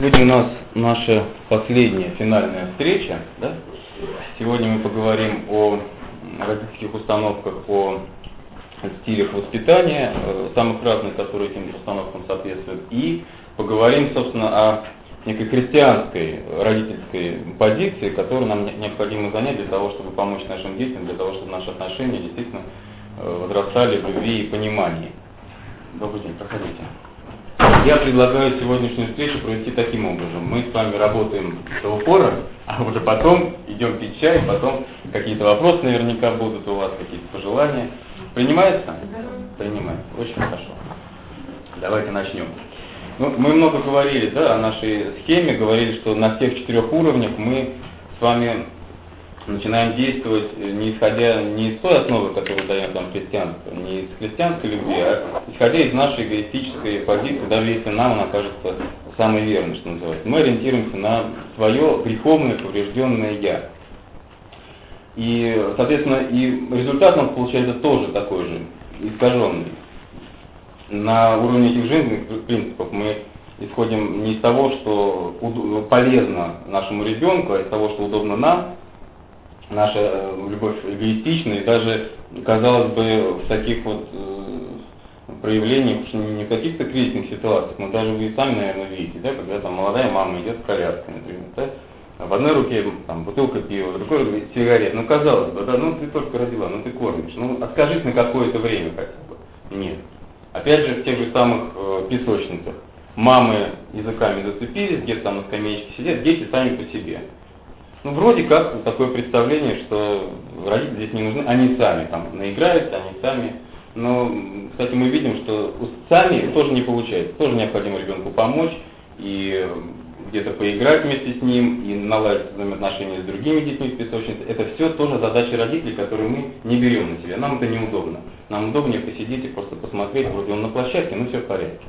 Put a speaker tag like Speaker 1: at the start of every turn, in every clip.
Speaker 1: Сегодня у нас наша последняя финальная встреча. Да? Сегодня мы поговорим о родительских установках, о стилях воспитания, э, самых разных, которые этим установкам соответствуют, и поговорим, собственно, о некой христианской родительской позиции, которую нам необходимо занять для того, чтобы помочь нашим детям, для того, чтобы наши отношения действительно э, возрастали в любви и понимании. Добрый день, проходите. Я предлагаю сегодняшнюю встречу провести таким образом. Мы с вами работаем до упора, а уже потом идем пить чай, потом какие-то вопросы наверняка будут у вас, какие-то пожелания. Принимается? Принимается. Очень хорошо. Давайте начнем. Ну, мы много говорили да, о нашей схеме, говорили, что на всех четырех уровнях мы с вами начинаем действовать, э, не исходя не из той основы, которую дает нам христианство, не из христианской любви, а исходя из нашей эгоистической позиции, даже если нам она кажется самой верной, что называется. Мы ориентируемся на свое греховное, поврежденное «я». И, соответственно, и результат у получается тоже такой же, искаженный. На уровне этих жизненных принципов мы исходим не из того, что полезно нашему ребенку, а из того, что удобно нам, наша э, любовь эгоистична, и даже, казалось бы, в таких вот э, проявлениях, не в каких-то кризисных ситуациях, но даже вы сами, наверное, видите, да, когда там молодая мама идет с коляской, например, да, в одной руке там, бутылка пива, в другой руке сигарет. Ну, казалось бы, да, ну ты только родила, ну ты кормишь. Ну, откажись на какое-то время хотя бы. Нет. Опять же, в тех же самых э, песочницах. Мамы языками зацепились, где-то там на скамеечке сидят, дети сами по себе. Ну, вроде как такое представление, что родители здесь не нужны, они сами там наиграются, они сами. Но, кстати, мы видим, что сами тоже не получается. Тоже необходимо ребенку помочь и где-то поиграть вместе с ним и наладить взаимоотношения с другими детьми в песочнице. Это все тоже задачи родителей, которые мы не берем на себя. Нам это неудобно. Нам удобнее посидеть и просто посмотреть, вроде он на площадке, ну все в порядке.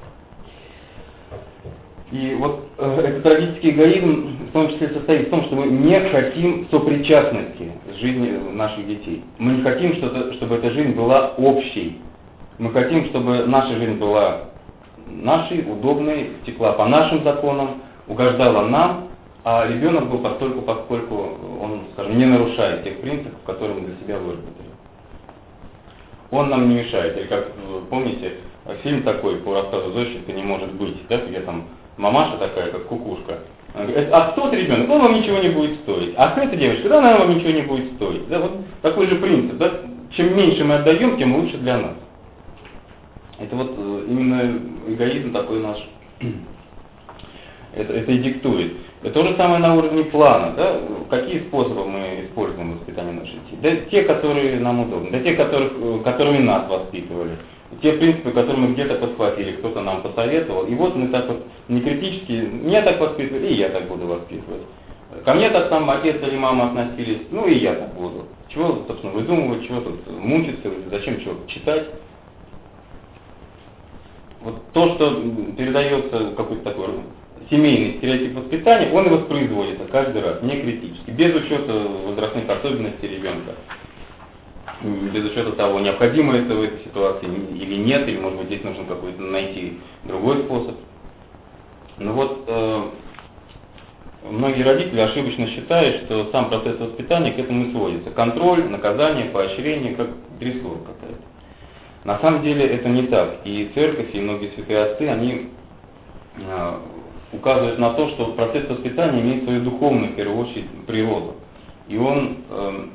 Speaker 1: И вот э, этот родительский эгоизм в том числе состоит в том, что мы не хотим сопричастности с жизнью наших детей. Мы не хотим, чтобы, чтобы эта жизнь была общей. Мы хотим, чтобы наша жизнь была нашей, удобной, текла по нашим законам, угождала нам, а ребенок был постольку, поскольку он, скажем, не нарушает тех принципов, которые мы для себя выработали. Он нам не мешает. Или как, помните, фильм такой по рассказу Зощенко «Не может быть», да, где там мамаша такая, как кукушка. А тот ребенок, он вам ничего не будет стоить. А эта девочка, да, она вам ничего не будет стоить. Да, вот такой же принцип, да, чем меньше мы отдаем, тем лучше для нас. Это вот э, именно эгоизм такой наш, это, это и диктует. То же самое на уровне плана, да, какие способы мы используем в воспитании наших детей. Да, те, которые нам удобны, да, те, которых, э, которыми нас воспитывали те принципы, которые мы где-то подхватили, кто-то нам посоветовал. И вот мы так вот не критически, меня так воспитывали, и я так буду воспитывать. Ко мне так там отец или мама относились, ну и я так буду. Чего, собственно, выдумывать, чего тут мучиться, зачем чего читать. Вот то, что передается какой-то такой семейный стереотип воспитания, он и воспроизводится каждый раз, не критически, без учета возрастных особенностей ребенка без учета того, необходимо это в этой ситуации или нет, или может быть здесь нужно какой-то найти другой способ. Ну вот э, многие родители ошибочно считают, что сам процесс воспитания к этому и сводится. Контроль, наказание, поощрение, как дрессура какая-то. На самом деле это не так. И церковь, и многие святые отцы, они э, указывают на то, что процесс воспитания имеет свою духовную, в первую очередь, природу. И он э,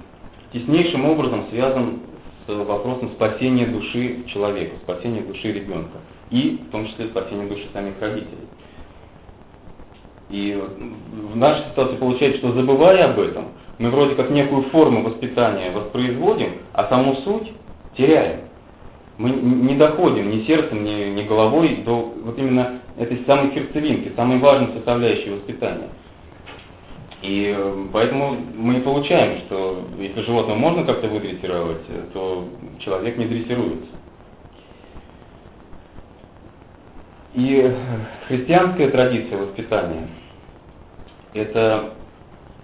Speaker 1: теснейшим образом связан с вопросом спасения души человека, спасения души ребенка и в том числе спасения души самих родителей. И в нашей ситуации получается, что забывая об этом, мы вроде как некую форму воспитания воспроизводим, а саму суть теряем. Мы не доходим ни сердцем, ни, ни головой до вот именно этой самой сердцевинки, самой важной составляющей воспитания – и э, поэтому мы получаем, что если животное можно как-то выдрессировать, то человек не дрессируется. И христианская традиция воспитания – это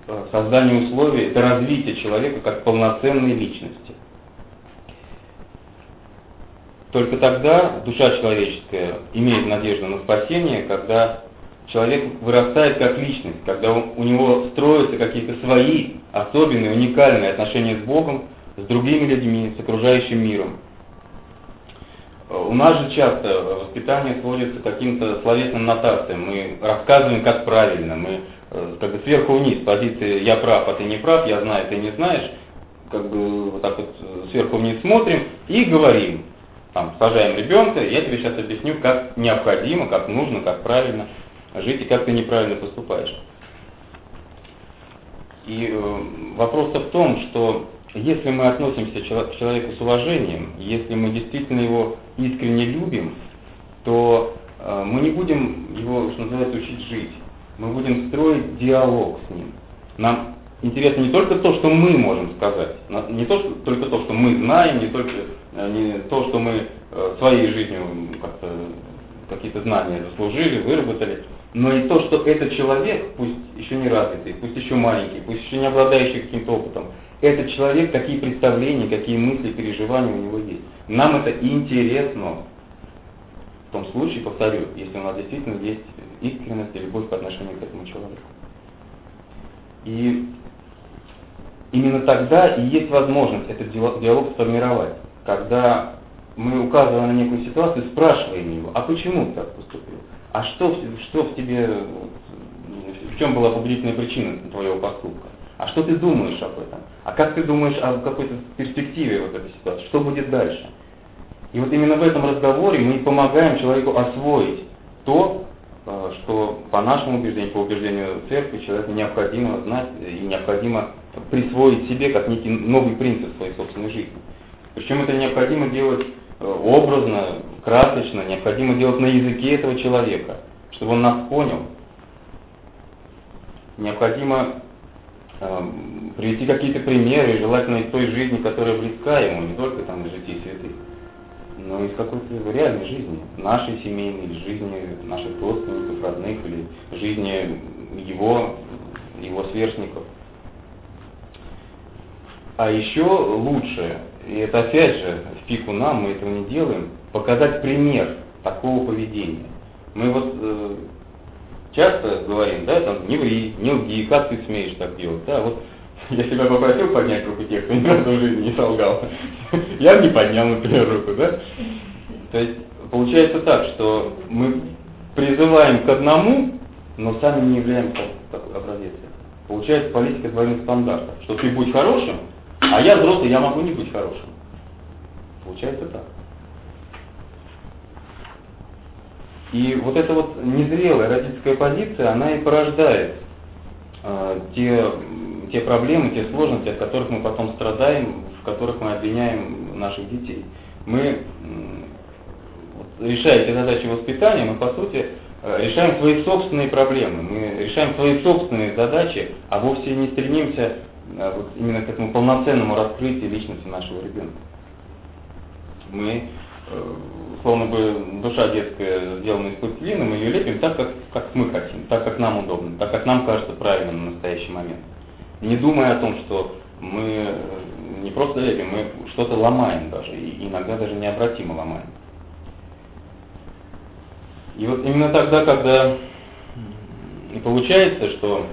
Speaker 1: э, создание условий, это развитие человека как полноценной личности. Только тогда душа человеческая имеет надежду на спасение, когда человек вырастает как личность, когда у него строятся какие-то свои особенные, уникальные отношения с Богом, с другими людьми, с окружающим миром. У нас же часто воспитание сводится к каким-то словесным нотациям. Мы рассказываем, как правильно. Мы э, как бы сверху вниз, позиции «я прав, а ты не прав», «я знаю, ты не знаешь». Как бы вот так вот сверху вниз смотрим и говорим. Там, сажаем ребенка, я тебе сейчас объясню, как необходимо, как нужно, как правильно жить и как ты неправильно поступаешь. И э, вопрос в том, что если мы относимся к человеку с уважением, если мы действительно его искренне любим, то э, мы не будем его, что называется, учить жить. Мы будем строить диалог с ним. Нам интересно не только то, что мы можем сказать, не то, что, только то, что мы знаем, не только э, не то, что мы э, своей жизнью как-то какие-то знания заслужили, выработали, но и то, что этот человек, пусть еще не развитый, пусть еще маленький, пусть еще не обладающий каким-то опытом, этот человек, какие представления, какие мысли, переживания у него есть. Нам это интересно. В том случае, повторю, если у нас действительно есть искренность и любовь по отношению к этому человеку. И именно тогда и есть возможность этот диалог сформировать, когда мы, указывая на некую ситуацию, спрашиваем его, а почему ты так поступил? А что, что в тебе, в чем была побудительная причина твоего поступка? А что ты думаешь об этом? А как ты думаешь о какой-то перспективе вот этой ситуации? Что будет дальше? И вот именно в этом разговоре мы помогаем человеку освоить то, э, что по нашему убеждению, по убеждению церкви, человеку необходимо знать и необходимо присвоить себе как некий новый принцип своей собственной жизни. Причем это необходимо делать образно, красочно, необходимо делать на языке этого человека, чтобы он нас понял. Необходимо э, привести какие-то примеры, желательно из той жизни, которая близка ему, не только там из житий святых, но из какой-то реальной жизни, нашей семейной, или жизни наших родственников, родных, или жизни его, его сверстников. А еще лучше, и это опять же в пику нам, мы этого не делаем, показать пример такого поведения. Мы вот э, часто говорим, да, там, не ври, не лги, как ты смеешь так делать, да, вот я себя попросил поднять руку тех, кто ни разу в жизни не солгал. Я не поднял, например, руку, да? То есть получается так, что мы призываем к одному, но сами не являемся образец. Получается политика двойных стандартов, что ты будь хорошим, а я взрослый, я могу не быть хорошим. Получается так. И вот эта вот незрелая родительская позиция, она и порождает э, те, те проблемы, те сложности, от которых мы потом страдаем, в которых мы обвиняем наших детей. Мы, э, решая эти задачи воспитания, мы, по сути, э, решаем свои собственные проблемы, мы решаем свои собственные задачи, а вовсе не стремимся вот именно к этому полноценному раскрытию личности нашего ребенка. Мы э, словно бы душа детская сделана из пластилина, мы ее лепим так, как, как мы хотим, так, как нам удобно, так, как нам кажется правильным на настоящий момент. Не думая о том, что мы э, не просто лепим, мы что-то ломаем даже, и иногда даже необратимо ломаем. И вот именно тогда, когда и получается, что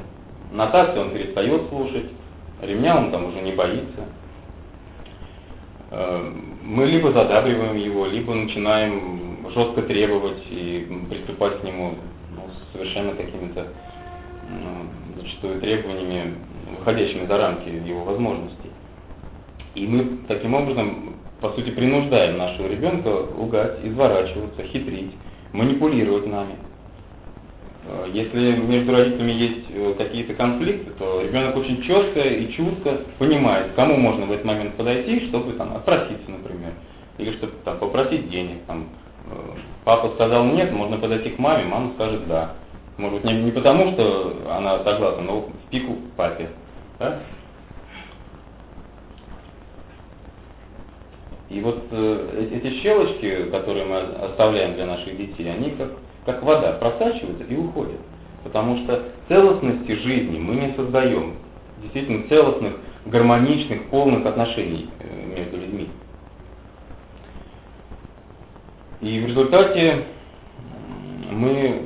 Speaker 1: нотацию он перестает слушать, ремня он там уже не боится, Э, мы либо задабриваем его, либо начинаем жестко требовать и приступать к нему ну, совершенно какими-то ну, зачастую требованиями, выходящими за рамки его возможностей. И мы таким образом, по сути, принуждаем нашего ребенка лгать, изворачиваться, хитрить, манипулировать нами. Э, если между родителями есть э, какие-то конфликты, то ребенок очень четко и чутко понимает, кому можно в этот момент подойти, чтобы там отпроситься, например, или чтобы там попросить денег. Там, э, папа сказал нет, можно подойти к маме, мама скажет да. Может быть не, не потому, что она согласна, но в пику папе. Да? И вот э, эти щелочки, которые мы оставляем для наших детей, они как как вода, просачивается и уходит. Потому что целостности жизни мы не создаем, действительно целостных, гармоничных, полных отношений э, между людьми. И в результате мы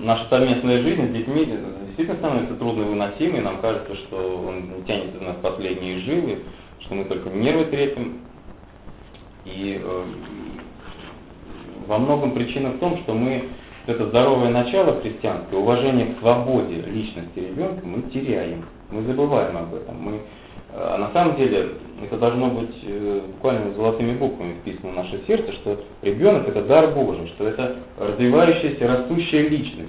Speaker 1: наша совместная жизнь с детьми действительно становится трудновыносимой, нам кажется, что он тянет из нас последние жилы, что мы только нервы трепим. И э, во многом причина в том, что мы это здоровое начало христианское, уважение к свободе личности ребенка мы теряем. Мы забываем об этом. Мы, а на самом деле это должно быть э, буквально золотыми буквами вписано в наше сердце, что ребенок это дар Божий, что это развивающаяся, растущая личность.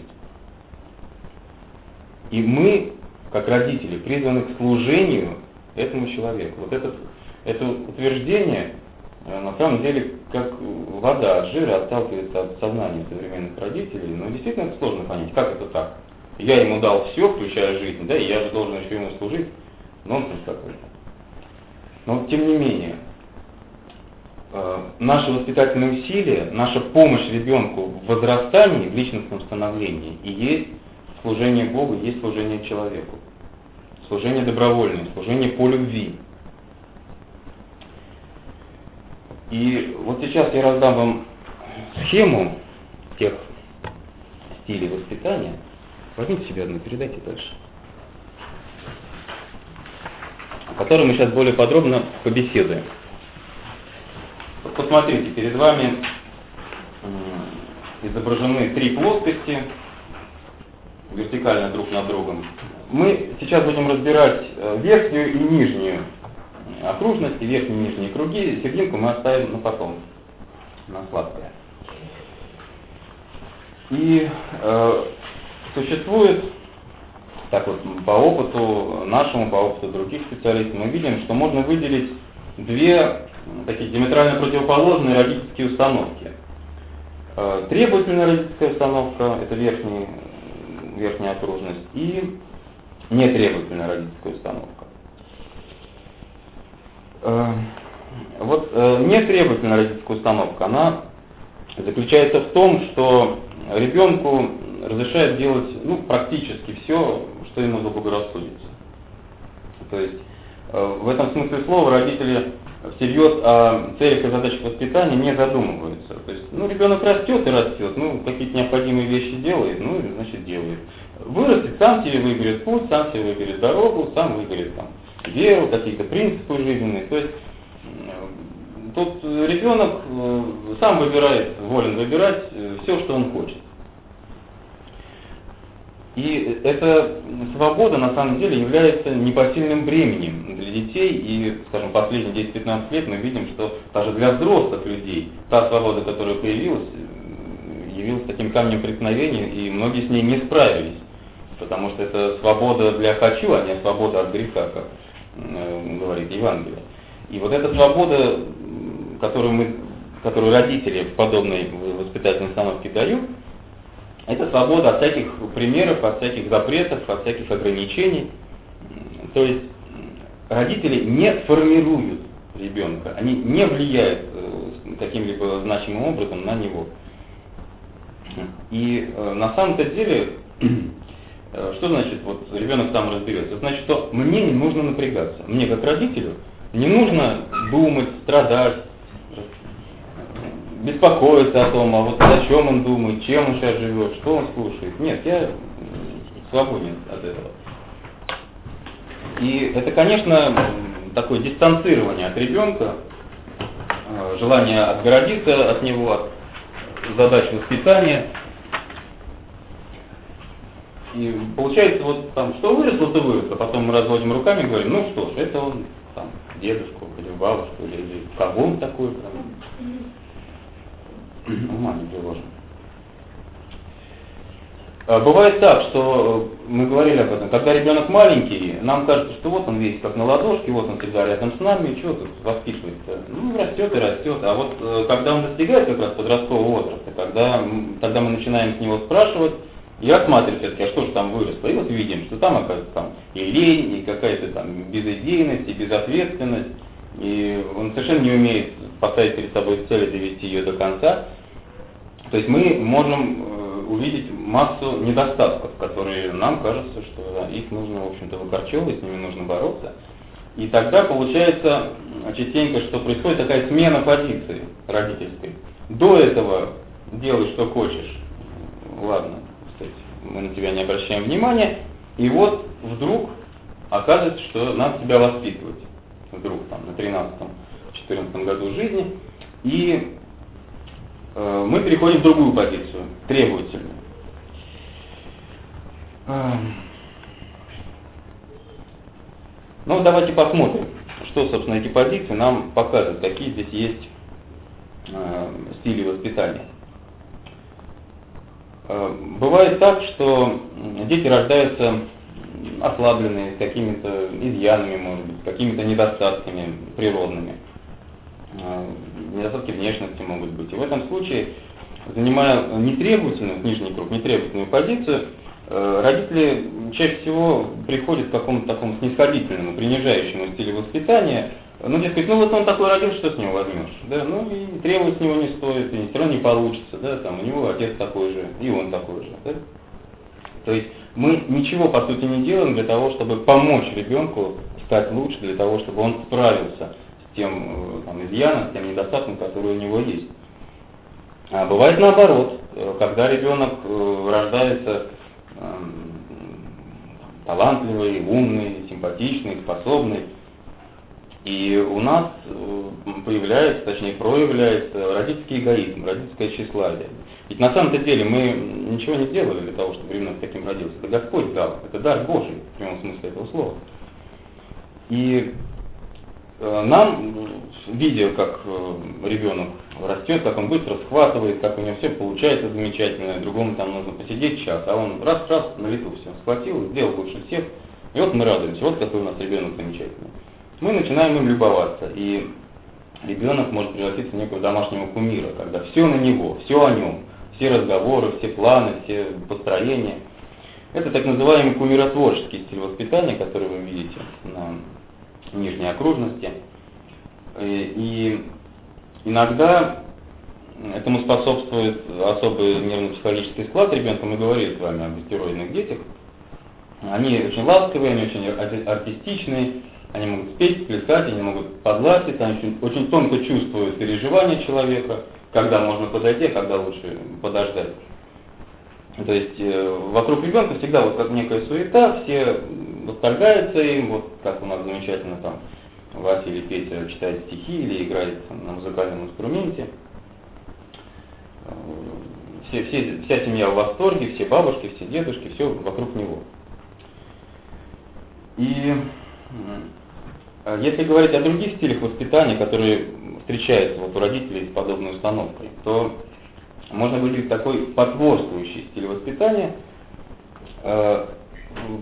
Speaker 1: И мы, как родители, призваны к служению этому человеку. Вот это, это утверждение Э, на самом деле, как вода от жира отталкивается от сознания современных родителей, но действительно это сложно понять, как это так. Я ему дал все, включая жизнь, да, и я же должен еще ему служить. Нонсенс какой-то. Но тем не менее, э, наши воспитательные усилия, наша помощь ребенку в возрастании, в личностном становлении и есть служение Богу, есть служение человеку. Служение добровольное, служение по любви. И вот сейчас я раздам вам схему тех стилей воспитания. Возьмите себе одну, передайте дальше. О которой мы сейчас более подробно побеседуем. Вот посмотрите, перед вами изображены три плоскости, вертикально друг над другом. Мы сейчас будем разбирать э, верхнюю и нижнюю окружности, верхние и нижние круги, серединку мы оставим на потом, на сладкое. И э, существует, так вот, по опыту нашему, по опыту других специалистов, мы видим, что можно выделить две такие диаметрально противоположные родительские установки. Э, требовательная родительская установка, это верхний, верхняя окружность, и нетребовательная родительская установка. Э, вот э, нетребовательная родительская установка, она заключается в том, что ребенку разрешает делать ну, практически все, что ему заблагорассудится. То есть э, в этом смысле слова родители всерьез о целях и задачах воспитания не задумываются. То есть, ну, ребенок растет и растет, ну, какие-то необходимые вещи делает, ну, значит, делает. Вырастет, сам себе выберет путь, сам себе выберет дорогу, сам выберет там веру, какие-то принципы жизненные. То есть тут ребенок э, сам выбирает, волен выбирать э, все, что он хочет. И эта свобода на самом деле является непосильным бременем для детей. И, скажем, последние 10-15 лет мы видим, что даже для взрослых людей та свобода, которая появилась, э, явилась таким камнем преткновения, и многие с ней не справились. Потому что это свобода для хочу, а не свобода от греха, как говорит Евангелие. И вот эта свобода, которую, мы, которую родители в подобной воспитательной установке дают, это свобода от всяких примеров, от всяких запретов, от всяких ограничений. То есть родители не формируют ребенка, они не влияют э, каким-либо значимым образом на него. И э, на самом-то деле Э, что значит, вот ребенок сам разберется? Значит, что мне не нужно напрягаться. Мне, как родителю, не нужно думать, страдать, беспокоиться о том, а вот о чем он думает, чем он сейчас живет, что он слушает. Нет, я свободен от этого. И это, конечно, такое дистанцирование от ребенка, э, желание отгородиться от него, от задач воспитания – и получается, вот там, что выросло, то выросло. Потом мы разводим руками и говорим, ну что ж, это он там дедушку или бабушку, или, или кого он такой прям. Ума не приложим. Бывает так, что мы говорили об этом, когда ребенок маленький, нам кажется, что вот он весь как на ладошке, вот он всегда рядом с нами, что тут воспитывается? Ну, растет и растет. А вот э, когда он достигает как раз подросткового возраста, когда, тогда мы начинаем с него спрашивать, и рассматривать а что же там выросло. И вот видим, что там, оказывается, там и лень, и какая-то там безыдейность, и безответственность. И он совершенно не умеет поставить перед собой цель и довести ее до конца. То есть мы можем э, увидеть массу недостатков, которые нам кажется, что их нужно, в общем-то, выкорчевывать, с ними нужно бороться. И тогда получается частенько, что происходит такая смена позиции родительской. До этого делай, что хочешь. Ладно. Мы на тебя не обращаем внимания, и вот вдруг оказывается, что надо тебя воспитывать. Вдруг там на 13-14 году жизни. И э, мы переходим в другую позицию, требовательную. Эм. Ну, давайте посмотрим, что, собственно, эти позиции нам показывают, какие здесь есть э, стили воспитания. Э, бывает так, что дети рождаются ослабленные, с какими-то изъянами, может быть, какими-то недостатками природными. Э, недостатки внешности могут быть. И в этом случае, занимая нетребовательную, нижний круг, нетребовательную позицию, родители чаще всего приходят к какому-то такому снисходительному, принижающему стилю воспитания. Ну, дескать, ну вот он такой родился, что с него возьмешь? Да, ну и требовать с него не стоит, и все равно не получится, да, там у него отец такой же, и он такой же. Да? То есть мы ничего по сути не делаем для того, чтобы помочь ребенку стать лучше, для того, чтобы он справился с тем э, там, изъяном, с тем недостатком, который у него есть. А бывает наоборот, э, когда ребенок рождается талантливый, умный, симпатичный, способный. И у нас э, появляется, точнее проявляется родительский эгоизм, родительское тщеславие. Ведь на самом-то деле мы ничего не сделали для того, чтобы ребенок таким родился. Это Господь дал, это дар Божий, в прямом смысле этого слова. И нам, видя, как э, ребенок растет, как он быстро схватывает, как у него все получается замечательно, другому там нужно посидеть час, а он раз-раз на лету все схватил, сделал лучше всех, и вот мы радуемся, вот какой у нас ребенок замечательный. Мы начинаем им любоваться, и ребенок может превратиться в некого домашнего кумира, когда все на него, все о нем, все разговоры, все планы, все построения. Это так называемый кумиротворческий стиль воспитания, который вы видите на нижней окружности. Э, и иногда этому способствует особый нервно-психологический склад ребенка. Мы говорили с вами об истероидных детях. Они очень ласковые, они очень артистичные, они могут спеть, плясать, они могут подластиться, они очень, очень тонко чувствуют переживания человека, когда можно подойти, а когда лучше подождать. То есть э, вокруг ребенка всегда вот как некая суета, все восторгаются им, вот как у нас замечательно там Вася или Петя читает стихи или играет на музыкальном инструменте. Э, все, все, вся семья в восторге, все бабушки, все дедушки, все вокруг него. И э, если говорить о других стилях воспитания, которые встречаются вот у родителей с подобной установкой, то можно выделить такой потворствующий стиль воспитания.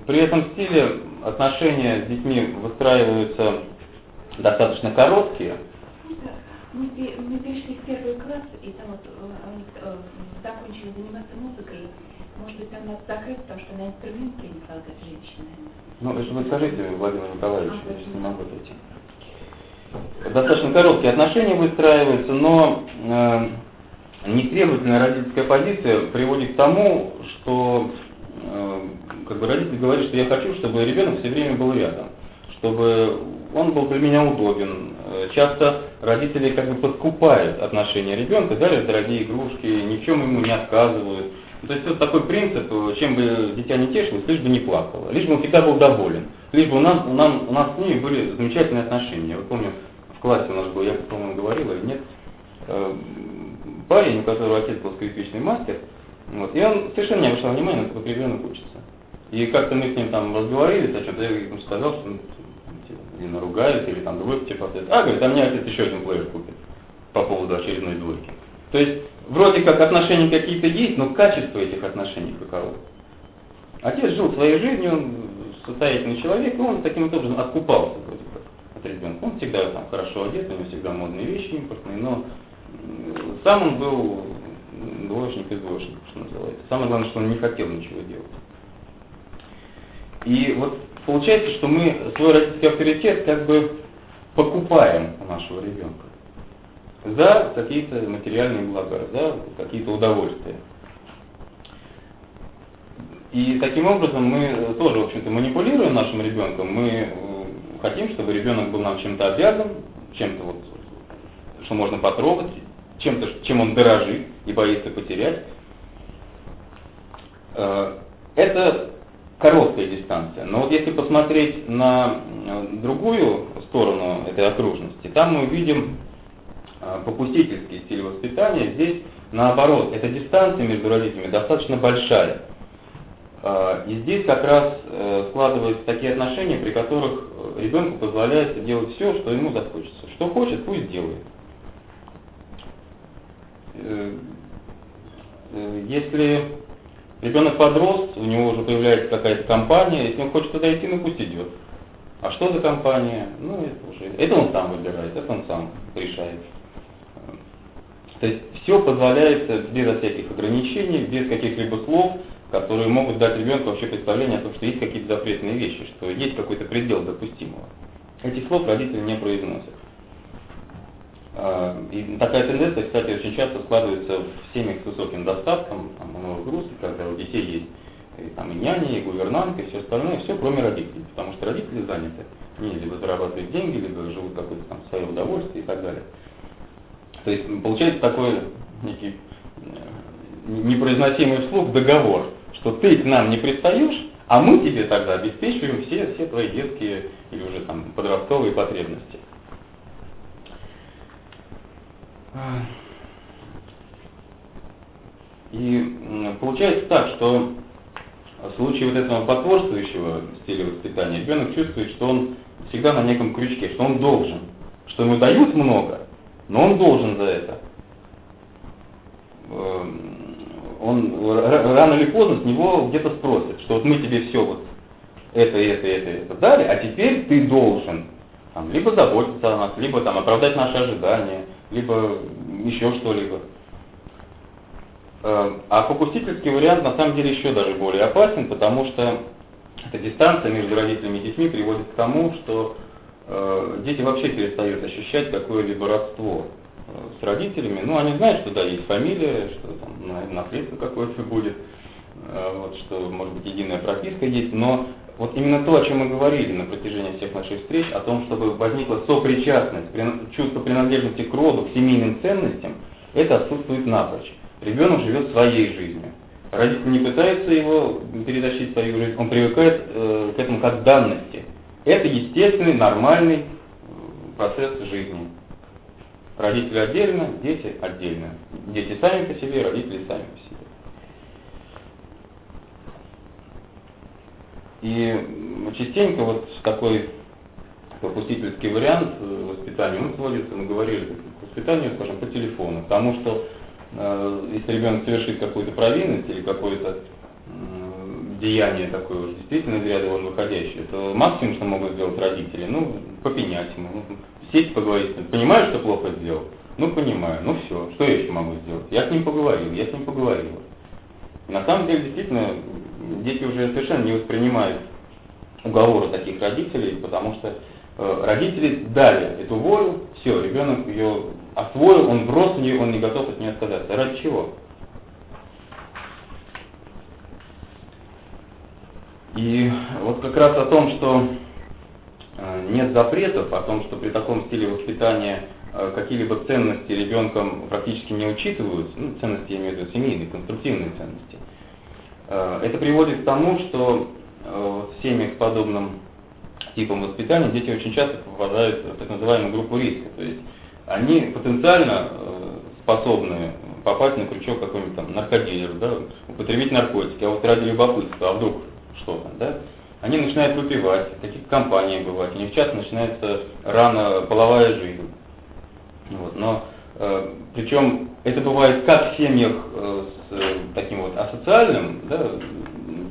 Speaker 1: При этом стиле отношения с детьми выстраиваются достаточно короткие.
Speaker 2: Мы, мы перешли в первый класс, и там вот э, они э, закончили заниматься музыкой. Может быть, там надо закрыть, потому что на инструмент принесла женщина.
Speaker 1: Ну, это вы скажите, Владимир Николаевич, а, я сейчас не могу отойти. Достаточно короткие отношения выстраиваются, но э, нетребовательная родительская позиция приводит к тому, что как бы родитель говорит, что я хочу, чтобы ребенок все время был рядом, чтобы он был для меня удобен. Э, часто родители как бы подкупают отношения ребенка, дарят дорогие игрушки, ни в чем ему не отказывают. То есть вот такой принцип, чем бы дитя не тешилось, лишь бы не плакало, лишь бы он всегда был доволен, лишь бы у нас, у нас, у нас с ними были замечательные отношения. Я вот помню, в классе у нас был, я, по-моему, говорил или нет, э, парень, у которого отец был скрипичный мастер, вот, и он совершенно не обращал внимания на то, как ребенок учится. И как-то мы с ним там разговорились о чем-то, я ему сказал, что ну, типа, наругались, или там другой типа отец. А, говорит, а мне отец еще один плеер купит по поводу очередной двойки. То есть, вроде как отношения какие-то есть, но качество этих отношений каково. Отец жил своей жизнью, он состоятельный человек, и он таким образом откупался вроде как от ребенка. Он всегда там хорошо одет, у него всегда модные вещи импортные, но сам он был двоечник из двоечников, что называется. Самое главное, что он не хотел ничего делать. И вот получается, что мы свой родительский авторитет как бы покупаем у нашего ребенка за какие-то материальные блага, за какие-то удовольствия. И таким образом мы тоже, в общем-то, манипулируем нашим ребенком. Мы э, хотим, чтобы ребенок был нам чем-то обязан, чем-то вот, что можно потрогать, чем-то, чем он дорожит и боится потерять. Э, это короткая дистанция. Но вот если посмотреть на другую сторону этой окружности, там мы увидим попустительский стиль воспитания. Здесь наоборот, эта дистанция между родителями достаточно большая. И здесь как раз э, складываются такие отношения, при которых ребенку позволяется делать все, что ему захочется. Что хочет, пусть делает. Э, если ребенок подрос, у него уже появляется какая-то компания, если он хочет туда идти, ну пусть идет. А что за компания? Ну, это уже, это он сам выбирает, это он сам решает. То есть все позволяется без всяких ограничений, без каких-либо слов, которые могут дать ребенку вообще представление о том, что есть какие-то запретные вещи, что есть какой-то предел допустимого. Этих слов родители не произносят. А, и такая тенденция, кстати, очень часто складывается в семьях с высоким достатком, там, много грустных, когда у детей есть и, там, и няни, и гувернантка, и все остальное, все кроме родителей, потому что родители заняты. Они либо зарабатывают деньги, либо живут какое-то там свое удовольствие и так далее. То есть получается такой некий э, непроизносимый вслух договор, что ты к нам не пристаешь, а мы тебе тогда обеспечиваем все, все твои детские или уже там подростковые потребности. И получается так, что в случае вот этого потворствующего стиля воспитания ребенок чувствует, что он всегда на неком крючке, что он должен, что ему дают много, но он должен за это. Эм, он рано или поздно с него где-то спросит, что вот мы тебе все вот это, это, это, это дали, а теперь ты должен там, либо заботиться о нас, либо там оправдать наши ожидания, либо еще что-либо. Эм, а попустительский вариант на самом деле еще даже более опасен, потому что эта дистанция между родителями и детьми приводит к тому, что э, дети вообще перестают ощущать какое-либо родство э, с родителями. Ну, они знают, что да, есть фамилия, что там наследство какое-то будет, э, вот, что, может быть, единая прописка есть, но вот именно то, о чем мы говорили на протяжении всех наших встреч, о том, чтобы возникла сопричастность, чувство принадлежности к роду, к семейным ценностям, это отсутствует напрочь. Ребенок живет своей жизнью. Родитель не пытается его перетащить в свою жизнь, он привыкает э, к этому как данности. Это естественный, нормальный э, процесс жизни. Родители отдельно, дети отдельно. Дети сами по себе, родители сами по себе. И частенько вот такой попустительский вариант э, воспитания, он сводится, мы говорили, к воспитанию, скажем, по телефону, потому что э, если ребенок совершит какую-то провинность или какое-то деяние такое уж действительно из ряда вон выходящее, то максимум, что могут сделать родители, ну, попенять ему, ну, сесть поговорить, понимаю, что плохо сделал? Ну, понимаю, ну все, что я еще могу сделать? Я с ним поговорил, я с ним поговорил. На самом деле, действительно, дети уже совершенно не воспринимают уговоры таких родителей, потому что э, родители дали эту волю, все, ребенок ее освоил, он врос в нее, он не готов от нее отказаться. Ради чего? И вот как раз о том, что э, нет запретов, о том, что при таком стиле воспитания э, какие-либо ценности ребенком практически не учитываются, ну, ценности я имею в виду семейные, конструктивные ценности, это приводит к тому, что э, в семьях с подобным типом воспитания дети очень часто попадают в так называемую группу риска. То есть они потенциально э, способны попасть на крючок какой-нибудь там наркодилер, да, употребить наркотики, а вот ради любопытства, а вдруг что-то, да, они начинают выпивать, в таких компаниях бывают, у них часто начинается рано половая жизнь. Вот, но э, причем это бывает как в семьях э, с э, таким вот асоциальным да,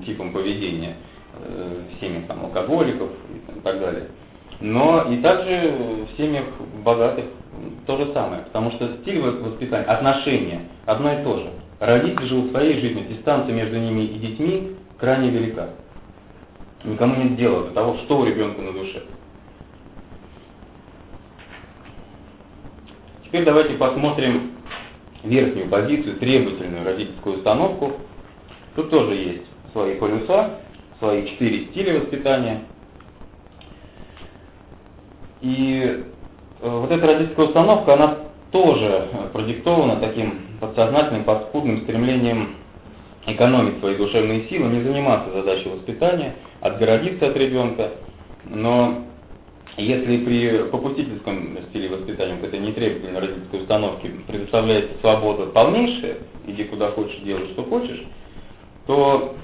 Speaker 1: типом поведения, э, в семьях там, алкоголиков и так далее. Но и также в семьях богатых то же самое, потому что стиль воспитания, отношения одно и то же. Родители живут своей жизнью, дистанция между ними и детьми крайне велика. Никому нет дела до того, что у ребенка на душе. Теперь давайте посмотрим верхнюю позицию, требовательную родительскую установку. Тут тоже есть свои полюса, свои четыре стиля воспитания. И э, вот эта родительская установка, она тоже продиктована таким подсознательным, подспудным стремлением экономить свои душевные силы, не заниматься задачей воспитания, отгородиться от ребенка, но если при попустительском стиле воспитания, вот этой нетребовательной родительской установке предоставляется свобода полнейшая, иди куда хочешь, делай что хочешь, то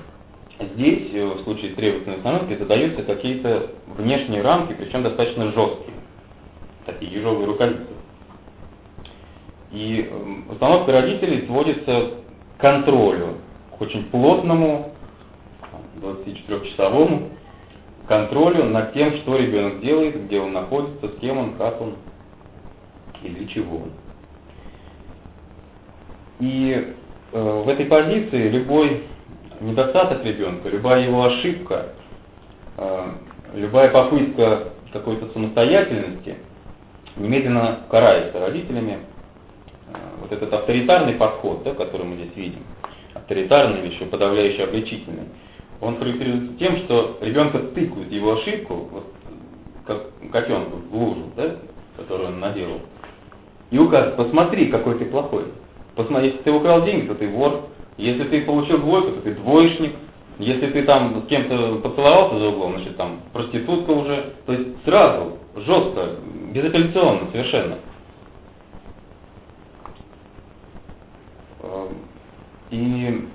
Speaker 1: здесь, э, в случае требовательной установки, задаются какие-то внешние рамки, причем достаточно жесткие, такие ежовые рукавицы. И эм, установка родителей сводится к контролю, к очень плотному, 24-часовому контролю над тем, что ребенок делает, где он находится, с кем он, как он и для чего он. И э, в этой позиции любой недостаток ребенка, любая его ошибка, э, любая попытка какой-то самостоятельности немедленно карается родителями. Э, вот этот авторитарный подход, да, который мы здесь видим, авторитарный или еще подавляющий обличительный, он характеризуется тем, что ребенка тыкают его ошибку, вот, как котенку в лужу, да, которую он наделал, и указывают, посмотри, какой ты плохой. Посмотри, если ты украл деньги, то ты вор. Если ты получил двойку, то ты двоечник. Если ты там с кем-то поцеловался за углом, значит там проститутка уже. То есть сразу, жестко, безапелляционно совершенно. Эм, и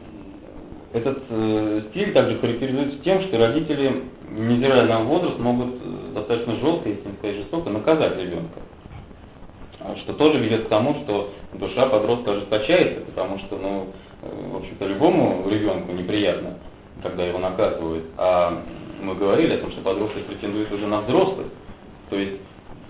Speaker 1: этот э, стиль также характеризуется тем, что родители, невзирая на возраст, могут э, достаточно жестко, если не сказать жестоко, наказать ребенка. А что тоже ведет к тому, что душа подростка ожесточается, потому что, ну, э, в общем-то, любому ребенку неприятно, когда его наказывают. А мы говорили о том, что подросток претендует уже на взрослых. То есть,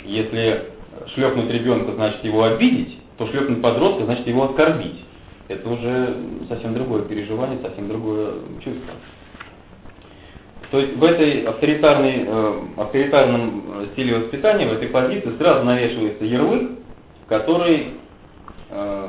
Speaker 1: если шлепнуть ребенка, значит его обидеть, то шлепнуть подростка, значит его оскорбить это уже совсем другое переживание, совсем другое чувство. То есть в этой авторитарной, э, авторитарном стиле воспитания, в этой позиции сразу навешивается ярлык, который э,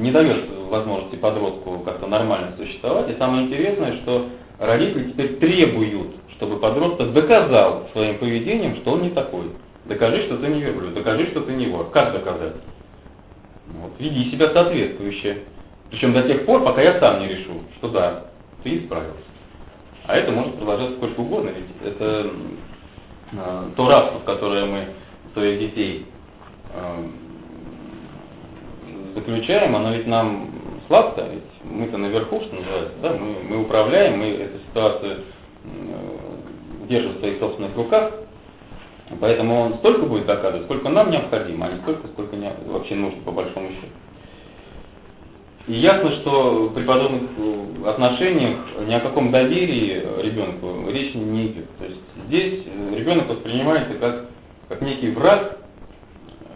Speaker 1: не дает возможности подростку как-то нормально существовать. И самое интересное, что родители теперь требуют, чтобы подросток доказал своим поведением, что он не такой. Докажи, что ты не верблюд, докажи, что ты не вор. Как доказать? Вот, веди себя соответствующе. Причем до тех пор, пока я сам не решу, что да, ты исправился. А это может продолжаться сколько угодно, ведь это э, то рабство, в которое мы своих детей э, заключаем, оно ведь нам сладко, ведь мы-то наверху, что называется, да, мы, мы управляем, мы эту ситуацию э, держим в своих собственных руках, Поэтому он столько будет доказывать, сколько нам необходимо, а не столько, сколько не, вообще нужно по большому счету. И ясно, что при подобных э, отношениях ни о каком доверии ребенку речи не идет. То есть здесь э, ребенок воспринимается как, как некий враг.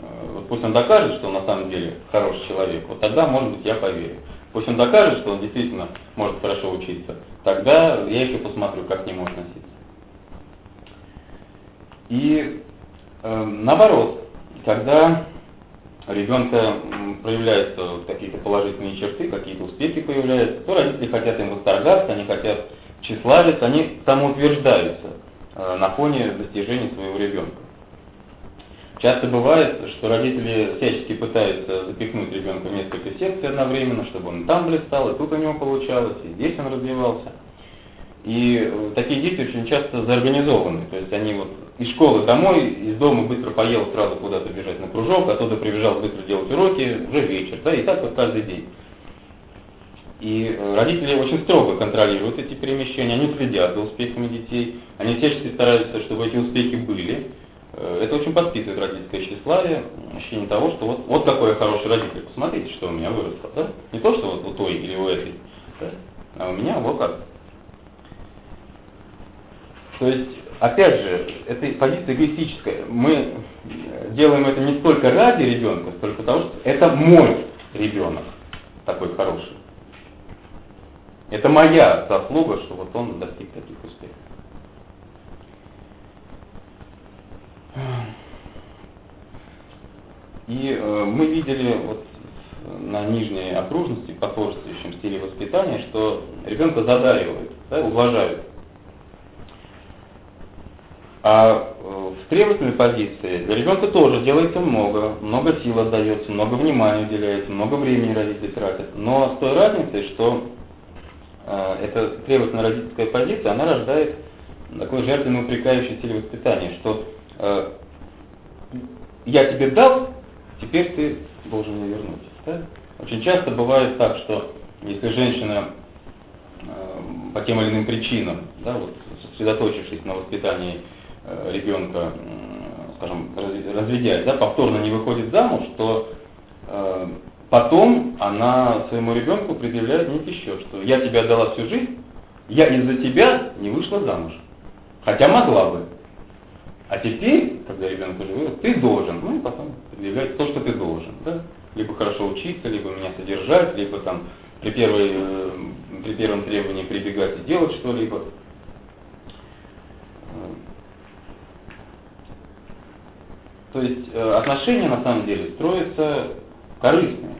Speaker 1: Э, вот пусть он докажет, что он на самом деле хороший человек, вот тогда, может быть, я поверю. Пусть он докажет, что он действительно может хорошо учиться, тогда я еще посмотрю, как к нему относиться. И э, наоборот, когда ребенка проявляются какие-то положительные черты, какие-то успехи появляются, то родители хотят им восторгаться, они хотят тщеславиться, они самоутверждаются э, на фоне достижений своего ребенка. Часто бывает, что родители всячески пытаются запихнуть ребенка в несколько секций одновременно, чтобы он там блистал, и тут у него получалось, и здесь он развивался. И э, такие дети очень часто заорганизованы. То есть они вот из школы домой, из дома быстро поел, сразу куда-то бежать на кружок, оттуда прибежал быстро делать уроки, уже вечер, да, и так вот каждый день. И э, родители очень строго контролируют эти перемещения, они следят за успехами детей, они всячески стараются, чтобы эти успехи были. Э, это очень подпитывает родительское тщеславие, ощущение того, что вот, вот какой я хороший родитель, посмотрите, что у меня выросло. Да? Не то, что вот у той или у этой, да? а у меня вот как. То есть, опять же, это позиция эгоистическая. Мы делаем это не столько ради ребенка, сколько потому, что это мой ребенок такой хороший. Это моя заслуга, что вот он достиг таких успехов. И э, мы видели вот на нижней окружности, по сложествующем стиле воспитания, что ребенка задаривают, да, уважают. А э, в требовательной позиции для ребенка тоже делается много, много сил отдается, много внимания уделяется, много времени родители тратят. Но с той разницей, что э, эта требовательно-родительская позиция, она рождает такое жертвенно упрекающее телевоспитание, что э, я тебе дал, теперь ты должен мне вернуть. Да? Очень часто бывает так, что если женщина э, по тем или иным причинам, да, вот, сосредоточившись на воспитании ребенка, э, скажем, разведясь, да, повторно не выходит замуж, то э, потом она своему ребенку предъявляет некий счет, что я тебе отдала всю жизнь, я из-за тебя не вышла замуж. Хотя могла бы. А теперь, когда ребенок уже вырос, ты должен, ну и потом предъявлять то, что ты должен. Да? Либо хорошо учиться, либо меня содержать, либо там при, первой, э, при первом требовании прибегать и делать что-либо. То есть э, отношения на самом деле строятся корыстные.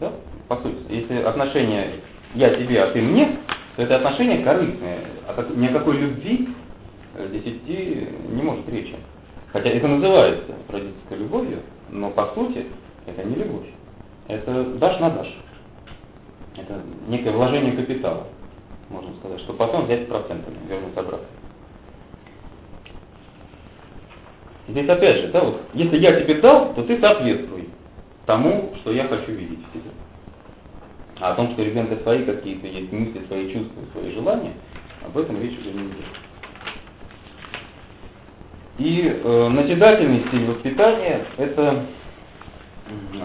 Speaker 1: Да? По сути, если отношения я тебе, а ты мне, то это отношения корыстные. А ни о какой любви здесь идти не может речи. Хотя это называется родительской любовью, но по сути это не любовь. Это дашь на дашь. Это некое вложение капитала, можно сказать, что потом взять процентами, вернуть обратно. Здесь опять же, да, вот, если я тебе дал, то ты соответствуй тому, что я хочу видеть в тебе. А о том, что у ребенка свои какие-то есть мысли, свои чувства, свои желания, об этом речь уже не идет. И э, назидательный стиль воспитания – это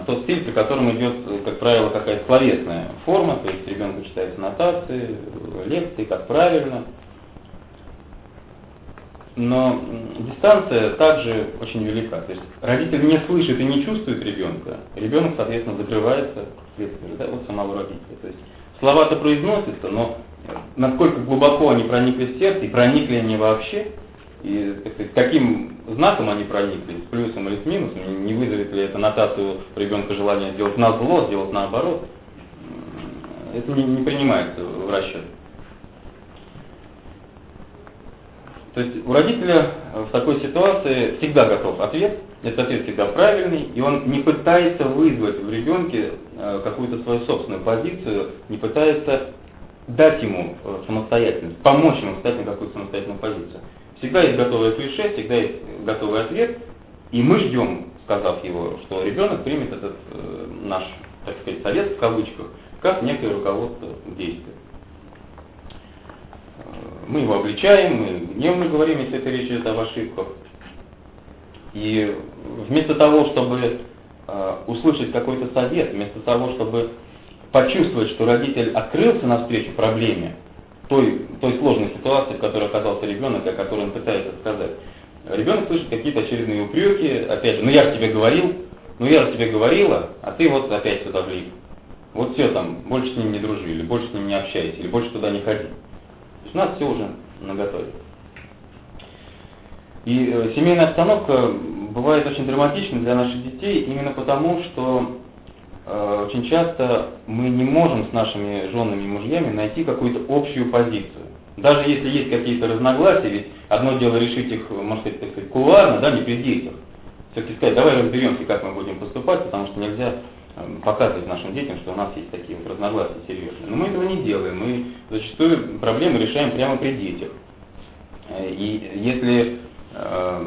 Speaker 1: тот стиль, при котором идет, как правило, какая-то словесная форма, то есть ребенку читается нотации, лекции, как правильно. Но дистанция также очень велика. То есть родитель не слышит и не чувствует ребенка, ребенок, соответственно, закрывается вследствие да, от самого родителя. То есть слова-то произносятся, но насколько глубоко они проникли в сердце и проникли они вообще – и сказать, каким знаком они проникли, с плюсом или с минусом, не вызовет ли это нотацию ребенка желание сделать на зло, сделать наоборот, это не, не принимается в расчет. То есть у родителя в такой ситуации всегда готов ответ, этот ответ всегда правильный, и он не пытается вызвать в ребенке э, какую-то свою собственную позицию, не пытается дать ему э, самостоятельность, помочь ему стать на какую-то самостоятельную позицию. Всегда есть готовое клише, всегда есть готовый ответ, и мы ждем, сказав его, что ребенок примет этот э, наш, так сказать, совет в кавычках, как некое руководство действия. Мы его обличаем, мы гневно говорим, если это речь идет об ошибках. И вместо того, чтобы э, услышать какой-то совет, вместо того, чтобы почувствовать, что родитель открылся навстречу проблеме, той, той сложной ситуации, в которой оказался ребенок, о которой он пытается сказать. Ребенок слышит какие-то очередные упреки, опять же, ну я же тебе говорил, ну я же тебе говорила, а ты вот опять сюда влип. Вот все там, больше с ним не дружи, или больше с ним не общайся, или больше туда не ходи. У нас все уже наготове. И э, семейная обстановка бывает очень драматичной для наших детей именно потому, что Э, очень часто мы не можем с нашими женами и мужьями найти какую-то общую позицию. Даже если есть какие-то разногласия, ведь одно дело решить их, можно сказать, так сказать кулуарно, да, не при детях. Все-таки сказать, давай разберемся, как мы будем поступать, потому что нельзя показывать нашим детям, что у нас есть такие вот разногласия серьезные. Но мы этого не делаем, мы зачастую проблемы решаем прямо при детях. И если э,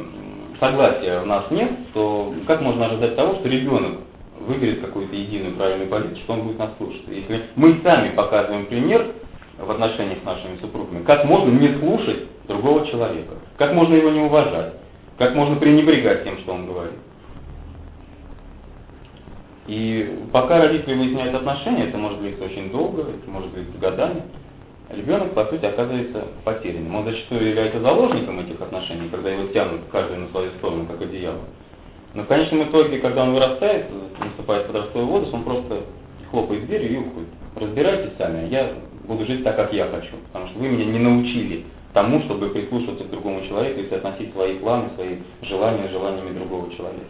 Speaker 1: согласия у нас нет, то как можно ожидать того, что ребенок выберет какую-то единую правильную позицию, что он будет нас слушать. Если мы сами показываем пример в отношениях с нашими супругами, как можно не слушать другого человека, как можно его не уважать, как можно пренебрегать тем, что он говорит. И пока родители выясняют отношения, это может длиться очень долго, это может длиться годами, ребенок, по сути, оказывается потерянным. Он зачастую является заложником этих отношений, когда его тянут каждый на свою сторону, как одеяло. Но в конечном итоге, когда он вырастает, наступает подростковый возраст, он просто хлопает дверью и уходит. Разбирайтесь сами, я буду жить так, как я хочу. Потому что вы меня не научили тому, чтобы прислушиваться к другому человеку и соотносить свои планы, свои желания желаниями другого человека.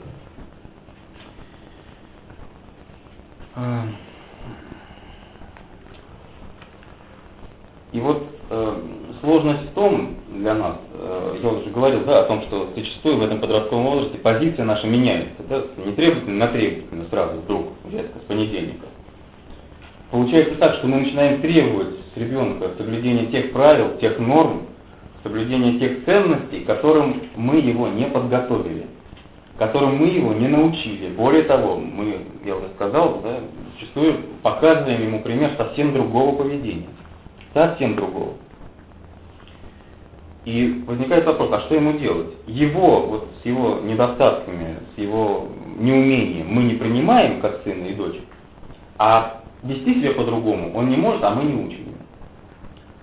Speaker 1: И вот э, сложность в том для нас, э, я уже говорил да, о том, что зачастую в этом подростковом возрасте позиция наша меняется, да, не требовательно на требовательно сразу вдруг, резко, с понедельника. Получается так, что мы начинаем требовать с ребенка соблюдение тех правил, тех норм, соблюдение тех ценностей, которым мы его не подготовили, которым мы его не научили. Более того, мы, я уже сказал, да, зачастую показываем ему пример совсем другого поведения. Совсем другого. И возникает вопрос, а что ему делать? Его, вот с его недостатками, с его неумением мы не принимаем как сына и дочь, а вести себя по-другому он не может, а мы не учим.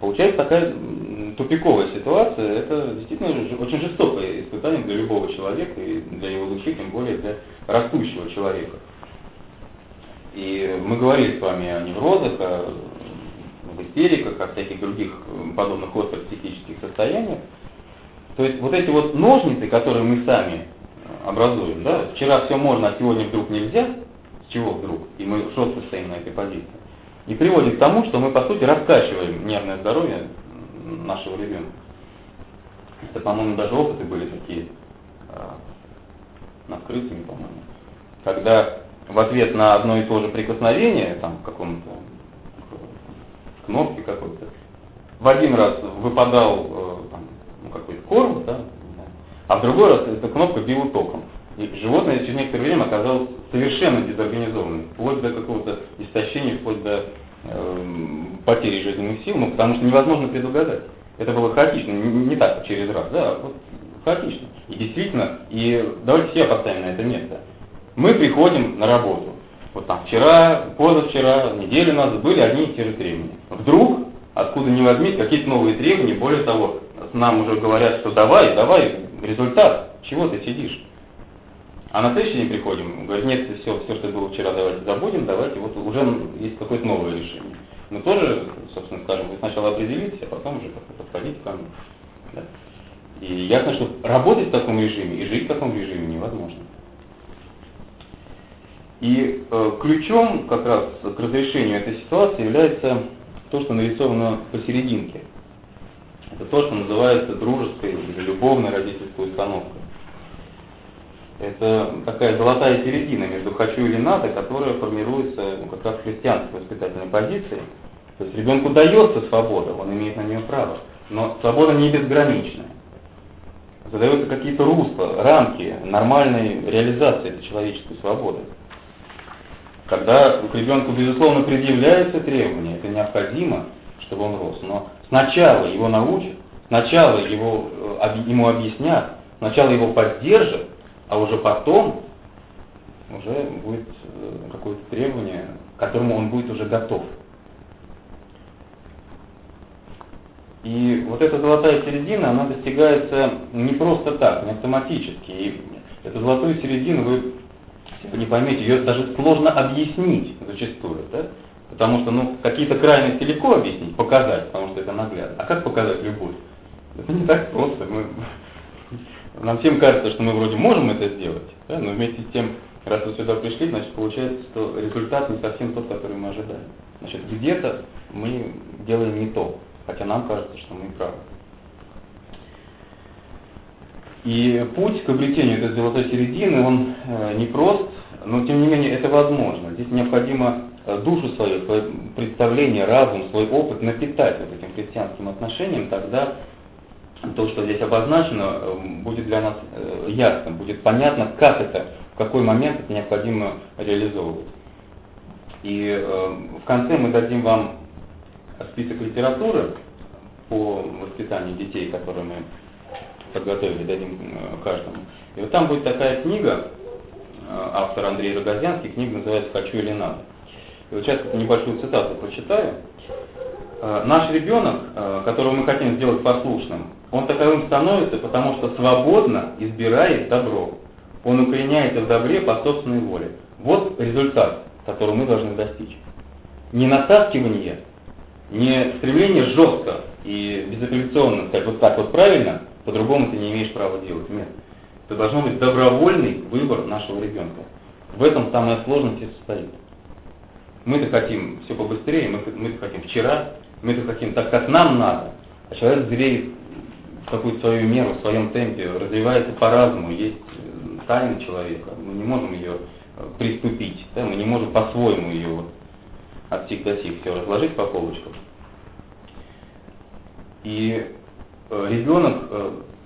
Speaker 1: Получается такая тупиковая ситуация, это действительно очень жестокое испытание для любого человека и для его души, тем более для растущего человека. И мы говорили с вами о неврозах, о истериках, о всяких других подобных острых психических состояниях. То есть вот эти вот ножницы, которые мы сами э, образуем, да, вчера все можно, а сегодня вдруг нельзя, с чего вдруг, и мы жестко стоим на этой позиции, и приводит к тому, что мы, по сути, раскачиваем нервное здоровье нашего ребенка. Это, по-моему, даже опыты были такие э, над крысами, по-моему, когда в ответ на одно и то же прикосновение, там, к какому-то кнопки какой-то. В один раз выпадал э, там, ну, какой-то корм, да, а в другой раз эта кнопка била током. И животное через некоторое время оказалось совершенно дезорганизованным, вплоть до какого-то истощения, вплоть до э, потери жизненных сил, ну, потому что невозможно предугадать. Это было хаотично, не, не так через раз, да, а вот хаотично. И действительно, и давайте себя поставим на это место. Мы приходим на работу, вот там вчера, позавчера, неделю назад были одни и те же требования. Вдруг, откуда ни возьмись, какие-то новые требования, более того, нам уже говорят, что давай, давай, результат, чего ты сидишь? А на следующий день приходим, говорит, нет, все, все, что было вчера, давайте забудем, давайте, вот уже есть какое-то новое решение. Мы тоже, собственно, скажем, вы сначала определитесь, а потом уже как-то подходите ко мне. Да. И ясно, что работать в таком режиме и жить в таком режиме невозможно. И э, ключом как раз к разрешению этой ситуации является то, что нарисовано посерединке. Это то, что называется дружеской или любовной родительской установкой. Это такая золотая середина между «хочу» или «надо», которая формируется ну, как раз в христианской воспитательной позиции. То есть ребенку дается свобода, он имеет на нее право, но свобода не безграничная. Задаются какие-то русла, рамки нормальной реализации этой человеческой свободы. Когда к ребенку, безусловно, предъявляются требования, это необходимо, чтобы он рос, но сначала его научат, сначала его, э, ему объяснят, сначала его поддержат, а уже потом уже будет э, какое-то требование, к которому он будет уже готов. И вот эта золотая середина, она достигается не просто так, не автоматически. И эту золотую середину вы вы не поймете, ее даже сложно объяснить зачастую, да? Потому что, ну, какие-то крайности легко объяснить, показать, потому что это наглядно. А как показать любовь? Это не так просто. Мы, нам всем кажется, что мы вроде можем это сделать, да? но вместе с тем, раз вы сюда пришли, значит, получается, что результат не совсем тот, который мы ожидали. Значит, где-то мы делаем не то, хотя нам кажется, что мы правы. И путь к обретению этой золотой середины, он э, не прост, но тем не менее это возможно. Здесь необходимо э, душу свою, свое представление, разум, свой опыт напитать вот этим христианским отношением, тогда то, что здесь обозначено, э, будет для нас ясно, будет понятно, как это, в какой момент это необходимо реализовывать. И в конце мы дадим вам список литературы по воспитанию детей, которые мы подготовили, дадим э, каждому. И вот там будет такая книга, э, автор Андрей Рогозянский, книга называется «Хочу или надо». И вот сейчас небольшую цитату прочитаю. «Э, Наш ребенок, которого мы хотим сделать послушным, он таковым становится, потому что свободно избирает добро. Он укореняется в добре по собственной воле. Вот результат, которого мы должны достичь. Не натаскивание, не стремление жестко и безапелляционно сказать вот так вот правильно, по-другому ты не имеешь права делать. Нет. Это должно быть добровольный выбор нашего ребенка. В этом самая сложность и состоит. Мы-то хотим все побыстрее, мы, мы хотим вчера, мы-то хотим так, как нам надо, а человек зреет в какую-то свою меру, в своем темпе, развивается по-разному, есть э, тайна человека, мы не можем ее э, приступить, да, мы не можем по-своему ее вот от всех до сих все разложить по полочкам. И э, ребенок,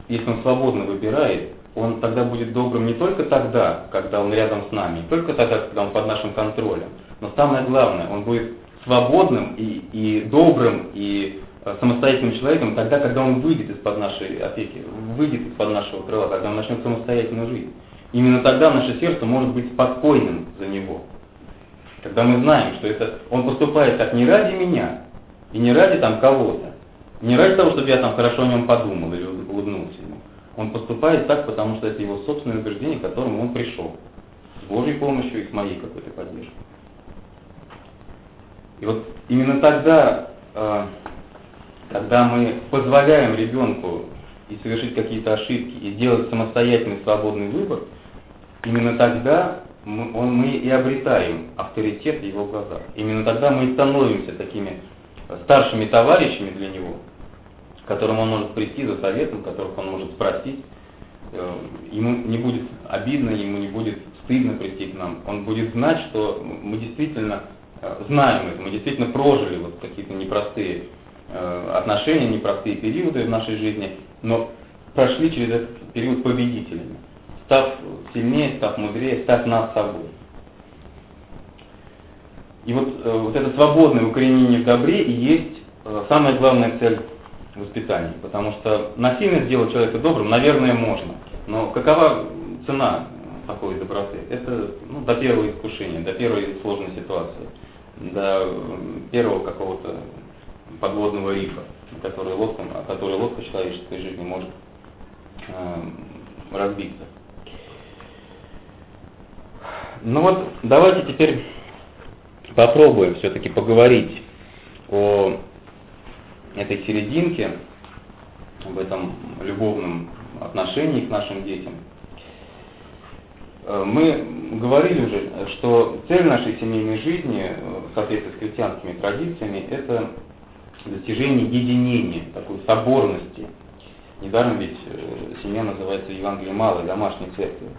Speaker 1: если он свободно выбирает, он тогда будет добрым не только тогда, когда он рядом с нами, не только тогда, когда он под нашим контролем, но самое главное, он будет свободным и, и добрым и э, самостоятельным человеком тогда, когда он выйдет из-под нашей опеки, выйдет из-под нашего крыла, когда он начнет самостоятельно жить. Именно тогда наше сердце может быть спокойным за него. Когда мы знаем, что это он поступает так не ради меня и не ради там кого-то, не ради того, чтобы я там хорошо о нем подумал или улыбнулся ему. Он поступает так, потому что это его собственное убеждение, к которому он пришел. С Божьей помощью и с моей какой-то поддержкой. И вот именно тогда, э, когда мы позволяем ребенку и совершить какие-то ошибки, и сделать самостоятельный свободный выбор, именно тогда мы, он, мы и обретаем авторитет в его глазах. Именно тогда мы и становимся такими старшими товарищами для него, к которым он может прийти за советом, которых он может спросить. Э, ему не будет обидно, ему не будет стыдно прийти к нам. Он будет знать, что мы действительно знаем это, мы действительно прожили вот какие-то непростые э, отношения, непростые периоды в нашей жизни, но прошли через этот период победителями, став сильнее, став мудрее, став нас собой. И вот, э, вот это свободное укоренение в добре и есть э, самая главная цель воспитания. Потому что насильно сделать человека добрым, наверное, можно. Но какова цена такой доброты? Это ну, до первого искушения, до первой сложной ситуации, до первого какого-то подводного рифа, который лодка, который лодка человеческой жизни может э, разбиться. Ну вот, давайте теперь попробуем все-таки поговорить о этой серединке, об этом любовном отношении к нашим детям. Э, мы говорили уже, что цель нашей семейной жизни э, в соответствии с христианскими традициями – это достижение единения, такой соборности. Недаром ведь э, семья называется Евангелие малой, домашней церкви.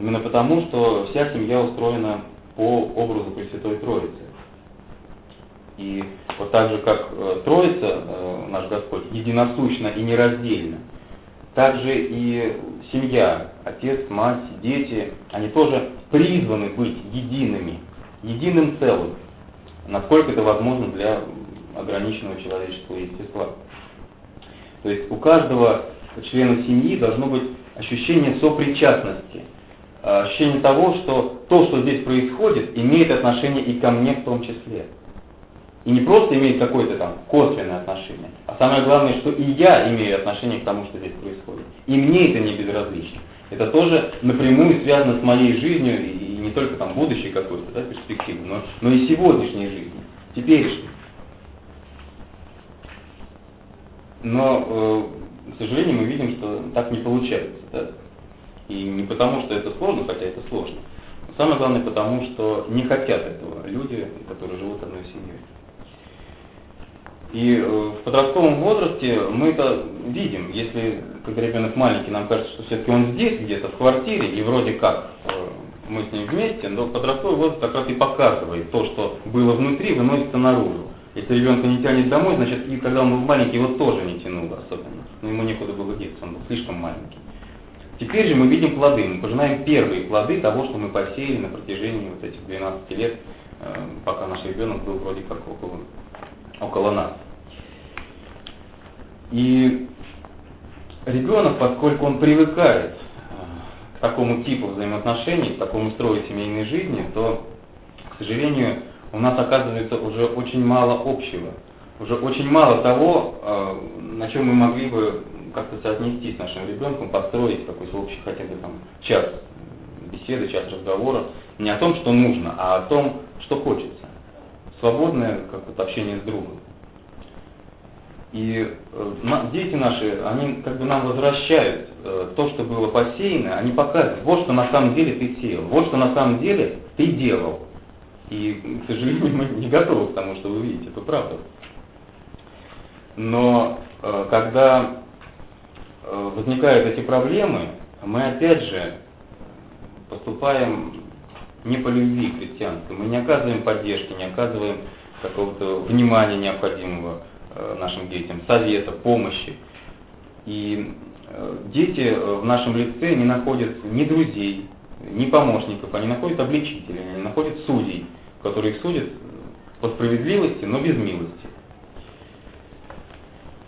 Speaker 1: Именно потому, что вся семья устроена по образу Пресвятой Троицы. И вот так же, как Троица, наш Господь, единосущна и нераздельна, также и семья, отец, мать, дети, они тоже призваны быть едиными, единым целым, насколько это возможно для ограниченного человеческого естества. То есть у каждого члена семьи должно быть ощущение сопричастности – Э, ощущение того, что то, что здесь происходит, имеет отношение и ко мне в том числе. И не просто имеет какое-то там косвенное отношение, а самое главное, что и я имею отношение к тому, что здесь происходит. И мне это не безразлично. Это тоже напрямую связано с моей жизнью, и не только там будущей какой-то да, перспективы, но, но и сегодняшней жизнью, теперешней. Но, э, к сожалению, мы видим, что так не получается. Да? И не потому, что это сложно, хотя это сложно. Но самое главное, потому что не хотят этого люди, которые живут одной семьей. И э, в подростковом возрасте мы это видим. Если, когда ребенок маленький, нам кажется, что все-таки он здесь, где-то в квартире, и вроде как э, мы с ним вместе, но подростковый возраст как раз и показывает то, что было внутри, выносится наружу. Если ребенка не тянет домой, значит, и когда он был маленький, его тоже не тянуло особенно. Но ему некуда было деться, он был слишком маленький. Теперь же мы видим плоды, мы пожинаем первые плоды того, что мы посеяли на протяжении вот этих 12 лет, э, пока наш ребенок был вроде как около, около нас. И ребенок, поскольку он привыкает э, к такому типу взаимоотношений, к такому строю семейной жизни, то, к сожалению, у нас оказывается уже очень мало общего. Уже очень мало того, э, на чем мы могли бы как-то соотнести с нашим ребенком, построить какой-то общий хотя бы там час беседы, час разговора, не о том, что нужно, а о том, что хочется. Свободное как то общение с другом. И э, дети наши, они как бы нам возвращают э, то, что было посеяно, они показывают, вот что на самом деле ты сеял, вот что на самом деле ты делал. И, к сожалению, мы не готовы к тому, что вы видите, это правда. Но э, когда Э, возникают эти проблемы, мы опять же поступаем не по любви к христианству. Мы не оказываем поддержки, не оказываем какого-то внимания необходимого. э, нашим детям, совета, помощи. И э, дети в нашем лице не находят ни друзей, ни помощников, они находят обличителей, они находят судей, которые их судят по справедливости, но без милости.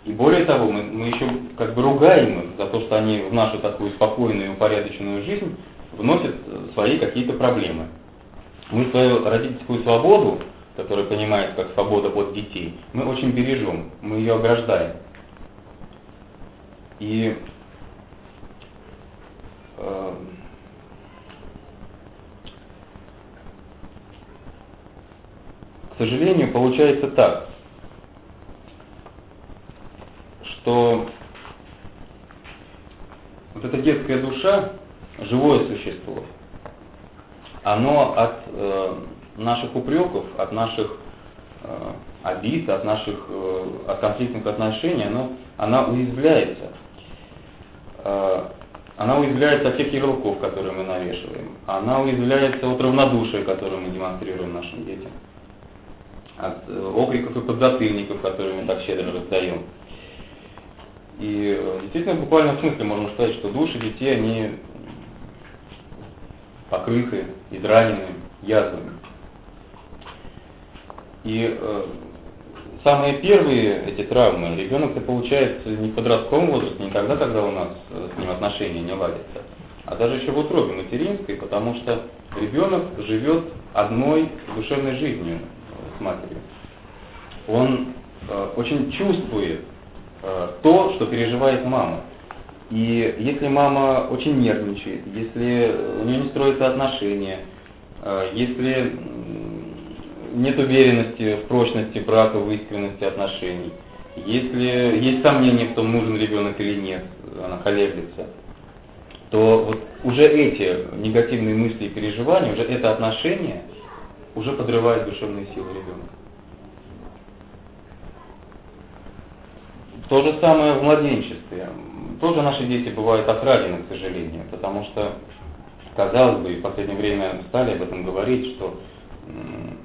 Speaker 1: И более того, мы, мы еще как бы ругаем их за то, что они в нашу такую спокойную, упорядоченную жизнь вносят свои какие-то проблемы. Мы свою родительскую свободу, которая понимает как свобода от детей, мы очень бережем, мы ее ограждаем. И э, к сожалению, получается так, что вот эта детская душа, живое существо, оно от э, наших упреков, от наших э, обид, от наших э, от конфликтных отношений, оно, она уязвляется. Э, она уязвляется от тех ярлыков, которые мы навешиваем. Она уязвляется от равнодушия, которое мы демонстрируем нашим детям. От э, окриков и подзатыльников, которые мы так щедро раздаем. И э, действительно, в буквальном смысле можно сказать, что души детей, они покрыты, изранены язвами. И э, самые первые эти травмы ребенок-то получает не в подростковом возрасте, не тогда, когда у нас э, с ним отношения не ладятся, а даже еще в утробе материнской, потому что ребенок живет одной душевной жизнью с матерью. Он э, очень чувствует э, то, что переживает мама. И если мама очень нервничает, если у нее не строятся отношения, э, если нет уверенности в прочности брака, в искренности отношений, если есть сомнения в том, нужен ребенок или нет, она колеблется, то вот уже эти негативные мысли и переживания, уже это отношение уже подрывает душевные силы ребенка. То же самое в младенчестве тоже наши дети бывают окрадены, к сожалению, потому что, казалось бы, и в последнее время стали об этом говорить, что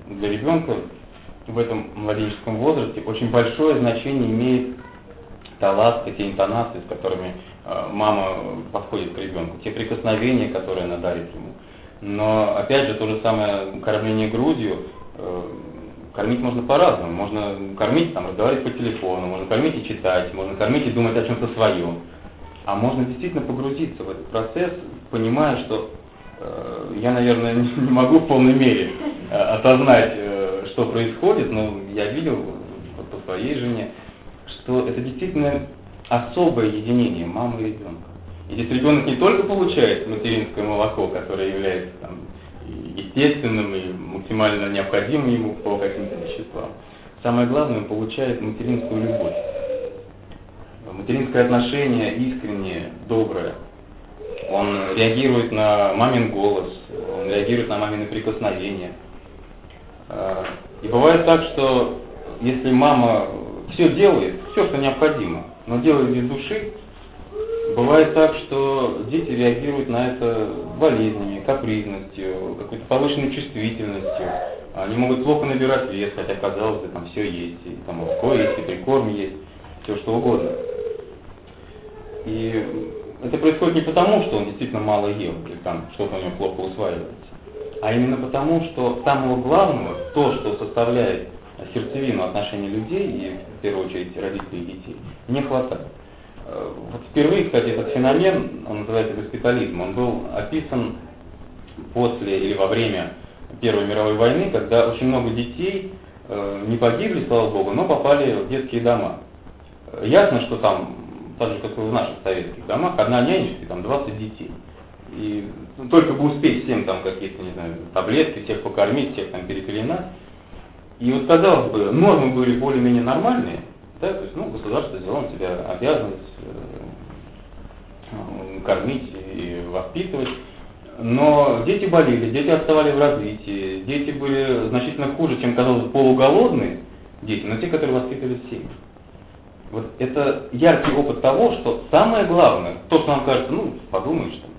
Speaker 1: для ребенка в этом младенческом возрасте очень большое значение имеет та ласка, те интонации, с которыми э, мама подходит к ребенку, те прикосновения, которые она дарит ему. Но опять же, то же самое кормление грудью, э, кормить можно по-разному. Можно кормить, там, разговаривать по телефону, можно кормить и читать, можно кормить и думать о чем-то своем а можно действительно погрузиться в этот процесс, понимая, что э, я, наверное, не, могу в полной мере э, осознать, э, что происходит, но я видел по, по своей жене, что это действительно особое единение мамы и ребенка. И здесь ребенок не только получает материнское молоко, которое является там, естественным и максимально необходимым ему по каким-то веществам. Самое главное, он получает материнскую любовь материнское отношение искреннее, доброе. Он реагирует на мамин голос, он реагирует на мамины прикосновения. А, и бывает так, что если мама все делает, все, что необходимо, но делает без души, бывает так, что дети реагируют на это болезнями, капризностью, какой-то повышенной чувствительностью. Они могут плохо набирать вес, хотя казалось бы, там все есть, и там молоко есть, и прикорм есть, все что угодно. И это происходит не потому, что он действительно мало ел, или там что-то у него плохо усваивается, а именно потому, что самого главного, то, что составляет сердцевину отношений людей, и в первую очередь родителей и детей, не хватает. Э, вот впервые, кстати, этот феномен, он называется госпитализм, он был описан после или во время Первой мировой войны, когда очень много детей э, не погибли, слава богу, но попали в детские дома. Ясно, что там так же, как и в наших советских домах, одна нянечка, там 20 детей. И ну, только бы успеть всем там какие-то, не знаю, таблетки, всех покормить, всех там перепеленать. И вот казалось бы, нормы были более-менее нормальные, да, то есть, ну, государство взяло на себя обязанность э, кормить и воспитывать. Но дети болели, дети отставали в развитии, дети были значительно хуже, чем казалось полуголодные дети, но те, которые воспитывались в семьях. Вот это яркий опыт того, что самое главное, то, что нам кажется, ну, подумаешь, там,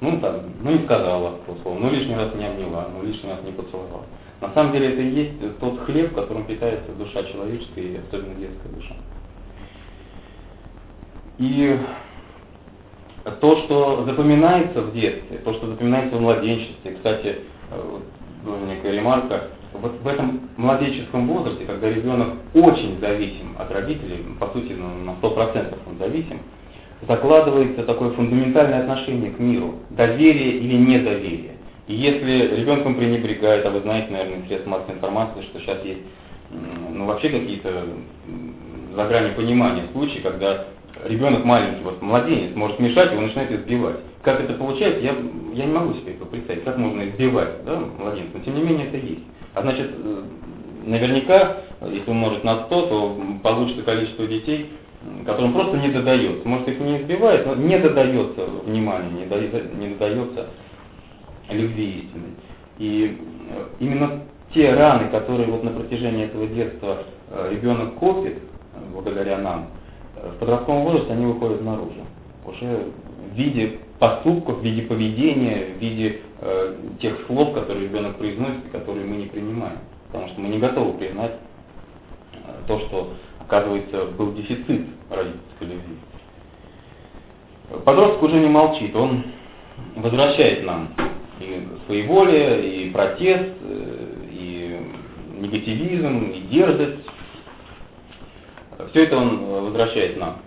Speaker 1: Ну, там, ну не сказала слово, ну лишний раз не обняла, ну лишний раз не поцеловала. На самом деле это и есть тот хлеб, которым питается душа человеческая и особенно детская душа. И то, что запоминается в детстве, то, что запоминается в младенчестве, кстати, была некая ремарка, вот в этом младенческом возрасте, когда ребенок очень зависим от родителей, по сути на 100% он зависим, закладывается такое фундаментальное отношение к миру, доверие или недоверие. И если ребенком пренебрегает, а вы знаете, наверное, средств массовой информации, что сейчас есть ну, вообще какие-то за грани понимания случаи, когда ребенок маленький, вот младенец, может мешать, его начинает избивать. Как это получается, я, я не могу себе это представить, как можно избивать да, младенца, но тем не менее это есть. А значит, э, наверняка, если умножить на 100, то получится количество детей, которым просто не додается. Может, их не избивает, но не додается внимания, не, додается, не додается любви истины. И э, именно те раны, которые вот на протяжении этого детства э, ребенок копит, благодаря нам, в подростковом возрасте они выходят наружу. Уже в виде поступков, в виде поведения, в виде э, тех слов, которые ребенок произносит, которые мы не принимаем. Потому что мы не готовы признать э, то, что, оказывается, был дефицит родительской любви. Подросток уже не молчит, он возвращает нам и своеволие, и протест, э, и негативизм, и дерзость. Все это он э, возвращает нам.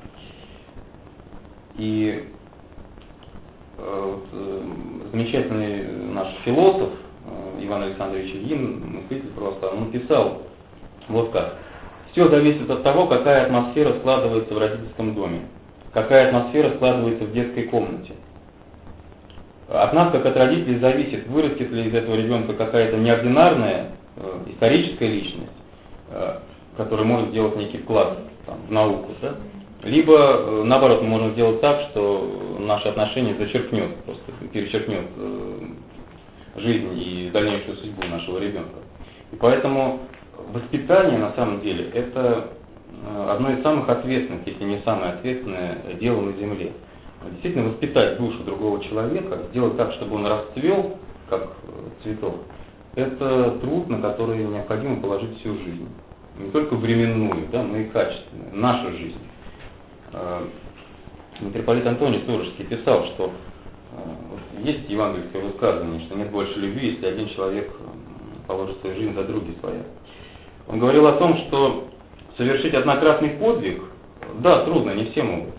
Speaker 1: И Э, замечательный наш философ Иван Александрович Ильин, мыслитель просто, он писал вот как. Все зависит от того, какая атмосфера складывается в родительском доме, какая атмосфера складывается в детской комнате. От нас, как от родителей, зависит, вырастет ли из этого ребенка какая-то неординарная историческая личность, которая может сделать некий вклад там, в науку, да? Либо, э, наоборот, мы можем сделать так, что наши отношения зачеркнет, просто перечеркнет э, жизнь и дальнейшую судьбу нашего ребенка. И поэтому воспитание, на самом деле, это э, одно из самых ответственных, если не самое ответственное дело на Земле. Действительно, воспитать душу другого человека, сделать так, чтобы он расцвел, как цветок, это труд, на который необходимо положить всю жизнь. Не только временную, да, но и качественную, нашу жизнь. Э, митрополит Антоний Сурожский писал, что э, есть евангельское высказывание, что нет больше любви, если один человек э, положит свою жизнь за други своя. Он говорил о том, что совершить однократный подвиг, да, трудно, не все могут,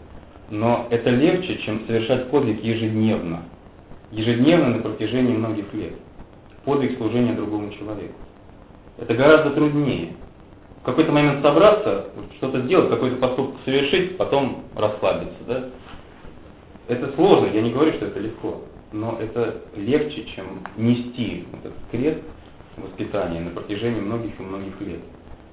Speaker 1: но это легче, чем совершать подвиг ежедневно, ежедневно на протяжении многих лет. Подвиг служения другому человеку. Это гораздо труднее в какой-то момент собраться, что-то сделать, какой-то поступок совершить, потом расслабиться. Да? Это сложно, я не говорю, что это легко, но это легче, чем нести этот крест воспитания на протяжении многих и многих лет.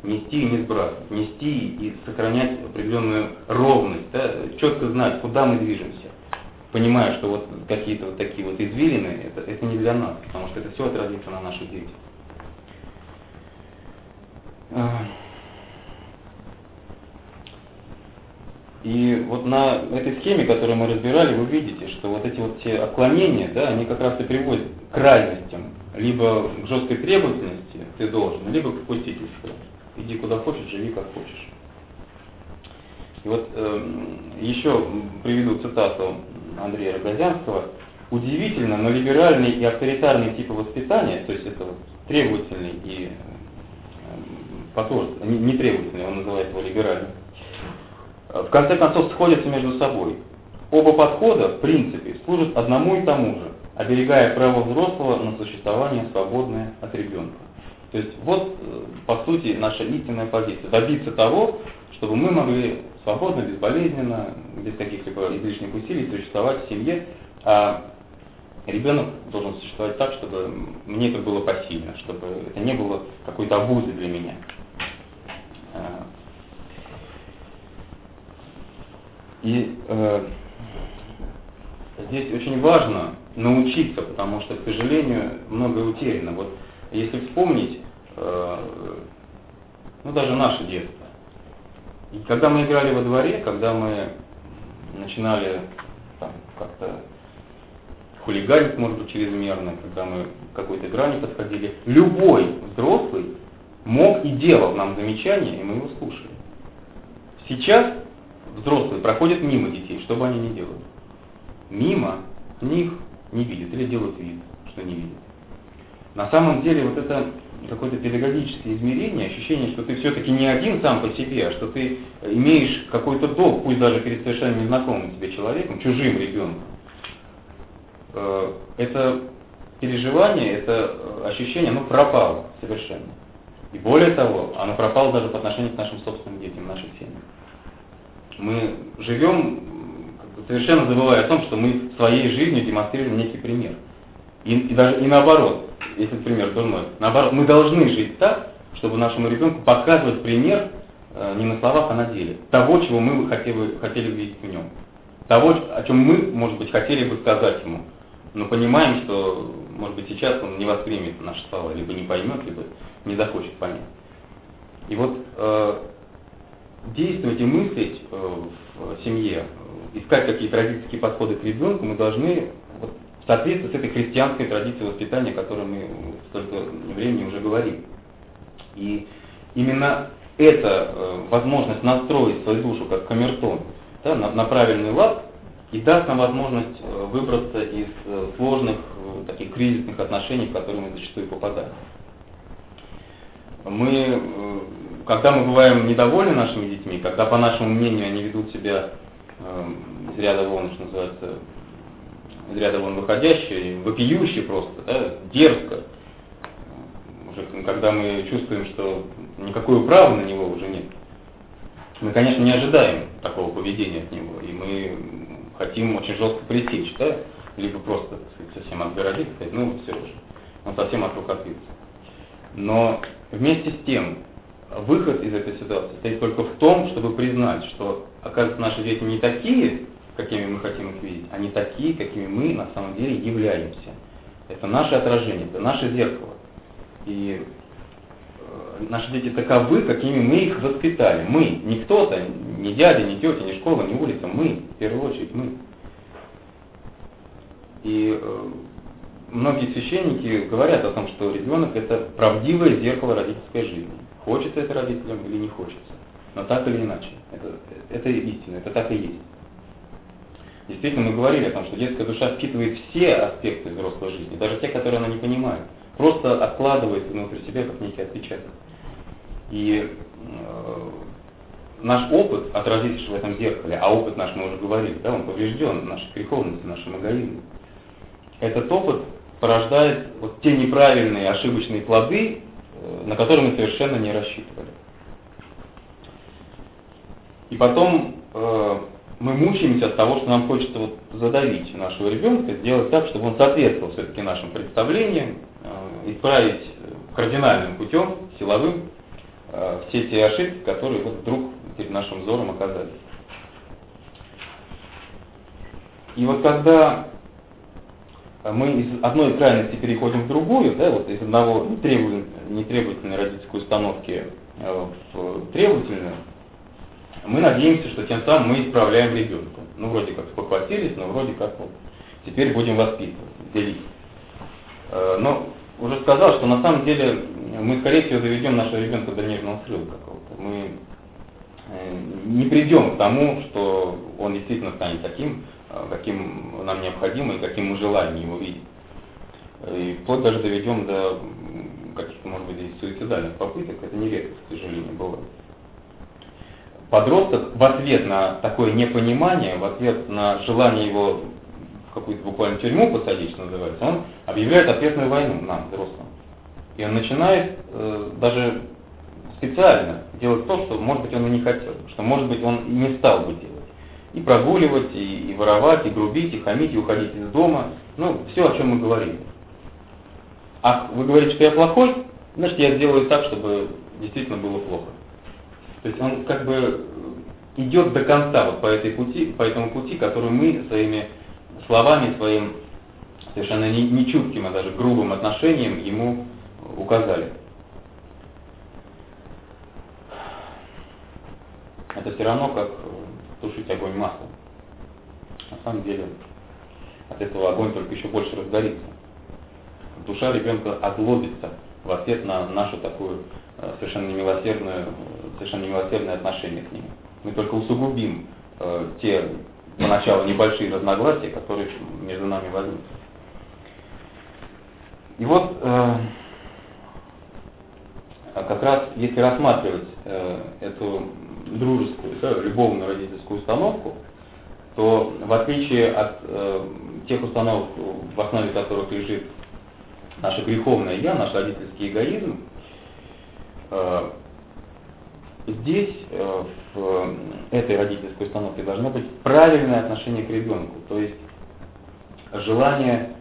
Speaker 1: Нести и не сбрасывать, нести и сохранять определенную ровность, да? четко знать, куда мы движемся, понимая, что вот какие-то вот такие вот извилины, это, это не для нас, потому что это все отразится на наших детях. И вот на этой схеме, которую мы разбирали, вы видите, что вот эти вот все отклонения, да, они как раз и приводят к крайностям. Либо к жесткой требовательности ты должен, либо к попустительству. Иди куда хочешь, живи как хочешь. И вот э, еще приведу цитату Андрея Рогозянского. Удивительно, но либеральный и авторитарный типы воспитания, то есть это вот требовательный и потворство, не, не требовательный, он называет его либеральным, в конце концов сходятся между собой. Оба подхода, в принципе, служат одному и тому же, оберегая право взрослого на существование, свободное от ребенка. То есть вот, э, по сути, наша истинная позиция. Добиться того, чтобы мы могли свободно, безболезненно, без каких-либо излишних усилий существовать в семье, а ребенок должен существовать так, чтобы мне это было посильно, чтобы это не было какой-то обузой для меня. А. И э, здесь очень важно научиться, потому что, к сожалению, многое утеряно. Вот если вспомнить, э, ну даже наше детство. И когда мы играли во дворе, когда мы начинали там, как-то хулиганить, может быть, чрезмерно, когда мы к какой-то грани подходили. Любой взрослый мог и делал нам замечания, и мы его слушали. Сейчас взрослые проходят мимо детей, что бы они ни делали. Мимо них не видят или делают вид, что не видят. На самом деле вот это какое-то педагогическое измерение, ощущение, что ты все-таки не один сам по себе, а что ты имеешь какой-то долг, пусть даже перед совершенно незнакомым тебе человеком, чужим ребенком. Э, это переживание, это ощущение, оно пропало совершенно. И более того, оно пропало даже по отношению к нашим собственным детям, нашим семьям. Мы живем, совершенно забывая о том, что мы своей жизнью демонстрируем некий пример. И, и даже и наоборот, если пример дурной. Наоборот, мы должны жить так, чтобы нашему ребенку показывать пример э, не на словах, а на деле. Того, чего мы хотели, хотели видеть в нем. Того, о чем мы, может быть, хотели бы сказать ему. Но понимаем, что, может быть, сейчас он не воспримет наши слова, либо не поймет, либо не захочет понять. И вот э, действовать и мыслить э, в семье, искать какие-то родительские подходы к ребенку, мы должны вот, соответствовать этой христианской традиции воспитания, о которой мы столько времени уже говорим. И именно эта э, возможность настроить свою душу как камертон да, на, на правильный лад и даст нам возможность э, выбраться из э, сложных таких кризисных отношений, в которые мы зачастую попадаем. Мы, когда мы бываем недовольны нашими детьми, когда, по нашему мнению, они ведут себя э, из ряда вон, что называется, из ряда вон выходящие, вопиющие просто, да, дерзко. Уже когда мы чувствуем, что никакого права на него уже нет. Мы, конечно, не ожидаем такого поведения от него, и мы хотим очень жестко пресечь, да, либо просто сказать, совсем отгородить, сказать, ну все уже, он совсем от рук отбился. Но вместе с тем, выход из этой ситуации стоит только в том, чтобы признать, что, оказывается, наши дети не такие, какими мы хотим их видеть, не такие, какими мы на самом деле являемся. Это наше отражение, это наше зеркало. И э, наши дети таковы, какими мы их воспитали. Мы, не кто-то, не дядя, не тетя, не школа, не улица, мы, в первую очередь, мы. И э, многие священники говорят о том, что ребенок это правдивое зеркало родительской жизни. Хочется это родителям или не хочется. Но так или иначе. Это, это истина, это так и есть. Действительно, мы говорили о том, что детская душа впитывает все аспекты взрослой жизни, даже те, которые она не понимает. Просто откладывает внутрь себя как некий отпечаток. И э, наш опыт, отразившийся в этом зеркале, а опыт наш, мы уже говорили, да, он поврежден, нашей греховности, нашим эгоизмом. Этот опыт порождает вот те неправильные, ошибочные плоды, э, на которые мы совершенно не рассчитывали. И потом э, мы мучаемся от того, что нам хочется вот задавить нашего ребенка, сделать так, чтобы он соответствовал все-таки нашим представлениям, э, исправить кардинальным путем, силовым, э, все те ошибки, которые вот вдруг перед нашим взором оказались. И вот когда мы из одной крайности переходим в другую, да, вот из одного нетребовательной родительской установки э, в требовательную, мы надеемся, что тем самым мы исправляем ребенка. Ну, вроде как спохватились, но вроде как вот теперь будем воспитывать, делить. Э, но уже сказал, что на самом деле мы, скорее всего, доведем нашего ребенка до нервного срыва какого-то. Мы э, не придем к тому, что он действительно станет таким, э, каким нам необходимо и каким мы желаем его видеть. И вплоть даже доведем до каких-то, может быть, суицидальных попыток, это нередко, к сожалению, бывает подросток в ответ на такое непонимание, в ответ на желание его в какую-то буквально тюрьму посадить, что называется, он объявляет ответную войну нам, взрослым. И он начинает э, даже специально делать то, что, может быть, он и не хотел, что, может быть, он и не стал бы делать. И прогуливать, и, и воровать, и грубить, и хамить, и уходить из дома. Ну, все, о чем мы говорили. А вы говорите, что я плохой, значит, я сделаю так, чтобы действительно было плохо. То есть он как бы идет до конца вот по этой пути, по этому пути, который мы своими словами, своим совершенно нечутким, а даже грубым отношением ему указали. Это все равно как тушить огонь маслом. На самом деле от этого огонь только еще больше разгорится. Душа ребенка отлобится в ответ на нашу такую э, совершенно немилосердную, совершенно немилосердное отношение к нему. Мы только усугубим э, те поначалу небольшие разногласия, которые между нами возникнут. И вот э, как раз если рассматривать э, эту дружескую, да, любовную родительскую установку, то в отличие от э, тех установок, в основе которых лежит наше греховное я, наш родительский эгоизм, э, здесь э, в этой родительской установке должно быть правильное отношение к ребенку, то есть желание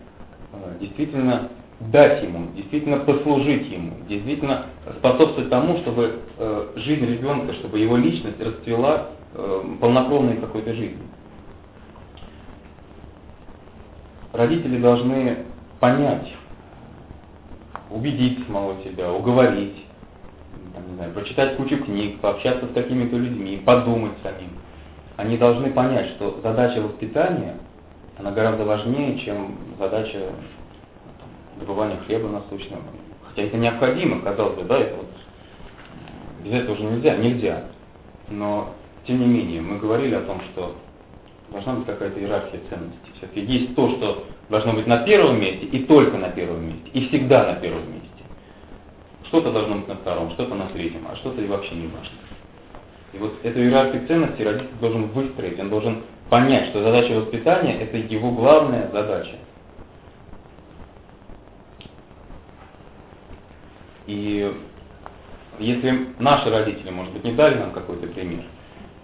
Speaker 1: э, действительно дать ему, действительно послужить ему, действительно способствовать тому, чтобы жизнь ребенка, чтобы его личность расцвела полнокровной какой-то жизнью. Родители должны понять, убедить самого себя, уговорить, там, не знаю, прочитать кучу книг, пообщаться с какими-то людьми, подумать самим. Они должны понять, что задача воспитания, она гораздо важнее, чем задача добывания хлеба насущного. Хотя это необходимо, казалось бы, да, это вот без этого уже нельзя, нельзя. Но, тем не менее, мы говорили о том, что должна быть какая-то иерархия ценностей. Все-таки есть то, что должно быть на первом месте и только на первом месте, и всегда на первом месте. Что-то должно быть на втором, что-то на третьем, а что-то и вообще не важно. И вот эту иерархию ценностей родитель должен выстроить, он должен понять, что задача воспитания – это его главная задача. И если наши родители, может быть, не дали нам какой-то пример,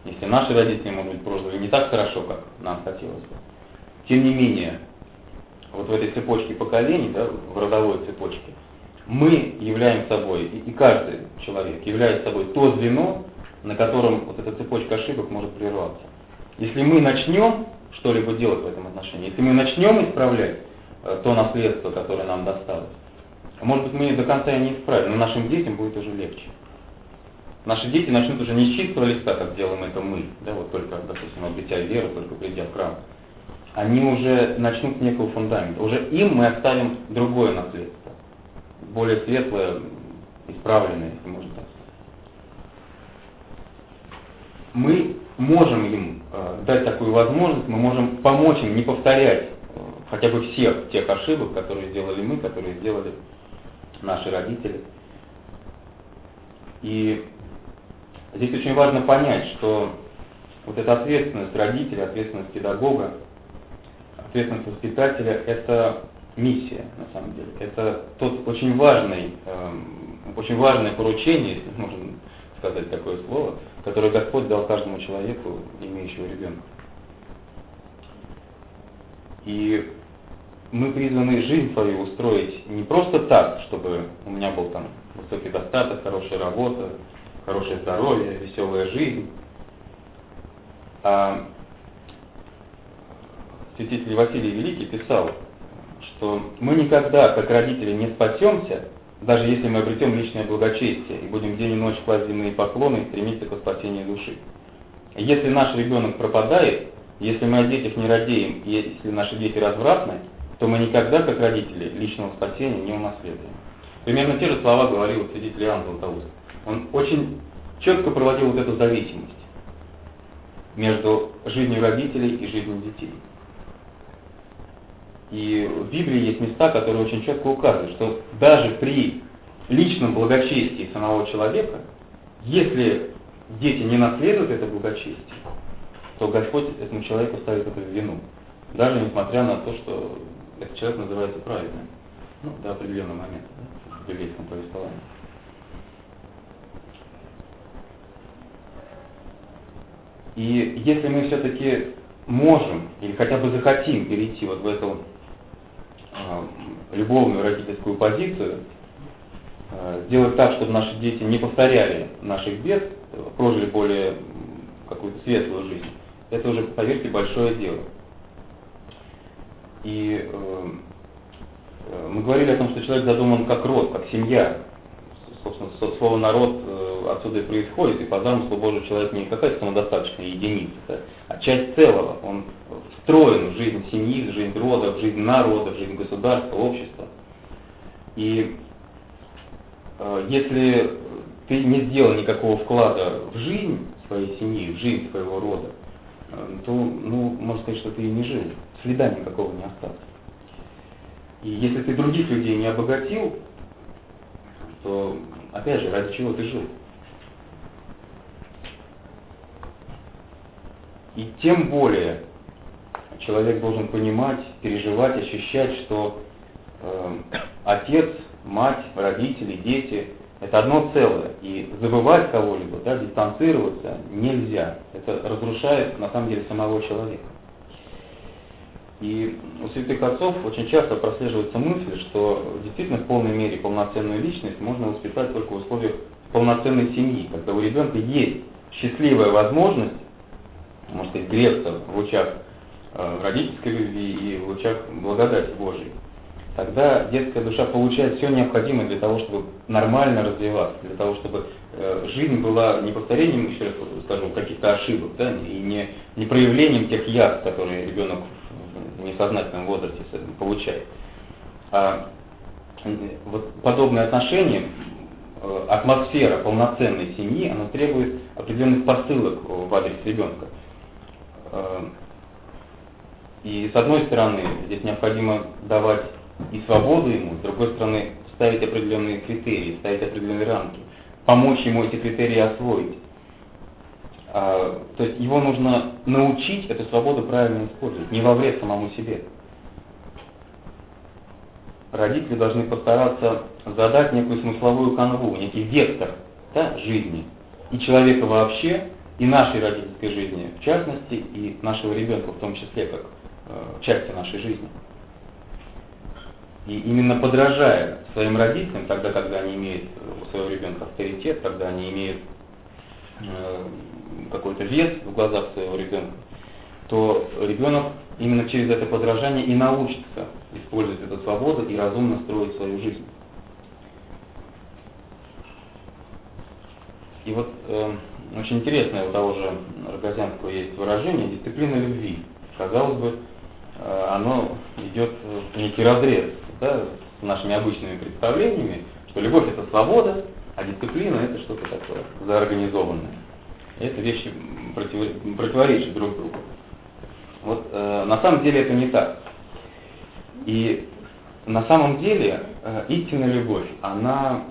Speaker 1: если наши родители, может быть, прожили не так хорошо, как нам хотелось бы, тем не менее, вот в этой цепочке поколений, да, в родовой цепочке, мы являем собой, и каждый человек являет собой то звено, на котором вот эта цепочка ошибок может прерваться. Если мы начнем что-либо делать в этом отношении, если мы начнем исправлять э, то наследство, которое нам досталось, может быть, мы до конца и не исправим, но нашим детям будет уже легче. Наши дети начнут уже не с чистого листа, как делаем это мы, да, вот только, допустим, обретя веру, только придя в храм. Они уже начнут некого фундамента. Уже им мы оставим другое наследство более светлое, исправленное, если можно так сказать. Мы можем им э, дать такую возможность, мы можем помочь им не повторять э, хотя бы всех тех ошибок, которые сделали мы, которые сделали наши родители. И здесь очень важно понять, что вот эта ответственность родителя, ответственность педагога, ответственность воспитателя – это миссия, на самом деле. Это тот очень важный, э, очень важное поручение, если можно сказать такое слово, которое Господь дал каждому человеку, имеющему ребенка. И мы призваны жизнь свою устроить не просто так, чтобы у меня был там высокий достаток, хорошая работа, хорошее здоровье, веселая жизнь. А святитель Василий Великий писал, что мы никогда, как родители, не спасемся, даже если мы обретем личное благочестие и будем день и ночь класть земные поклоны и стремиться к спасению души. Если наш ребенок пропадает, если мы о детях не радеем, если наши дети развратны, то мы никогда, как родители, личного спасения не унаследуем. Примерно те же слова говорил свидетель Иоанн Златоуст. Он очень четко проводил вот эту зависимость между жизнью родителей и жизнью детей. И в Библии есть места, которые очень четко указывают, что даже при личном благочестии самого человека, если дети не наследуют это благочестие, то Господь этому человеку ставит это в вину. Даже несмотря на то, что этот человек называется праведным. Ну, до определенного момента, да, в библейском повествовании. И если мы все-таки можем или хотя бы захотим перейти вот в эту любовную родительскую позицию, э, сделать так, чтобы наши дети не повторяли наших бед, прожили более какую-то светлую жизнь, это уже, поверьте, большое дело. И э, мы говорили о том, что человек задуман как род, как семья, собственно, слово народ э, отсюда и происходит, и по замыслу Божьего человек не какая-то самодостаточная единица, а часть целого. Он встроен в жизнь семьи, в жизнь рода, в жизнь народа, в жизнь государства, общества. И э, если ты не сделал никакого вклада в жизнь своей семьи, в жизнь своего рода, э, то, ну, можно сказать, что ты и не жил, следа никакого не осталось. И если ты других людей не обогатил, то, опять же, ради чего ты жил? И тем более человек должен понимать, переживать, ощущать, что э, отец, мать, родители, дети – это одно целое. И забывать кого-либо, да, дистанцироваться нельзя. Это разрушает, на самом деле, самого человека. И у святых отцов очень часто прослеживается мысль, что действительно в полной мере полноценную личность можно воспитать только в условиях полноценной семьи, когда у ребенка есть счастливая возможность, можно сказать, греться в лучах э, родительской любви и в лучах благодати Божией. Тогда детская душа получает все необходимое для того, чтобы нормально развиваться, для того, чтобы э, жизнь была не повторением, еще раз скажу, каких-то ошибок, да, и не, не проявлением тех яд, которые ребенок в несознательном возрасте получает. А вот подобное отношение, э, атмосфера полноценной семьи, она требует определенных посылок в адрес ребенка. И с одной стороны, здесь необходимо давать и свободу ему, с другой стороны, ставить определенные критерии, ставить определенные рамки, помочь ему эти критерии освоить. А, то есть его нужно научить эту свободу правильно использовать, не во вред самому себе. Родители должны постараться задать некую смысловую канву, некий вектор да, жизни и человека вообще, и нашей родительской жизни в частности, и нашего ребенка в том числе, как части нашей жизни. И именно подражая своим родителям, тогда, когда они имеют у своего ребенка авторитет, когда они имеют э, какой-то вес в глазах своего ребенка, то ребенок именно через это подражание и научится использовать эту свободу и разумно строить свою жизнь. И вот э, очень интересное у того же Рогозянского есть выражение «дисциплина любви». Казалось бы, э, оно идет в некий разрез да, с нашими обычными представлениями, что любовь это свобода, а дисциплина это что-то такое заорганизованное. И это вещи против, противоречат друг другу. Вот э, на самом деле это не так. И на самом деле э, истинная любовь, она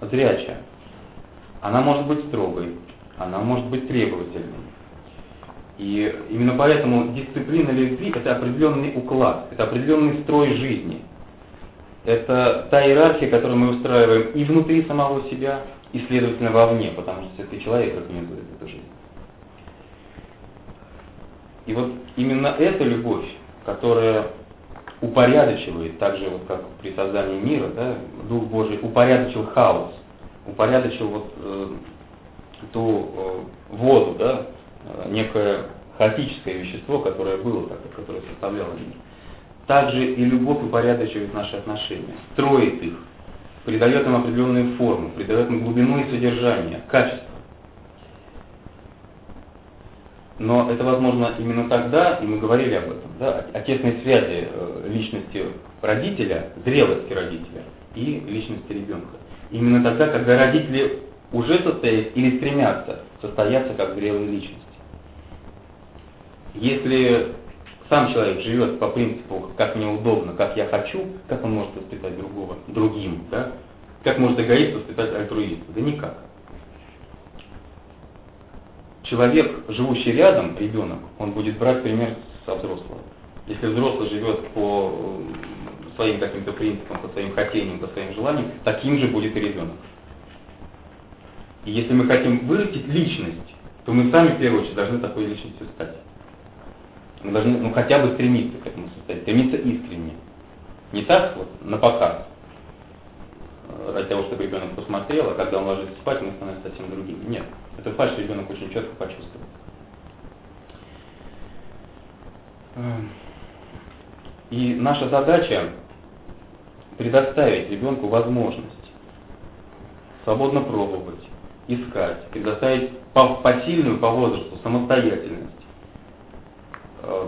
Speaker 1: зрячая. Она может быть строгой, она может быть требовательной. И именно поэтому дисциплина любви – это определенный уклад, это определенный строй жизни. Это та иерархия, которую мы устраиваем и внутри самого себя, и, следовательно, вовне, потому что святый человек организует эту жизнь. И вот именно эта любовь, которая упорядочивает, так же вот как при создании мира, да, Дух Божий упорядочил хаос, упорядочил вот э, ту э, воду, да, некое хаотическое вещество, которое было, которое составляло мир. Также и любовь упорядочивает наши отношения, строит их, придает им определенную форму, придает им глубину и содержание, качество. Но это возможно именно тогда, и мы говорили об этом, да, о тесной связи э, личности родителя, зрелости родителя и личности ребенка. Именно тогда, когда родители уже состоят или стремятся состояться как зрелые личности. Если сам человек живет по принципу, как мне удобно, как я хочу, как он может воспитать другого, другим, да? Как может эгоист воспитать альтруиста? Да никак. Человек, живущий рядом, ребенок, он будет брать пример со взрослого. Если взрослый живет по э, своим каким-то принципам, по своим хотениям, по своим желаниям, таким же будет и ребенок. И если мы хотим вырастить личность, то мы сами в первую очередь должны такой личностью стать. Мы должны ну, хотя бы стремиться к этому состоянию, стремиться искренне. Не так вот на показ, э, ради того, чтобы ребенок посмотрел, а когда он ложится спать, мы становимся совсем другими. Нет, это фальш ребенок очень четко почувствует. И наша задача предоставить ребенку возможность свободно пробовать, искать, предоставить по, посильную по возрасту самостоятельность,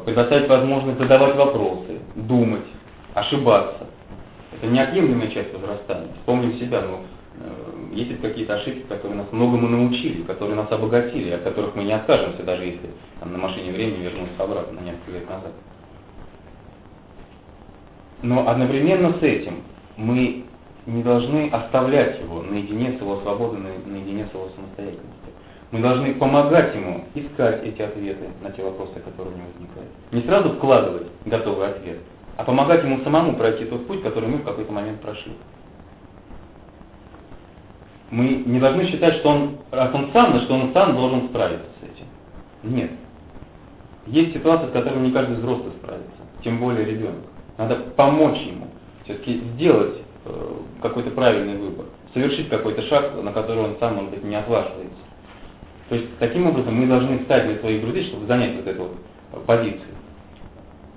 Speaker 1: предоставить возможность задавать вопросы, думать, ошибаться. Это неотъемлемая часть возрастания. Вспомним себя, но э, есть какие-то ошибки, которые нас многому научили, которые нас обогатили, от которых мы не откажемся, даже если там, на машине времени вернуться обратно на несколько лет назад. Но одновременно с этим мы не должны оставлять его наедине с его свободой, наедине с его самостоятельностью. Мы должны помогать ему искать эти ответы на те вопросы, которые у него возникают. Не сразу вкладывать готовый ответ, а помогать ему самому пройти тот путь, который мы в какой-то момент прошли. Мы не должны считать, что он, раз он сам, что он сам должен справиться с этим. Нет. Есть ситуации, с которыми не каждый взрослый справится, тем более ребенок. Надо помочь ему, все-таки сделать э, какой-то правильный выбор, совершить какой-то шаг, на который он сам, может быть, не отваживается. То есть, таким образом, мы должны встать для своих друзей, чтобы занять вот эту вот позицию.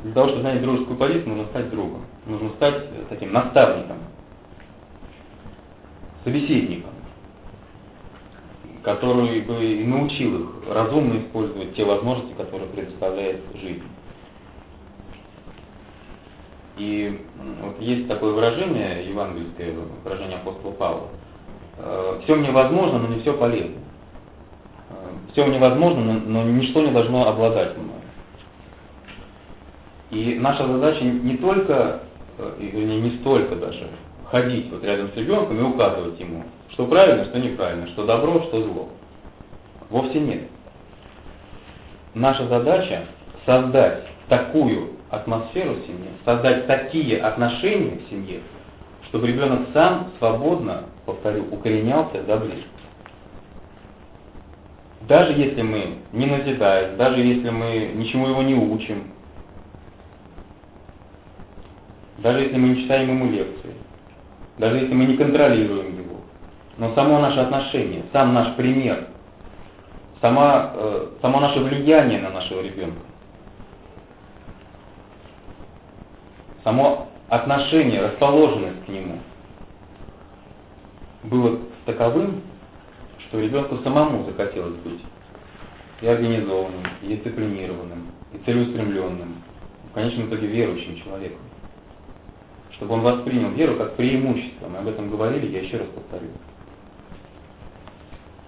Speaker 1: Для того, чтобы занять дружескую позицию, нужно стать другом. Нужно стать э, таким наставником, собеседником, который бы и научил их разумно использовать те возможности, которые предоставляет жизнь. И вот есть такое выражение, евангельское выражение апостола Павла. «Э, все мне возможно, но не все полезно. Все мне возможно, но, но ничто не должно обладать мной. И наша задача не только, э, вернее не столько даже, ходить вот рядом с ребенком и указывать ему, что правильно, что неправильно, что добро, что зло. Вовсе нет. Наша задача создать такую атмосферу в семье, создать такие отношения в семье, чтобы ребенок сам свободно, повторю, укоренялся в добре. Даже если мы не назидаем, даже если мы ничему его не учим, даже если мы не читаем ему лекции, даже если мы не контролируем его, но само наше отношение, сам наш пример, сама, э, само наше влияние на нашего ребенка, само отношение, расположенность к нему было таковым, что ребенку самому захотелось быть и организованным, и дисциплинированным, и целеустремленным, в конечном итоге верующим человеком. Чтобы он воспринял веру как преимущество. Мы об этом говорили, я еще раз повторю.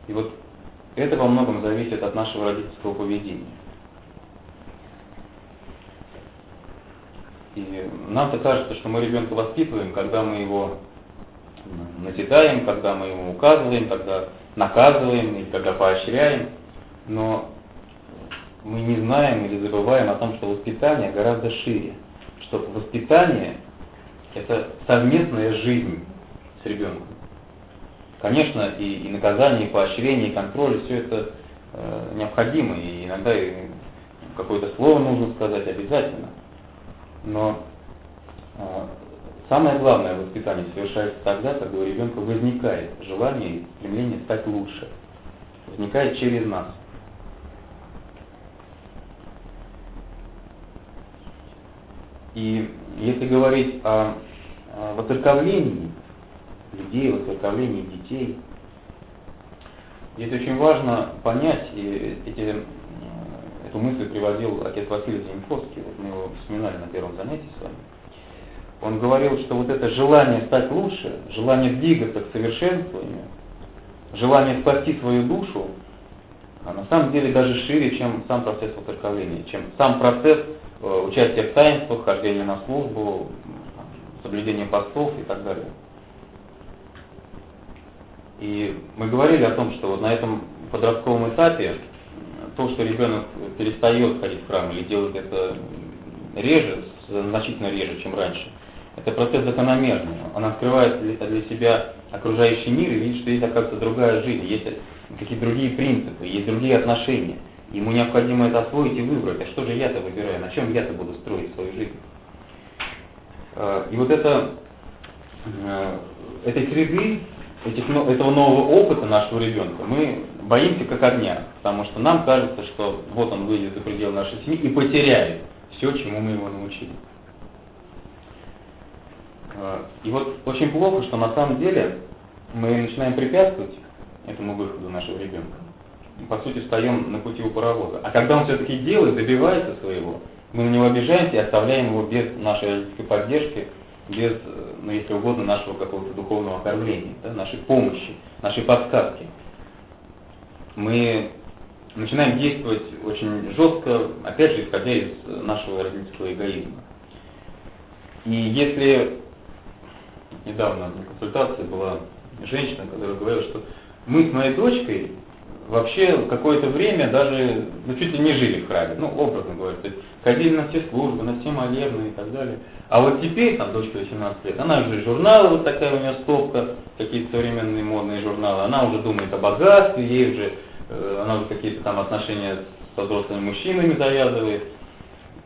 Speaker 1: И вот это во многом зависит от нашего родительского поведения. И нам-то кажется, что мы ребенка воспитываем, когда мы его назидаем, когда мы ему указываем, когда наказываем или когда поощряем. Но мы не знаем или забываем о том, что воспитание гораздо шире. Что воспитание – это совместная жизнь с ребенком. Конечно, и, и наказание, и поощрение, и контроль, все это э, необходимо, и иногда и какое-то слово нужно сказать обязательно. Но э, самое главное воспитание совершается тогда, когда у ребенка возникает желание и стремление стать лучше. Возникает через нас. И если говорить о, воцерковлении людей, воцерковлении детей, здесь очень важно понять, и эти Эту мысль приводил отец Василий Зиньковский, вот мы его вспоминали на первом занятии с вами. Он говорил, что вот это желание стать лучше, желание двигаться к совершенствованию, желание спасти свою душу, а на самом деле даже шире, чем сам процесс воцерковления, чем сам процесс э, участия в таинствах, хождения на службу, соблюдения постов и так далее. И мы говорили о том, что вот на этом подростковом этапе то, что ребенок перестает ходить в храм или делает это реже, значительно реже, чем раньше, это процесс закономерный. Он открывает для себя окружающий мир и видит, что есть, оказывается, другая жизнь, есть какие-то другие принципы, есть другие отношения. Ему необходимо это освоить и выбрать. А что же я-то выбираю? На чем я-то буду строить свою жизнь? А, и вот это, э, этой среды, этих, этого нового опыта нашего ребенка мы боимся как огня, потому что нам кажется, что вот он выйдет за пределы нашей семьи и потеряет все, чему мы его научили. А, и вот очень плохо, что на самом деле мы начинаем препятствовать этому выходу нашего ребенка, по сути, встаем на пути у паровоза. А когда он все-таки делает, добивается своего, мы на него обижаемся и оставляем его без нашей родительской поддержки, без, ну, если угодно, нашего какого-то духовного кормления, да, нашей помощи, нашей подсказки. Мы начинаем действовать очень жестко, опять же, исходя из нашего родительского эгоизма. И если недавно на консультации была женщина, которая говорила, что мы с моей дочкой вообще какое-то время даже ну, чуть ли не жили в храме, ну, образно говоря, то есть ходили на все службы, на все молебны и так далее. А вот теперь, там, дочка 18 лет, она уже журналы, вот такая у нее стопка, какие-то современные модные журналы, она уже думает о богатстве, ей уже, э, она уже какие-то там отношения с взрослыми мужчинами завязывает.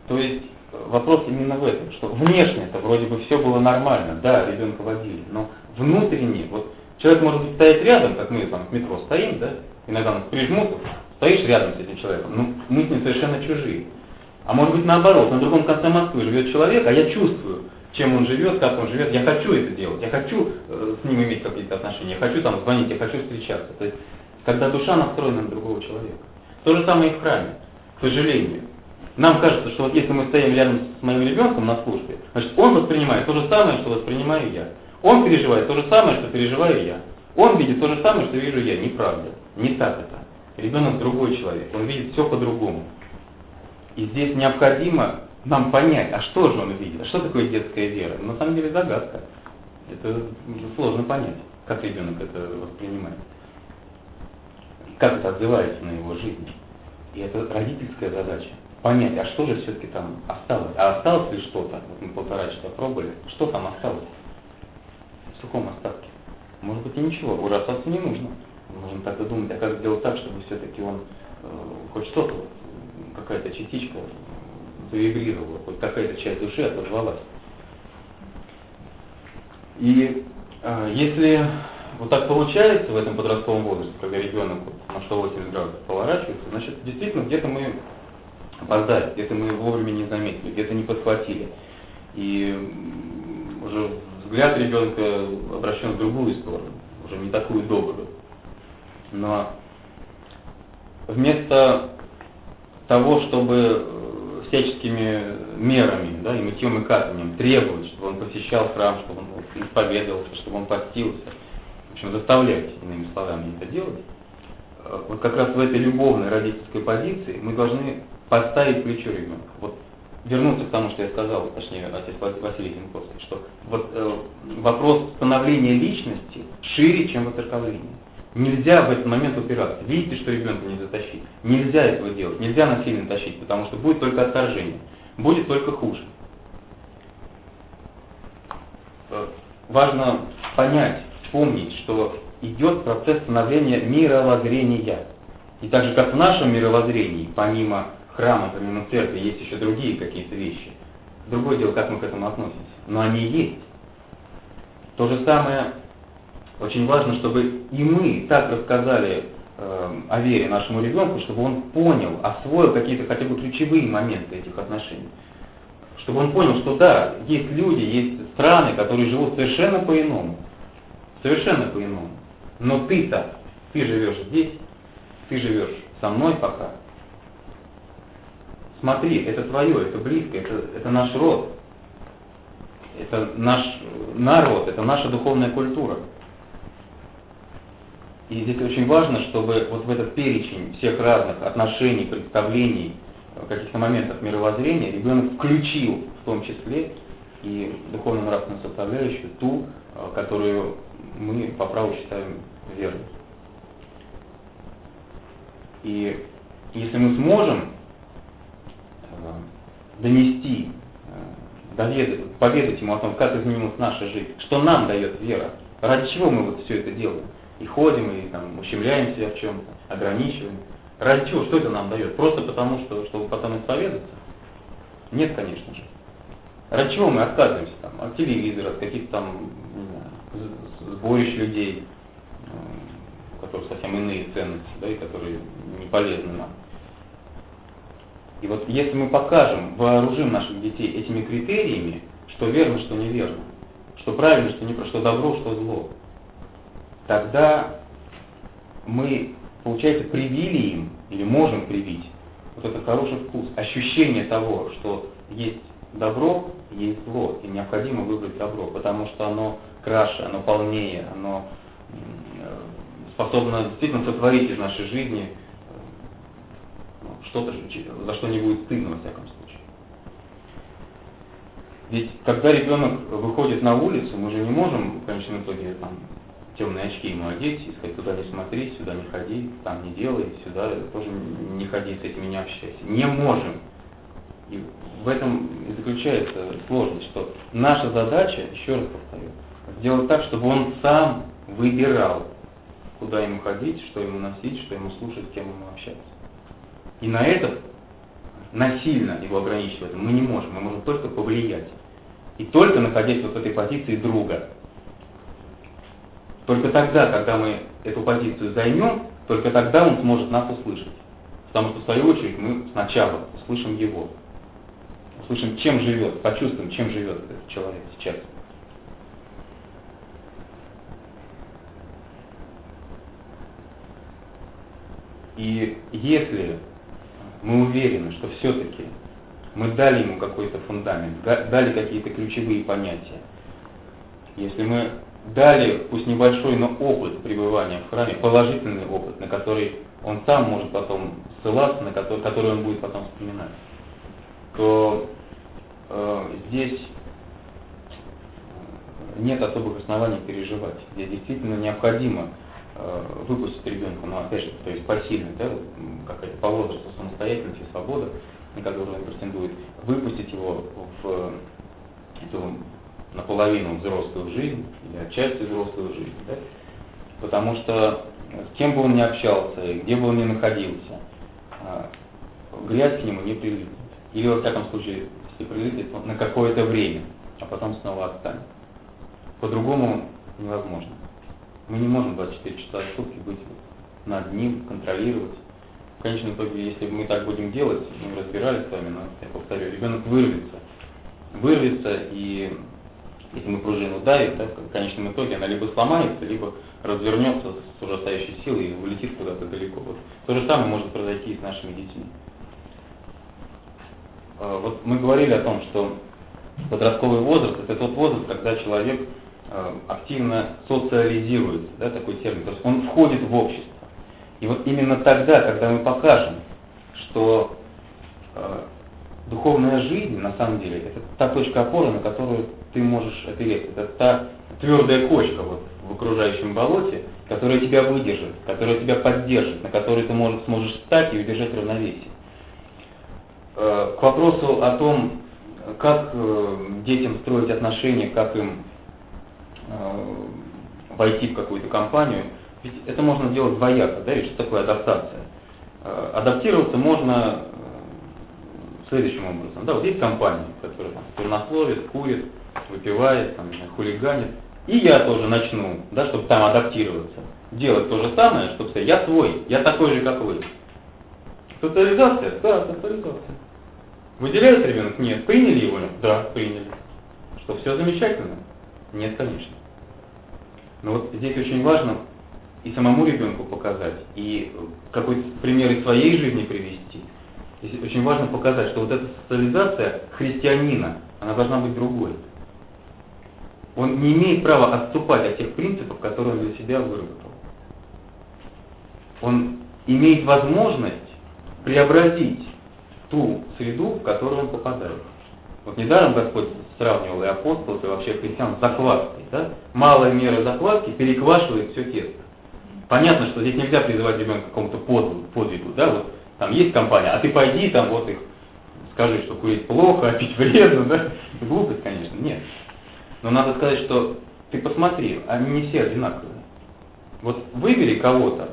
Speaker 1: То есть вопрос именно в этом, что внешне это вроде бы все было нормально, да, ребенка водили, но внутренне, вот человек может стоять рядом, как мы там в метро стоим, да, иногда нас прижмут, стоишь рядом с этим человеком, ну мы с ним совершенно чужие. А может быть наоборот, на другом конце Москвы живет человек, а я чувствую, чем он живет, как он живет, я хочу это делать, я хочу э, с ним иметь какие-то отношения, я хочу там звонить, я хочу встречаться. То есть, когда душа настроена на другого человека. То же самое и в храме, к сожалению. Нам кажется, что вот если мы стоим рядом с моим ребенком на службе, значит он воспринимает то же самое, что воспринимаю я. Он переживает то же самое, что переживаю я. Он видит то же самое, что вижу я. Неправда. Не так это. Ребенок другой человек. Он видит все по-другому. И здесь необходимо нам понять, а что же он видит, а что такое детская вера. На самом деле загадка. Это сложно понять, как ребенок это воспринимает. Как это отзывается на его жизнь. И это родительская задача. Понять, а что же все-таки там осталось? А осталось ли что-то? Вот мы полтора часа пробовали. Что там осталось? В сухом остатке. Может быть и ничего, уже остаться не нужно. Нужно тогда думать, а как сделать так, чтобы все-таки он э, хоть что-то, какая-то частичка завибрировала, хоть какая-то часть души отозвалась. И э, если вот так получается в этом подростковом возрасте, когда ребенок вот, на 180 градусов поворачивается, значит, действительно, где-то мы опоздали, где-то мы вовремя не заметили, где-то не подхватили. И уже взгляд ребенка обращен в другую сторону, уже не такую добрую. Но вместо того, чтобы э, всяческими мерами, да, и мытьем и катанием требовать, чтобы он посещал храм, чтобы он исповедовался, чтобы он постился, в общем, заставлять, иными словами, это делать, вот как раз в этой любовной родительской позиции мы должны поставить плечо ребенка. Вот вернуться к тому, что я сказал, точнее, отец Василий Зинковский, что вот э, вопрос становления личности шире, чем воцерковление. Нельзя в этот момент упираться. Видите, что ребенка не затащить. Нельзя этого делать. Нельзя насильно тащить, потому что будет только отторжение. Будет только хуже. Э, важно понять, помнить, что идет процесс становления мировоззрения. И так же, как в нашем мировоззрении, помимо храма, помимо церкви, есть еще другие какие-то вещи. Другое дело, как мы к этому относимся. Но они есть. То же самое очень важно, чтобы и мы так рассказали э, о вере нашему ребенку, чтобы он понял, освоил какие-то хотя бы ключевые моменты этих отношений. Чтобы он понял, что да, есть люди, есть страны, которые живут совершенно по-иному. Совершенно по-иному. Но ты-то, ты живешь здесь, ты живешь со мной пока. Смотри, это твое, это близко, это, это наш род. Это наш народ, это наша духовная культура. И здесь очень важно, чтобы вот в этот перечень всех разных отношений, представлений, каких-то моментов мировоззрения ребенок включил в том числе и духовно-нравственную составляющую, ту, которую мы по праву считаем верной. И если мы сможем э, донести, э, доведать, поведать ему о том, как изменилась наша жизнь, что нам дает вера, ради чего мы вот все это делаем, и ходим, и там, ущемляем себя в чем-то, ограничиваем. Ради чего? Что это нам дает? Просто потому, что, чтобы потом исповедаться? Нет, конечно же. Ради чего мы отказываемся там, от телевизора, от каких-то там сборищ людей, у которых совсем иные ценности, да, и которые не полезны нам. И вот если мы покажем, вооружим наших детей этими критериями, что верно, что неверно, что правильно, что неправильно, что добро, что зло, тогда мы, получается, привили им, или можем привить, вот этот хороший вкус, ощущение того, что есть добро, есть зло, и необходимо выбрать добро, потому что оно краше, оно полнее, оно способно действительно сотворить из нашей жизни ну, что-то, за что не будет стыдно во всяком случае. Ведь когда ребенок выходит на улицу, мы же не можем в конечном итоге там, темные очки ему одеть и сказать, туда не смотри, сюда не ходи, там не делай, сюда тоже не ходи, с этими не общайся. Не можем. И в этом и заключается сложность, что наша задача, еще раз повторю, сделать так, чтобы он сам выбирал, куда ему ходить, что ему носить, что ему слушать, с кем ему общаться. И на это насильно его ограничивать мы не можем, мы можем только повлиять. И только находясь вот в этой позиции друга. Только тогда, когда мы эту позицию займем, только тогда он сможет нас услышать. Потому что, в свою очередь, мы сначала услышим его. Услышим, чем живет, почувствуем, чем живет этот человек сейчас. И если мы уверены, что все-таки мы дали ему какой-то фундамент, дали какие-то ключевые понятия, если мы дали, пусть небольшой, но опыт пребывания в храме, положительный опыт, на который он сам может потом ссылаться, на который, который он будет потом вспоминать, то э, здесь нет особых оснований переживать. Здесь действительно необходимо выпустить ребенка, но опять же, то есть посильно, да, какая-то по возрасту самостоятельность и свобода, на которую он претендует, выпустить его в эту наполовину взрослую жизнь или отчасти взрослую жизнь, да? потому что с кем бы он ни общался, где бы он ни находился, э, грязь к нему не прилипнет. Или, во всяком случае, если прилипнет, на какое-то время, а потом снова отстанет. По-другому невозможно. Мы не можем 24 часа в сутки быть над ним, контролировать. В конечном итоге, если мы так будем делать, мы разбирались с вами, но, я повторю, ребенок вырвется. Вырвется, и если мы пружину давим, да, в конечном итоге она либо сломается, либо развернется с ужасающей силой и улетит куда-то далеко. Вот. То же самое может произойти и с нашими детьми. А, вот мы говорили о том, что подростковый возраст – это тот возраст, когда человек активно социализируется, да, такой термин, то есть он входит в общество. И вот именно тогда, когда мы покажем, что э, духовная жизнь, на самом деле, это та точка опоры, на которую ты можешь опереться, это та твердая кочка вот, в окружающем болоте, которая тебя выдержит, которая тебя поддержит, на которой ты можешь, сможешь встать и удержать равновесие. Э, к вопросу о том, как э, детям строить отношения, как им Э, войти в какую-то компанию. Ведь это можно делать двояко, да, ведь что такое адаптация? Э, адаптироваться можно э, следующим образом. Да, вот есть компания, которая там турнословит, курит, выпивает, там, хулиганит. И я тоже начну, да, чтобы там адаптироваться. Делать то же самое, чтобы сказать, я свой, я такой же, как вы. Социализация? Да, социализация. Выделяется ребенок? Нет. Приняли его? Да, приняли. Что, все замечательно? Нет, конечно. Но вот здесь очень важно и самому ребенку показать, и какой-то пример из своей жизни привести. Здесь очень важно показать, что вот эта социализация христианина, она должна быть другой. Он не имеет права отступать от тех принципов, которые он для себя выработал. Он имеет возможность преобразить ту среду, в которую он попадает. Вот недаром Господь сравнивал и апостолов, и вообще христиан с закваской. Да? Малая мера закваски переквашивает все тесто. Понятно, что здесь нельзя призывать ребенка к какому-то подвигу. Да? Вот, там есть компания, а ты пойди там вот их скажи, что курить плохо, а пить вредно. Да? Глупость, конечно, нет. Но надо сказать, что ты посмотри, они не все одинаковые. Вот выбери кого-то,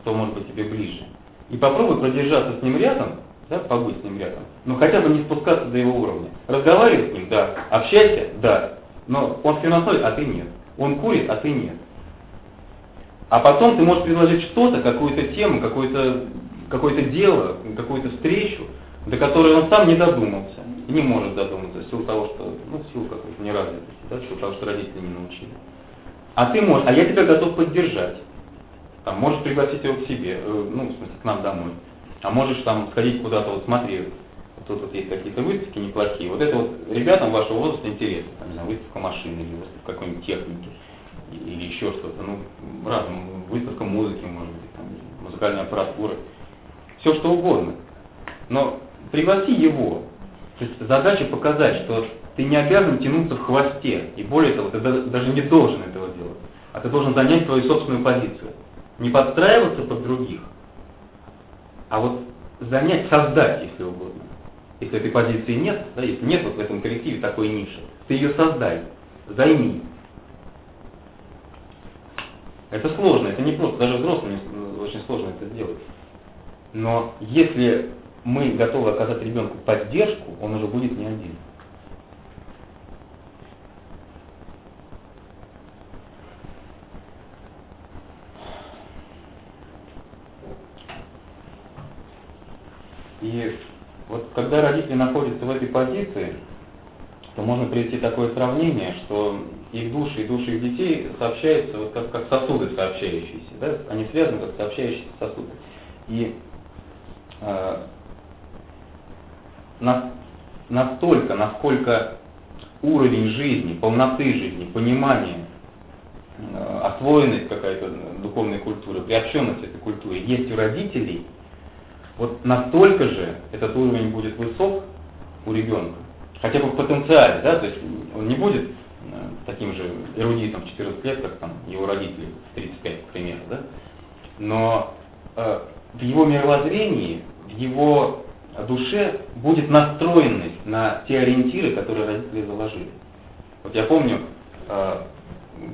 Speaker 1: кто может быть тебе ближе, и попробуй продержаться с ним рядом, да, побудь с ним рядом, но хотя бы не спускаться до его уровня. Разговаривай с ним, да, общайся, да, но он финансует, а ты нет. Он курит, а ты нет. А потом ты можешь предложить что-то, какую-то тему, какое-то какое дело, какую-то встречу, до которой он сам не додумался. И не может додуматься в силу того, что, ну, в силу какой-то неразвитости, да, в силу того, что родители не научили. А ты можешь, а я тебя готов поддержать. Там, можешь пригласить его к себе, э, ну, в смысле, к нам домой. А можешь там сходить куда-то, вот смотри, тут вот есть какие-то выставки неплохие. Вот это вот ребятам вашего возраста интересно, там, не выставка машины или выставка какой-нибудь техники или еще что-то, ну, разным, выставка музыки, может быть, там, музыкальная аппаратура, все что угодно. Но пригласи его. То есть задача показать, что ты не обязан тянуться в хвосте, и более того, ты даже не должен этого делать, а ты должен занять свою собственную позицию. Не подстраиваться под других, а вот занять, создать, если угодно. Если этой позиции нет, да, если нет вот в этом коллективе такой ниши, ты ее создай, займи. Это сложно, это не просто, даже взрослым очень сложно это сделать. Но если мы готовы оказать ребенку поддержку, он уже будет не один. И вот когда родители находятся в этой позиции, то можно привести такое сравнение, что их души и души их детей сообщаются вот как, как сосуды сообщающиеся, да? они связаны как сообщающиеся сосуды. И э, на, настолько, насколько уровень жизни, полноты жизни, понимание, э, освоенность какая-то духовной культуры, приобщенность этой культуре есть у родителей, вот настолько же этот уровень будет высок у ребенка, хотя бы в потенциале, да, то есть он не будет э, таким же эрудитом в 14 лет, как там его родители в 35, к примеру, да, но э, в его мировоззрении, в его душе будет настроенность на те ориентиры, которые родители заложили. Вот я помню, э,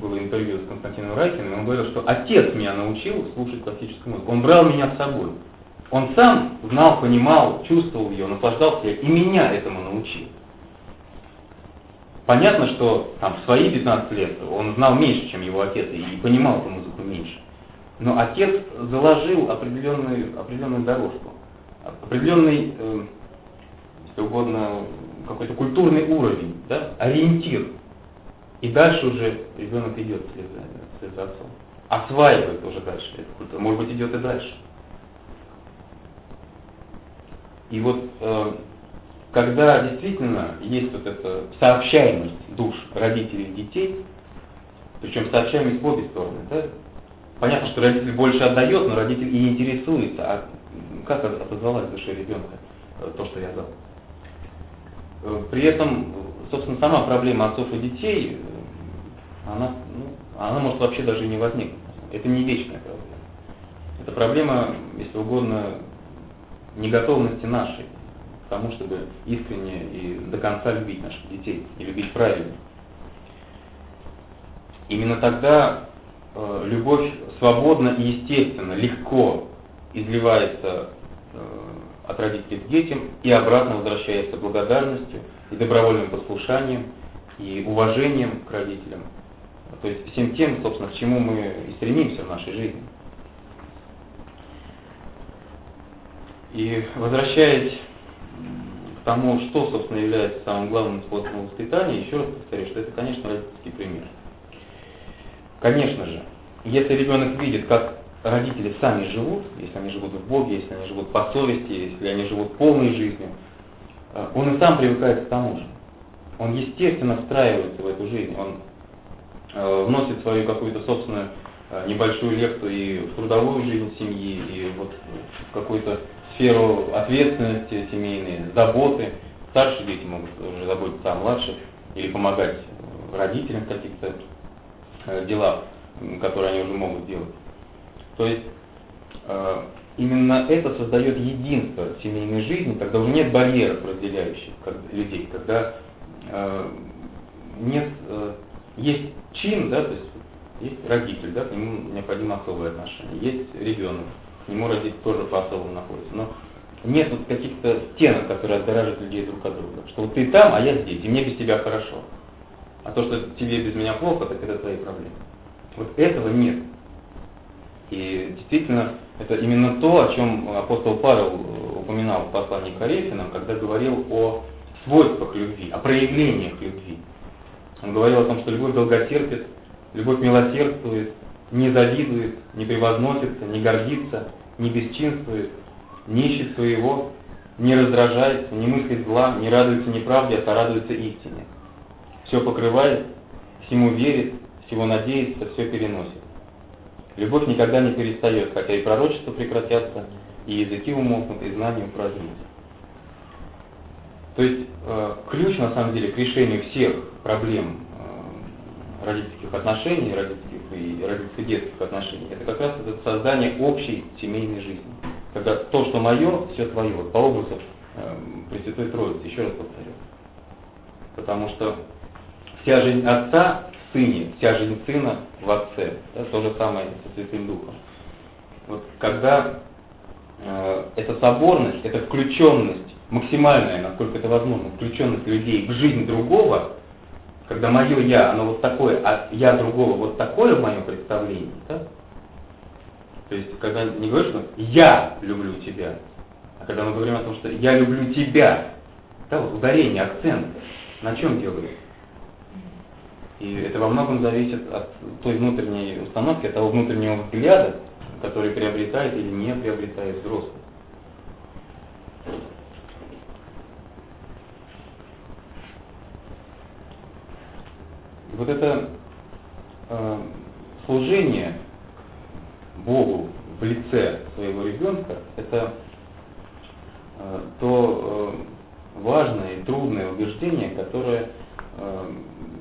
Speaker 1: было интервью с Константином Райкиным, он говорил, что отец меня научил слушать классическую музыку. Он брал меня с собой. Он сам знал, понимал, чувствовал ее, наслаждался и меня этому научил. Понятно, что там, в свои 15 лет он знал меньше, чем его отец, и понимал эту музыку меньше. Но отец заложил определенную, определенную дорожку, определенный, э, если угодно, какой-то культурный уровень, да, ориентир. И дальше уже ребенок идет вслед за, за отцом. Осваивает уже дальше эту культуру. Может быть, идет и дальше. И вот э, когда действительно есть вот эта сообщаемость душ родителей и детей, причем сообщаемость в обе стороны, да? понятно, что родитель больше отдает, но родитель и интересуется, а как отозвалась в душе ребенка э, то, что я дал. Э, при этом, собственно, сама проблема отцов и детей, э, она, ну, она может вообще даже и не возникнуть. Это не вечная проблема. Это проблема, если угодно, неготовности нашей к тому, чтобы искренне и до конца любить наших детей и любить правильно. Именно тогда э, любовь свободно и естественно, легко изливается э, от родителей к детям и обратно возвращается благодарностью и добровольным послушанием и уважением к родителям. То есть всем тем, собственно, к чему мы и стремимся в нашей жизни. И возвращаясь к тому, что, собственно, является самым главным способом воспитания, еще раз повторю, что это, конечно, родительский пример. Конечно же, если ребенок видит, как родители сами живут, если они живут в Боге, если они живут по совести, если они живут полной жизнью, э, он и сам привыкает к тому же. Он естественно встраивается в эту жизнь, он э, вносит свою какую-то собственную э, небольшую лепту и в трудовую жизнь семьи, и вот в какую-то сферу ответственности семейной, заботы. Старшие дети могут уже заботиться о младших или помогать родителям в каких-то э, делах, которые они уже могут делать. То есть э, именно это создает единство семейной жизни, когда уже нет барьеров, разделяющих людей, когда э, нет, есть чин, да, то есть есть родитель, да, к нему необходимо особое отношение, есть ребенок, к нему родитель тоже по-особому находится. Но нет вот каких-то стенок, которые отгораживают людей друг от друга. Что вот ты там, а я здесь, и мне без тебя хорошо. А то, что тебе без меня плохо, так это твои проблемы. Вот этого нет. И действительно, это именно то, о чем апостол Павел упоминал в послании к Коринфянам, когда говорил о свойствах любви, о проявлениях любви. Он говорил о том, что любовь долготерпит, Любовь милосердствует, не завидует, не превозносится, не гордится, не бесчинствует, не ищет своего, не раздражается, не мыслит зла, не радуется неправде, а сорадуется истине. Все покрывает, всему верит, всего надеется, все переносит. Любовь никогда не перестает, хотя и пророчества прекратятся, и языки умолкнут, и знания упразднятся. То есть э, ключ на самом деле к решению всех проблем родительских отношений, родительских и родительско-детских отношений, это как раз это создание общей семейной жизни. Когда то, что мое, все твое. Вот по образу э, Пресвятой Троицы, еще раз повторю. Потому что вся жизнь отца в сыне, вся жизнь сына в отце. Да, то же самое со Святым Духом. Вот когда э, эта соборность, эта включенность максимальная, насколько это возможно, включенность людей в жизнь другого, когда мое я, оно вот такое, а я другого вот такое в моем представлении, да? То есть, когда не говоришь, что я люблю тебя, а когда мы говорим о том, что я люблю тебя, да, вот ударение, акцент, на чем делают? И это во многом зависит от той внутренней установки, от того внутреннего взгляда, который приобретает или не приобретает взрослый. Вот это э, служение Богу в лице своего ребенка, это э, то э, важное и трудное убеждение, которое э,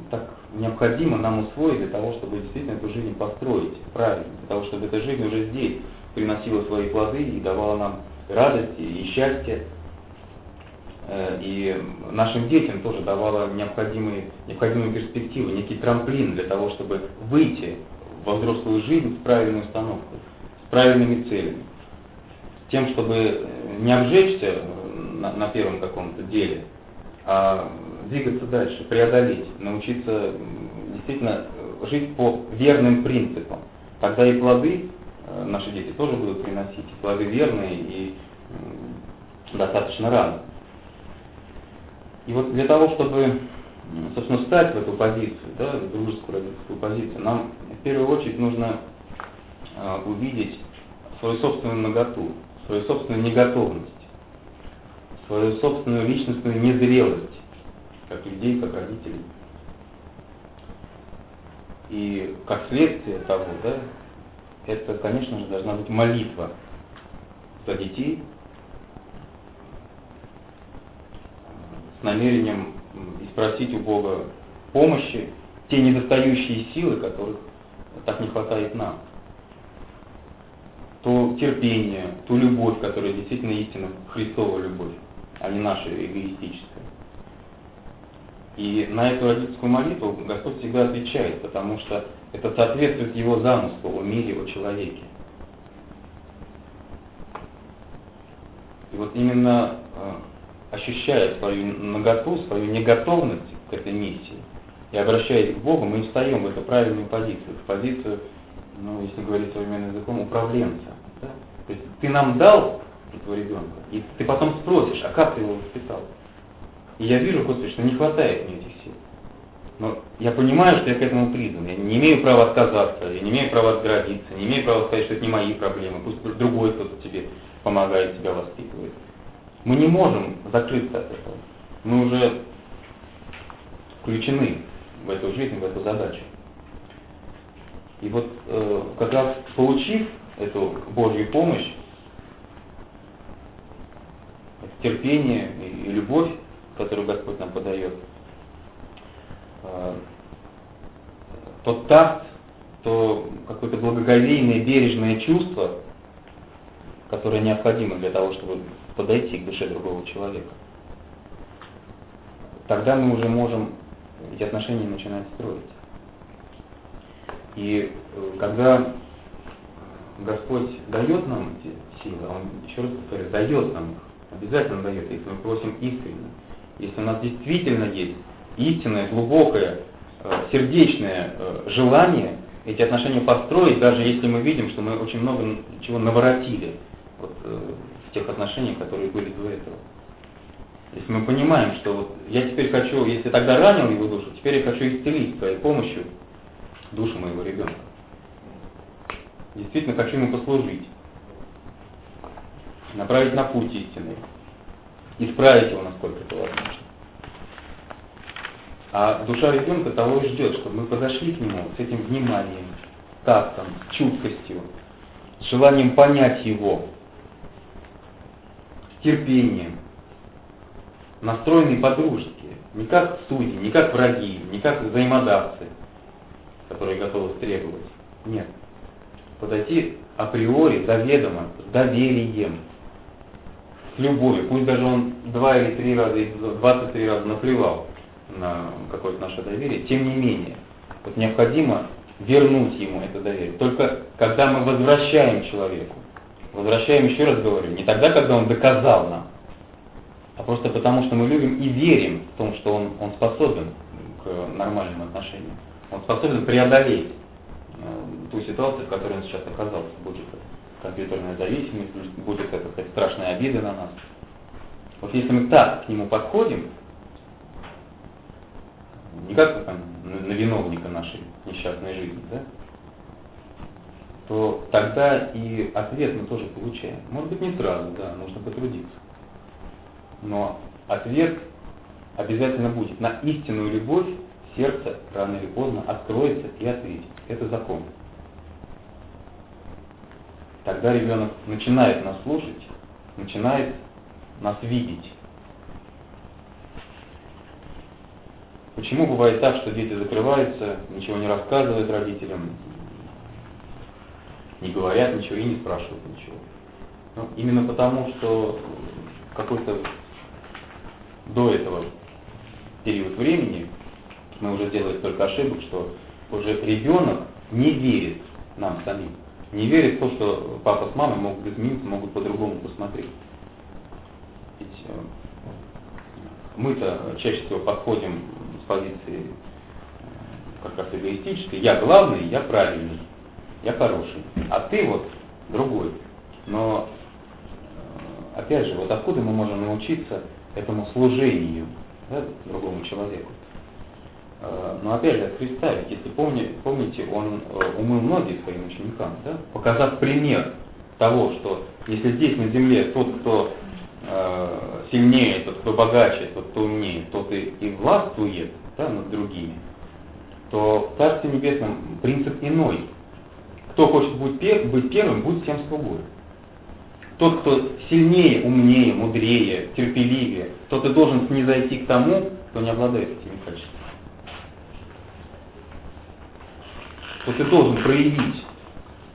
Speaker 1: так необходимо нам усвоить для того, чтобы действительно эту жизнь построить правильно, для того, чтобы эта жизнь уже здесь приносила свои плоды и давала нам радость и счастье, и нашим детям тоже давала необходимые, необходимые перспективы, некий трамплин для того, чтобы выйти во взрослую жизнь с правильной установкой, с правильными целями. Тем, чтобы э, не обжечься э, на, на первом каком-то деле, а двигаться дальше, преодолеть, научиться действительно жить по верным принципам. Тогда и плоды наши дети тоже будут приносить, плоды верные и достаточно рано. И вот для того, чтобы, собственно, встать в эту позицию, да, в дружескую родительскую позицию, нам в первую очередь нужно э, увидеть свою собственную наготу, свою собственную неготовность, свою собственную личностную незрелость, как людей, как родителей. И как следствие того, да, это, конечно же, должна быть молитва за детей, намерением и спросить у Бога помощи, те недостающие силы, которых так не хватает нам. То терпение, ту любовь, которая действительно истинно Христова любовь, а не наша эгоистическая. И на эту родительскую молитву Господь всегда отвечает, потому что это соответствует Его замыслу о мире, о человеке. И вот именно э, ощущая свою наготу, свою неготовность к этой миссии, и обращаясь к Богу, мы встаем в эту правильную позицию, в позицию, ну, если говорить современным языком, управленца. Да? То есть ты нам дал этого ребенка, и ты потом спросишь, а как ты его воспитал? И я вижу, Господи, что не хватает мне этих сил. Но я понимаю, что я к этому призван. Я не имею права отказаться, я не имею права отгородиться, не имею права сказать, что это не мои проблемы, пусть другой кто-то тебе помогает, тебя воспитывает. Мы не можем закрыться от этого. Мы уже включены в эту жизнь, в эту задачу. И вот э, как раз получив эту Божью помощь, терпение и, любовь, которую Господь нам подает, э, тот такт, то какое-то благоговейное, бережное чувство, которое необходимо для того, чтобы подойти к душе другого человека. Тогда мы уже можем эти отношения начинать строить. И э, когда Господь дает нам эти силы, Он, еще раз повторю, дает нам их, обязательно дает, если мы просим искренне. Если у нас действительно есть истинное, глубокое, э, сердечное э, желание эти отношения построить, даже если мы видим, что мы очень много чего наворотили вот, тех отношениях, которые были до этого. Если мы понимаем, что вот я теперь хочу, если тогда ранил его душу, теперь я хочу исцелить своей помощью душу моего ребенка. Действительно хочу ему послужить, направить на путь истины, исправить его, насколько это возможно. А душа ребенка того и ждет, чтобы мы подошли к нему с этим вниманием, тактом, чуткостью, с желанием понять его, терпением, настроенный по-дружески, не как судьи, не как враги, не как взаимодавцы, которые готовы требовать. Нет. Подойти априори, заведомо, с доверием, с любовью. Пусть даже он два или три раза, двадцать три раза наплевал на какое-то наше доверие, тем не менее, вот необходимо вернуть ему это доверие. Только когда мы возвращаем человеку, возвращаем, еще раз говорю, не тогда, когда он доказал нам, а просто потому, что мы любим и верим в том, что он, он способен к нормальным отношениям. Он способен преодолеть э, ту ситуацию, в которой он сейчас оказался. Будет это компьютерная зависимость, будет это сказать, страшная обида на нас. Вот если мы так к нему подходим, не как там, на виновника нашей несчастной жизни, да, то тогда и ответ мы тоже получаем. Может быть, не сразу, да, нужно потрудиться. Но ответ обязательно будет. На истинную любовь сердце рано или поздно откроется и ответит. Это закон. Тогда ребенок начинает нас слушать, начинает нас видеть. Почему бывает так, что дети закрываются, ничего не рассказывают родителям, не говорят ничего и не спрашивают ничего? Ну, именно потому, что какой-то до этого период времени мы уже сделали столько ошибок, что уже ребенок не верит нам самим. Не верит в то, что папа с мамой могут измениться, могут по-другому посмотреть. Ведь э, мы-то чаще всего подходим с позиции э, как раз эгоистической. Я главный, я правильный, я хороший. А ты вот другой. Но э, опять же, вот откуда мы можем научиться этому служению да, другому человеку? Э, но опять же, представить, если помни, помните, он умыл ноги своим ученикам, да, показав пример того, что если здесь на земле тот, кто э, сильнее, тот, кто богаче, тот, кто умнее, тот и, и властвует да, над другими, то в Царстве Небесном принцип иной. Кто хочет быть, пер, быть первым, будет всем слугой. Тот, кто сильнее, умнее, мудрее, терпеливее, тот и должен снизойти к тому, кто не обладает этими качествами. То ты должен проявить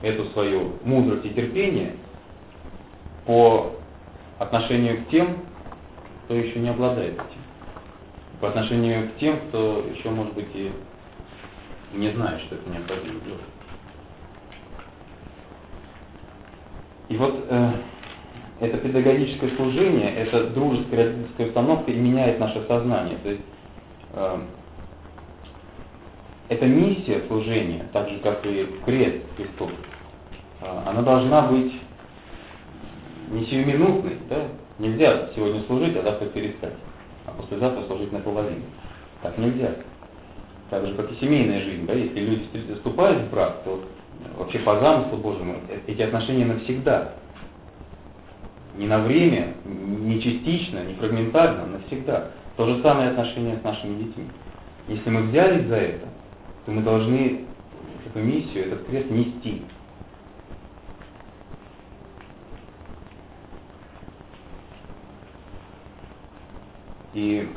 Speaker 1: эту свою мудрость и терпение по отношению к тем, кто еще не обладает этим. По отношению к тем, кто еще, может быть, и не знает, что это необходимо делать. И вот э, это педагогическое служение, это дружеская родительская установка меняет наше сознание. То есть э, эта миссия служения, так же как и крест Христов, э, она должна быть не сиюминутной, да? Нельзя сегодня служить, а завтра перестать, а послезавтра служить наполовину. Так нельзя. Так же, как и семейная жизнь, да? Если люди вступают в брак, то вообще по замыслу Божьему эти отношения навсегда. Не на время, не частично, не фрагментарно, навсегда. То же самое отношение с нашими детьми. Если мы взялись за это, то мы должны эту миссию, этот крест нести. И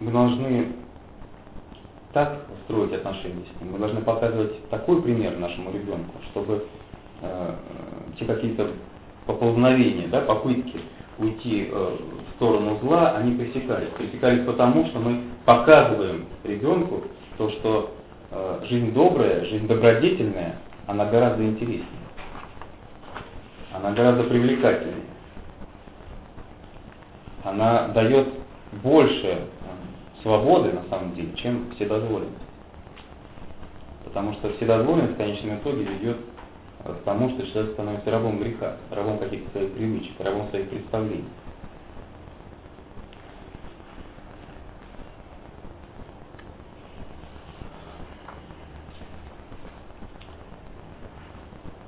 Speaker 1: мы должны так строить отношения с ним, мы должны показывать такой пример нашему ребенку, чтобы э, те какие-то поползновения, да, попытки уйти э, в сторону зла, они пресекались. Пресекались потому, что мы показываем ребенку то, что э, жизнь добрая, жизнь добродетельная, она гораздо интереснее. Она гораздо привлекательнее она дает больше свободы, на самом деле, чем вседозволенность. Потому что вседозволенность в конечном итоге ведет э, к тому, что человек становится рабом греха, рабом каких-то своих привычек, рабом своих представлений.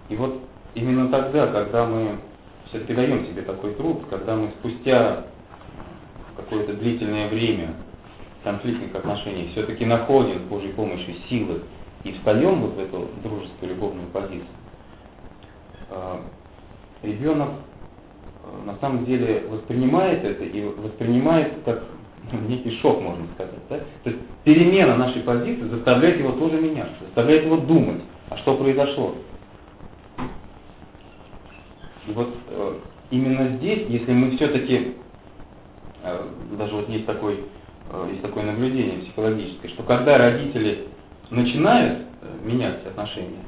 Speaker 1: И вот именно тогда, когда мы все-таки даем себе такой труд, когда мы спустя э, какое-то длительное время конфликтных отношений все-таки находим с Божьей помощью силы и встаем вот в эту дружескую любовную позицию, а, ребенок а, на самом деле воспринимает это и воспринимает как некий шок, можно сказать. Да? То есть перемена нашей позиции заставляет его тоже меняться, заставляет его думать, а что произошло. И вот э, именно здесь, если мы все-таки, э, даже вот есть, такой, э, есть такое наблюдение психологическое, что когда родители начинают э, менять отношения,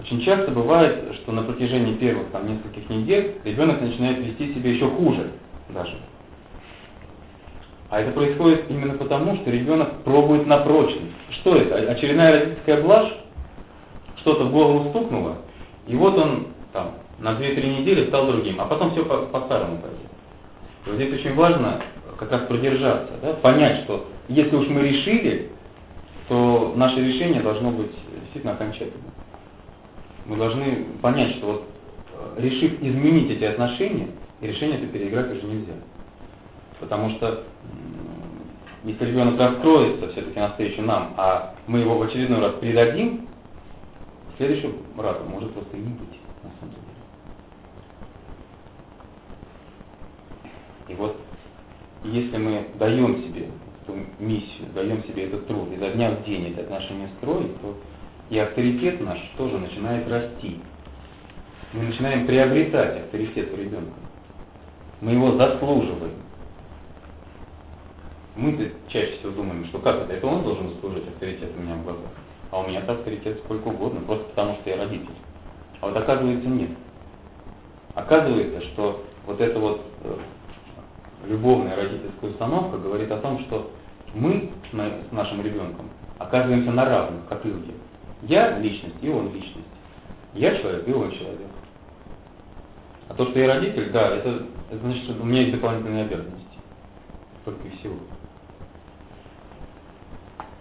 Speaker 1: очень часто бывает, что на протяжении первых там, нескольких недель ребенок начинает вести себя еще хуже даже. А это происходит именно потому, что ребенок пробует на прочность. Что это? Очередная родительская блажь? Что-то в голову стукнуло, и вот он там на 2-3 недели стал другим, а потом все по-старому пойдет. Вот здесь очень важно как раз продержаться, да, понять, что если уж мы решили, то наше решение должно быть действительно окончательным. Мы должны понять, что вот э, решив изменить эти отношения, решение это переиграть уже нельзя. Потому что если ребенок раскроется все-таки навстречу нам, а мы его в очередной раз предадим, в следующем разу может просто и не быть, на самом деле. И вот если мы даем себе эту миссию, даем себе этот труд, изо дня в день это отношение строить, то и авторитет наш тоже начинает расти. Мы начинаем приобретать авторитет у ребенка. Мы его заслуживаем. Мы-то чаще всего думаем, что как это? Это он должен заслужить авторитет у меня в глазах. А у меня-то авторитет сколько угодно, просто потому что я родитель. А вот оказывается нет. Оказывается, что вот эта вот э, любовная родительская установка говорит о том, что мы с нашим ребенком оказываемся на равных, как люди. Я личность, и он личность. Я человек, и он человек. А то, что я родитель, да, это, это значит, что у меня есть дополнительные обязанности. Только и всего.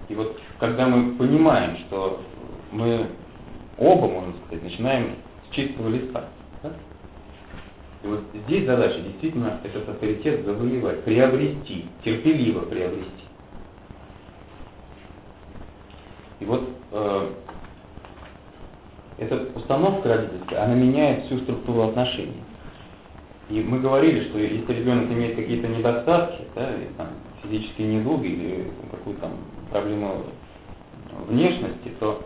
Speaker 1: И вот когда мы понимаем, что мы оба, можно сказать, начинаем с чистого листа? И вот здесь задача действительно этот авторитет завоевать, приобрести, терпеливо приобрести. И вот э, эта установка родительская, она меняет всю структуру отношений. И мы говорили, что если ребенок имеет какие-то недостатки, да, или, там, физические недуги или какую-то проблему внешности, то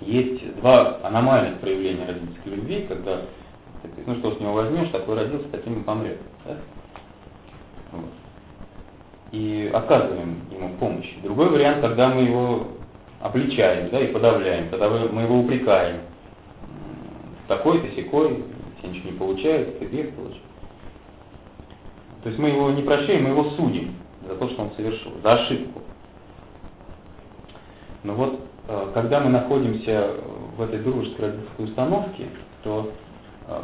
Speaker 1: есть два аномальных проявления родительской любви, когда ну что с него возьмешь, такой родился, таким и помрет. Да? Вот. И оказываем ему помощь. Другой вариант, когда мы его обличаем да, и подавляем, когда мы его упрекаем. Такой-то, секой, тебе ничего не получается, ты грех получил. То есть мы его не прощаем, мы его судим за то, что он совершил, за ошибку. Но вот э, когда мы находимся в этой дружеской родительской установке, то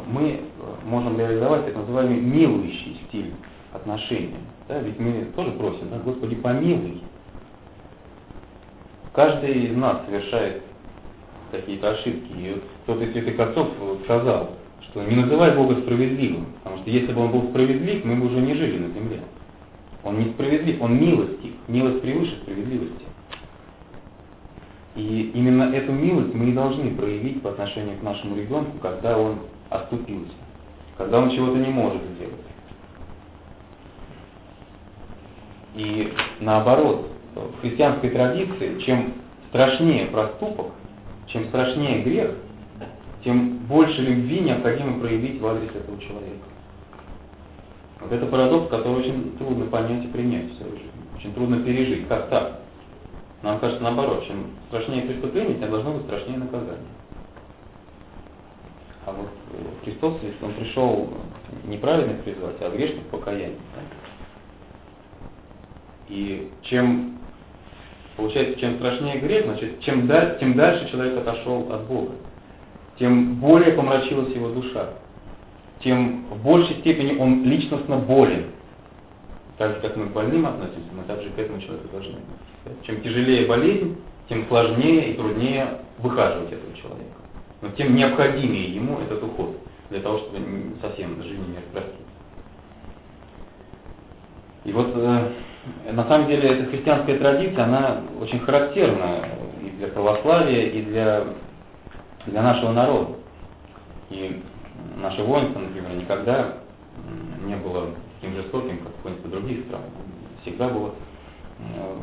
Speaker 1: мы э, можем реализовать так называемый милующий стиль отношений. Да? Ведь мы тоже просим, да, Господи, помилуй. Каждый из нас совершает какие-то ошибки. И кто-то из святых отцов сказал, что не называй Бога справедливым, потому что если бы он был справедлив, мы бы уже не жили на земле. Он не справедлив, он милостив. Милость превыше справедливости. И именно эту милость мы и должны проявить по отношению к нашему ребенку, когда он оступился, когда он чего-то не может сделать. И наоборот, в христианской традиции, чем страшнее проступок, чем страшнее грех, тем больше любви необходимо проявить в адрес этого человека. Вот это парадокс, который очень трудно понять и принять в своей жизни. Очень трудно пережить. Как так? Нам кажется наоборот, чем страшнее преступление, тем должно быть страшнее наказание. А вот э, Христос, если он пришел неправильно призвать, а грешных покаяние. Да? И чем, получается, чем страшнее грех, значит, чем, дальше, тем дальше человек отошел от Бога, тем более помрачилась его душа тем в большей степени он личностно болен. Так же, как мы к больным относимся, мы также к этому человеку должны быть. Чем тяжелее болезнь, тем сложнее и труднее выхаживать этого человека. Но тем необходимее ему этот уход, для того, чтобы совсем жизнь не распроститься. И вот э, на самом деле эта христианская традиция, она очень характерна и для православия, и для, для нашего народа. И наше воинство, например, никогда не было таким жестоким, как воинство других стран. Всегда было, э,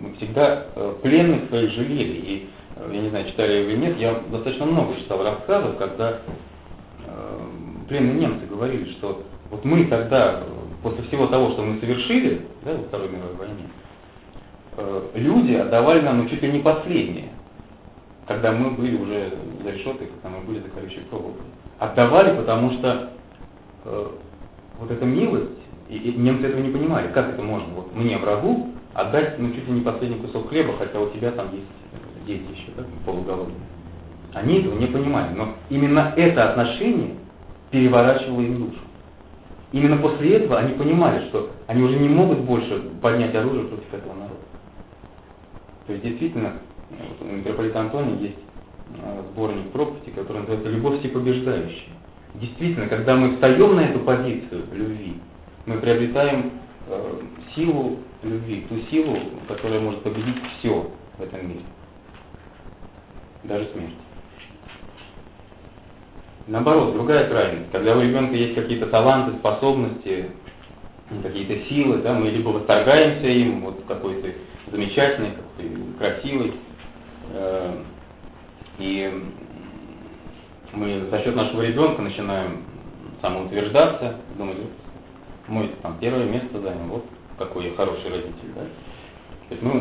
Speaker 1: мы всегда э, пленных своих жалели. И, я не знаю, читали или нет, я достаточно много читал рассказов, когда пленные немцы говорили, что вот мы тогда, после всего того, что мы совершили да, во Второй мировой войне, люди отдавали нам чуть ли не последнее, когда мы были уже за решеткой, когда мы были за колючей проволокой. Отдавали, потому что э, вот эта милость, и, и немцы этого не понимали, как это можно, вот мне врагу отдать, ну, чуть ли не последний кусок хлеба, хотя у тебя там есть дети еще, да, полуголодные. Они этого не понимали, но именно это отношение переворачивало им душу. Именно после этого они понимали, что они уже не могут больше поднять оружие против этого народа. То есть действительно, у митрополита Антония есть э, сборник проповеди, который называется «Любовь всепобеждающая». Действительно, когда мы встаем на эту позицию любви, мы приобретаем э, силу любви, ту силу, которая может победить все в этом мире, даже смерть. Наоборот, другая крайность, когда у ребенка есть какие-то таланты, способности, какие-то силы, да, мы либо восторгаемся им, вот какой-то замечательный, какой-то красивый, э, и мы за счет нашего ребенка начинаем самоутверждаться, думать, мой там первое место занял, вот какой я хороший родитель, да. То есть мы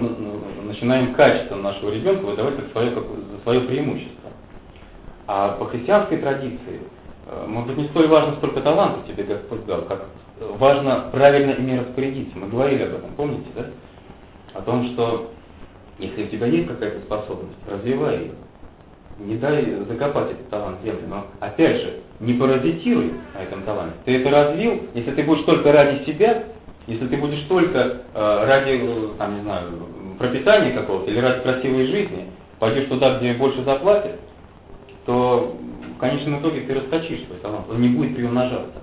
Speaker 1: начинаем качество нашего ребенка выдавать как свое, как, за свое преимущество. А по христианской традиции, э, может быть, не столь важно, сколько талантов тебе Господь дал, как важно правильно ими распорядиться. Мы говорили об этом, помните, да? О том, что если у тебя есть какая-то способность, развивай ее не дай закопать этот талант в землю, но опять же, не паразитируй на этом таланте. Ты это развил, если ты будешь только ради себя, если ты будешь только э, ради, там, не знаю, пропитания какого-то или ради красивой жизни, пойдешь туда, где больше заплатят, то в конечном итоге ты расточишь свой талант, он не будет приумножаться.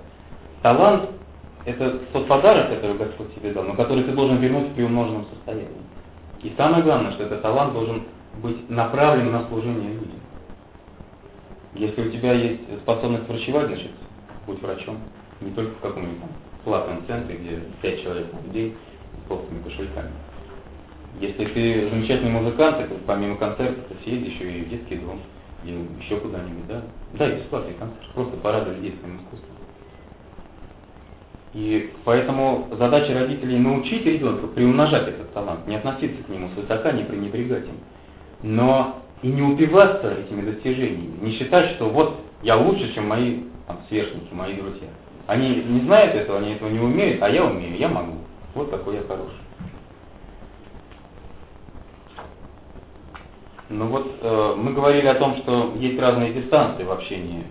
Speaker 1: Талант – это тот подарок, который Господь тебе дал, но который ты должен вернуть в приумноженном состоянии. И самое главное, что этот талант должен быть направлен на служение людям. Если у тебя есть способность врачевать, значит, будь врачом. Не только в каком-нибудь платном центре, где пять человек в день с толстыми кошельками. Если ты замечательный музыкант, то помимо концертов ты съедешь еще и в детский дом, или еще куда-нибудь, да? Да, и бесплатный концерт, просто порадовать детским искусством. И поэтому задача родителей научить ребенка приумножать этот талант, не относиться к нему свысока, не пренебрегать им. Но и не упиваться этими достижениями, не считать, что вот я лучше, чем мои там, сверстники, мои друзья. Они не знают этого, они этого не умеют, а я умею, я могу. Вот какой я хороший. Ну вот э, мы говорили о том, что есть разные дистанции в общении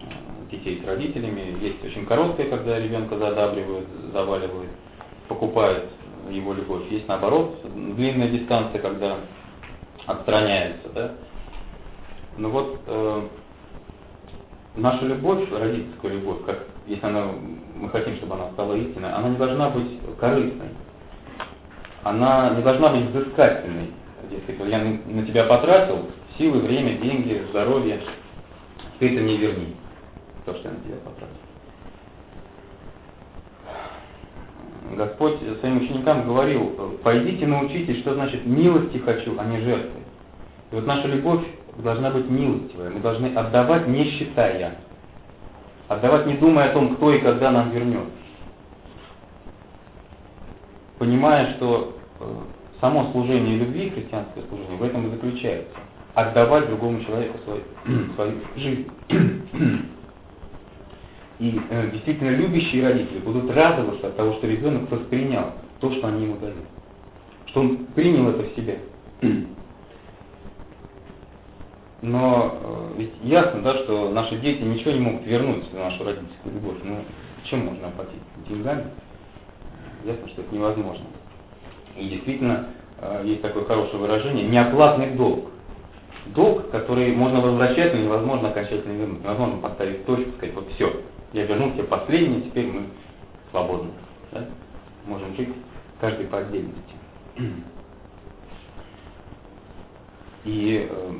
Speaker 1: э, детей с родителями. Есть очень короткая, когда ребенка задабривают, заваливают, покупают его любовь. Есть наоборот длинная дистанция, когда отстраняется, да. Ну вот э, наша любовь, родительская любовь, как если она, мы хотим, чтобы она стала истинной, она не должна быть корыстной. Она не должна быть взыскательной. Если я на, тебя потратил силы, время, деньги, здоровье, ты это не верни, то, что я на тебя потратил. Господь своим ученикам говорил, пойдите научитесь, что значит милости хочу, а не жертвы. И вот наша любовь должна быть милостивая. Мы должны отдавать, не считая. Отдавать, не думая о том, кто и когда нам вернет. Понимая, что э, само служение любви, христианское служение, в этом и заключается. Отдавать другому человеку свою, свою жизнь. И э, действительно любящие родители будут радоваться от того, что ребенок воспринял то, что они ему дают. Что он принял это в себя. Но э, ведь ясно, да, что наши дети ничего не могут вернуть в нашу родительскую любовь. Ну, чем можно оплатить? Деньгами? Ясно, что это невозможно. И действительно, э, есть такое хорошее выражение, неоплатный долг. долг, который можно возвращать, но невозможно окончательно вернуть. Невозможно поставить точку, сказать, вот все, я вернул тебе последний, теперь мы свободны. Да? Можем жить каждый по отдельности. И э,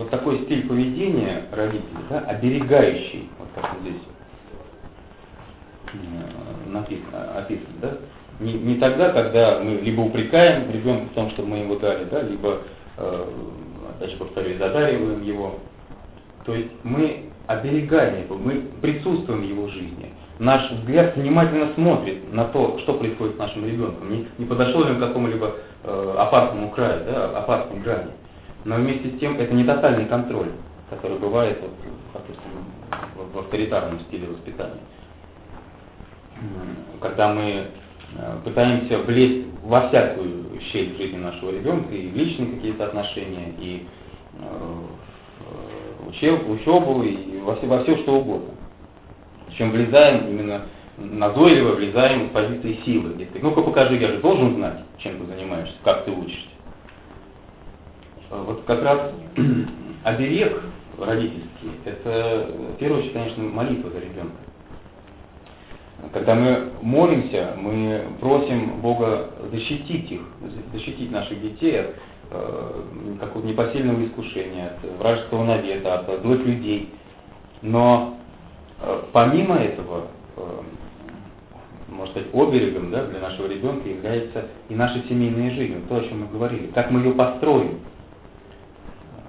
Speaker 1: вот такой стиль поведения родителей, да, оберегающий, вот как здесь э, написано, описан, да, не, не тогда, когда мы либо упрекаем ребенка в том, что мы ему дали, да, либо, э, опять же повторюсь, задариваем его. То есть мы оберегаем его, мы присутствуем в его жизни. Наш взгляд внимательно смотрит на то, что происходит с нашим ребенком. Не, не подошел ли он к какому-либо э, опасному краю, да, опасной грани. Но вместе с тем это не тотальный контроль, который бывает вот, допустим, в авторитарном стиле воспитания. Когда мы Э, пытаемся влезть во всякую щель в жизни нашего ребенка, и в личные какие-то отношения, и э, учеб, учебу, и во все, во все что угодно. Причем влезаем именно назойливо, влезаем с позиции силы. Дескать, ну-ка покажи, я же должен знать, чем ты занимаешься, как ты учишься. Э, вот как раз оберег родительский, это в первую очередь, конечно, молитва за ребенка. Когда мы молимся, мы просим Бога защитить их, защитить наших детей от э, какого-то непосильного искушения, от вражеского навета, от злых людей. Но э, помимо этого, э, можно сказать, оберегом да, для нашего ребенка является и наша семейная жизнь, то, о чем мы говорили, как мы ее построим,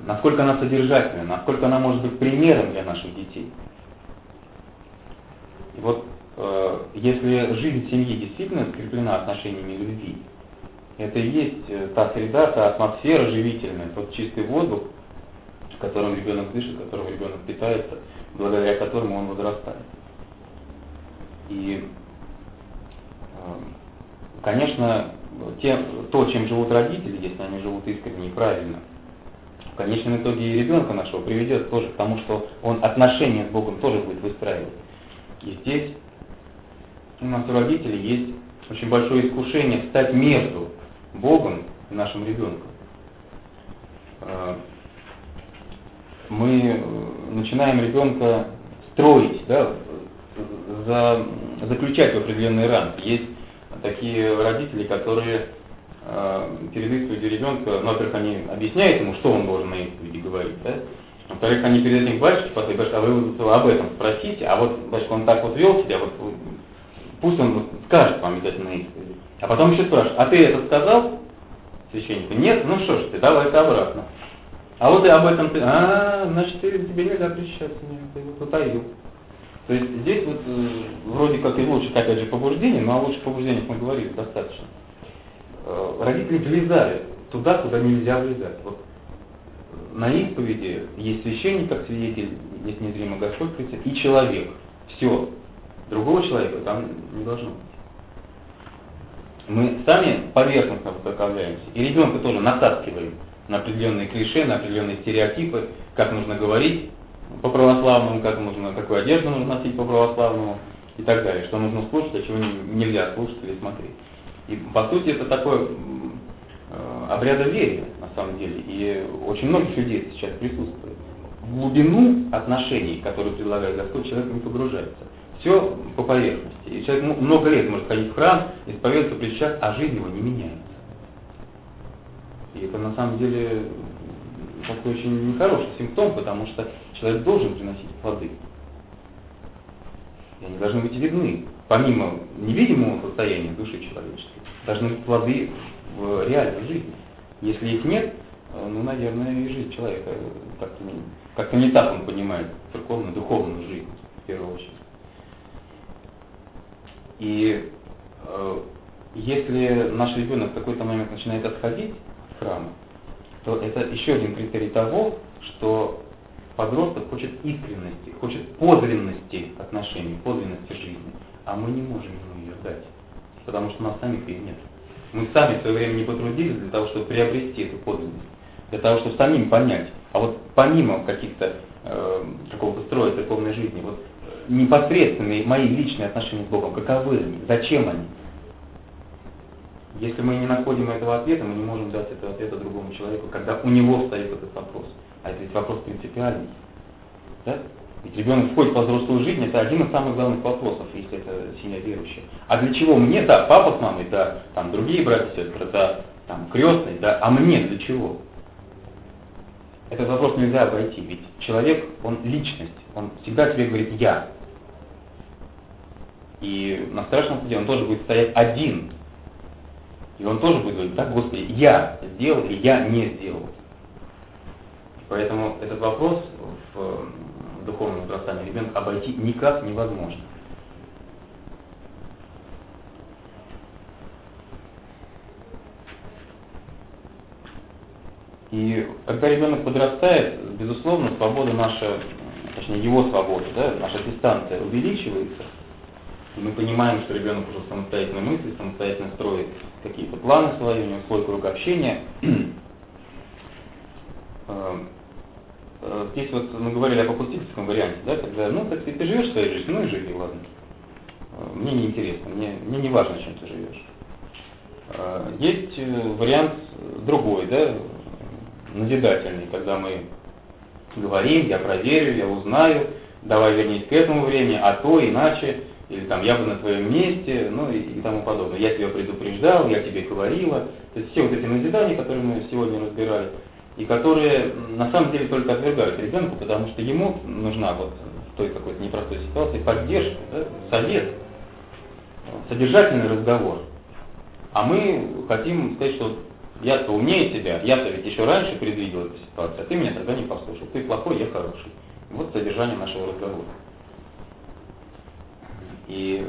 Speaker 1: насколько она содержательна, насколько она может быть примером для наших детей. И вот Э, если жизнь семьи действительно скреплена отношениями любви, это и есть э, та среда, та атмосфера живительная, тот чистый воздух, которым ребенок дышит, которым ребенок питается, благодаря которому он возрастает. И, э, конечно, те, то, чем живут родители, если они живут искренне и правильно, конечном итоге и ребенка нашего приведет тоже к тому, что он отношения с Богом тоже будет выстраивать. И здесь у нас у родителей есть очень большое искушение стать между Богом и нашим ребенком. Э, мы э, начинаем ребенка строить, да, за, заключать в определенные рамки. Есть такие родители, которые перед исповедью ребенка, ну, во-первых, они объясняют ему, что он должен на исповеди говорить, да? Во-вторых, они перед этим к батюшке подходят, а вы об этом спросите, а вот, батюшка, он так вот вел себя, вот Пусть он скажет вам обязательно исповеди. А потом еще спрашивает, а ты это сказал священнику? Нет? Ну что ж ты, давай это обратно. А вот и об этом ты, а, значит, ты, тебе нельзя причащаться, нет, ты вот утаил. То есть здесь вот э, вроде как и лучше, опять же, побуждение, но о лучших побуждениях мы говорили достаточно. Э, родители влезали туда, куда нельзя влезать. Вот на исповеди есть священник как свидетель, есть незримый Господь и человек. Все, Другого человека там не должно быть. Мы сами поверхностно высоковляемся, и ребенка тоже натаскиваем на определенные клише, на определенные стереотипы, как нужно говорить по православному, как нужно, какую одежду нужно носить по православному и так далее, что нужно слушать, а чего нельзя слушать или смотреть. И по сути это такое э, обрядоверие на самом деле, и очень многих людей сейчас присутствует. В глубину отношений, которые предлагает Господь, человек не погружается. Все по поверхности. И человек много лет может ходить в храм, исповедоваться, причащаться, а жизнь его не меняется. И это на самом деле такой очень нехороший симптом, потому что человек должен приносить плоды. И они должны быть видны. Помимо невидимого состояния души человеческой, должны быть плоды в реальной жизни. Если их нет, ну, наверное, и жизнь человека как-то не, как не так он понимает церковную, духовную жизнь, в первую очередь. И э, если наш ребенок в какой-то момент начинает отходить в храм, то это еще один критерий того, что подросток хочет искренности, хочет подлинности отношений, подлинности жизни, а мы не можем ему ее дать, потому что у нас самих ее нет. Мы сами в свое время не потрудились для того, чтобы приобрести эту подлинность, для того, чтобы самим понять. А вот помимо каких-то э, какого-то строя церковной жизни, вот непосредственные мои личные отношения с Богом, каковы они, зачем они? Если мы не находим этого ответа, мы не можем дать этого ответа другому человеку, когда у него стоит этот вопрос. А это ведь вопрос принципиальный. Да? Ведь ребенок входит во взрослую жизнь, это один из самых главных вопросов, если это семья верующая. А для чего мне, да, папа с мамой, да, там другие братья и сестры, да, там крестный, да, а мне для чего? Этот вопрос нельзя обойти, ведь человек, он личность, он всегда тебе говорит «я». И на страшном суде он тоже будет стоять один. И он тоже будет говорить, так, Господи, я сделал или я не сделал. Поэтому этот вопрос в духовном возрастании ребенка обойти никак невозможно. И когда ребенок подрастает, безусловно, свобода наша, точнее его свобода, да, наша дистанция увеличивается. Мы понимаем, что ребенок уже самостоятельно мыслит, самостоятельно строит какие-то планы свои, у него свой круг общения. Э, здесь вот мы говорили о попустительском варианте, да, когда, ну, так ты, ты живешь своей жизнью, ну и живи, ладно. Э, мне не интересно, мне, мне не важно, чем ты живешь. Э, есть вариант другой, да, назидательный, когда мы говорим, я проверю, я узнаю, давай вернись к этому времени, а то иначе, или там я бы на твоем месте, ну и, и тому подобное. Я тебя предупреждал, я тебе говорила. То есть все вот эти назидания, которые мы сегодня разбирали, и которые на самом деле только отвергают ребенку, потому что ему нужна вот в той какой-то непростой ситуации поддержка, да, совет, содержательный разговор. А мы хотим сказать, что я-то умнее тебя, я-то ведь еще раньше предвидел эту ситуацию, а ты меня тогда не послушал. Ты плохой, я хороший. Вот содержание нашего разговора. И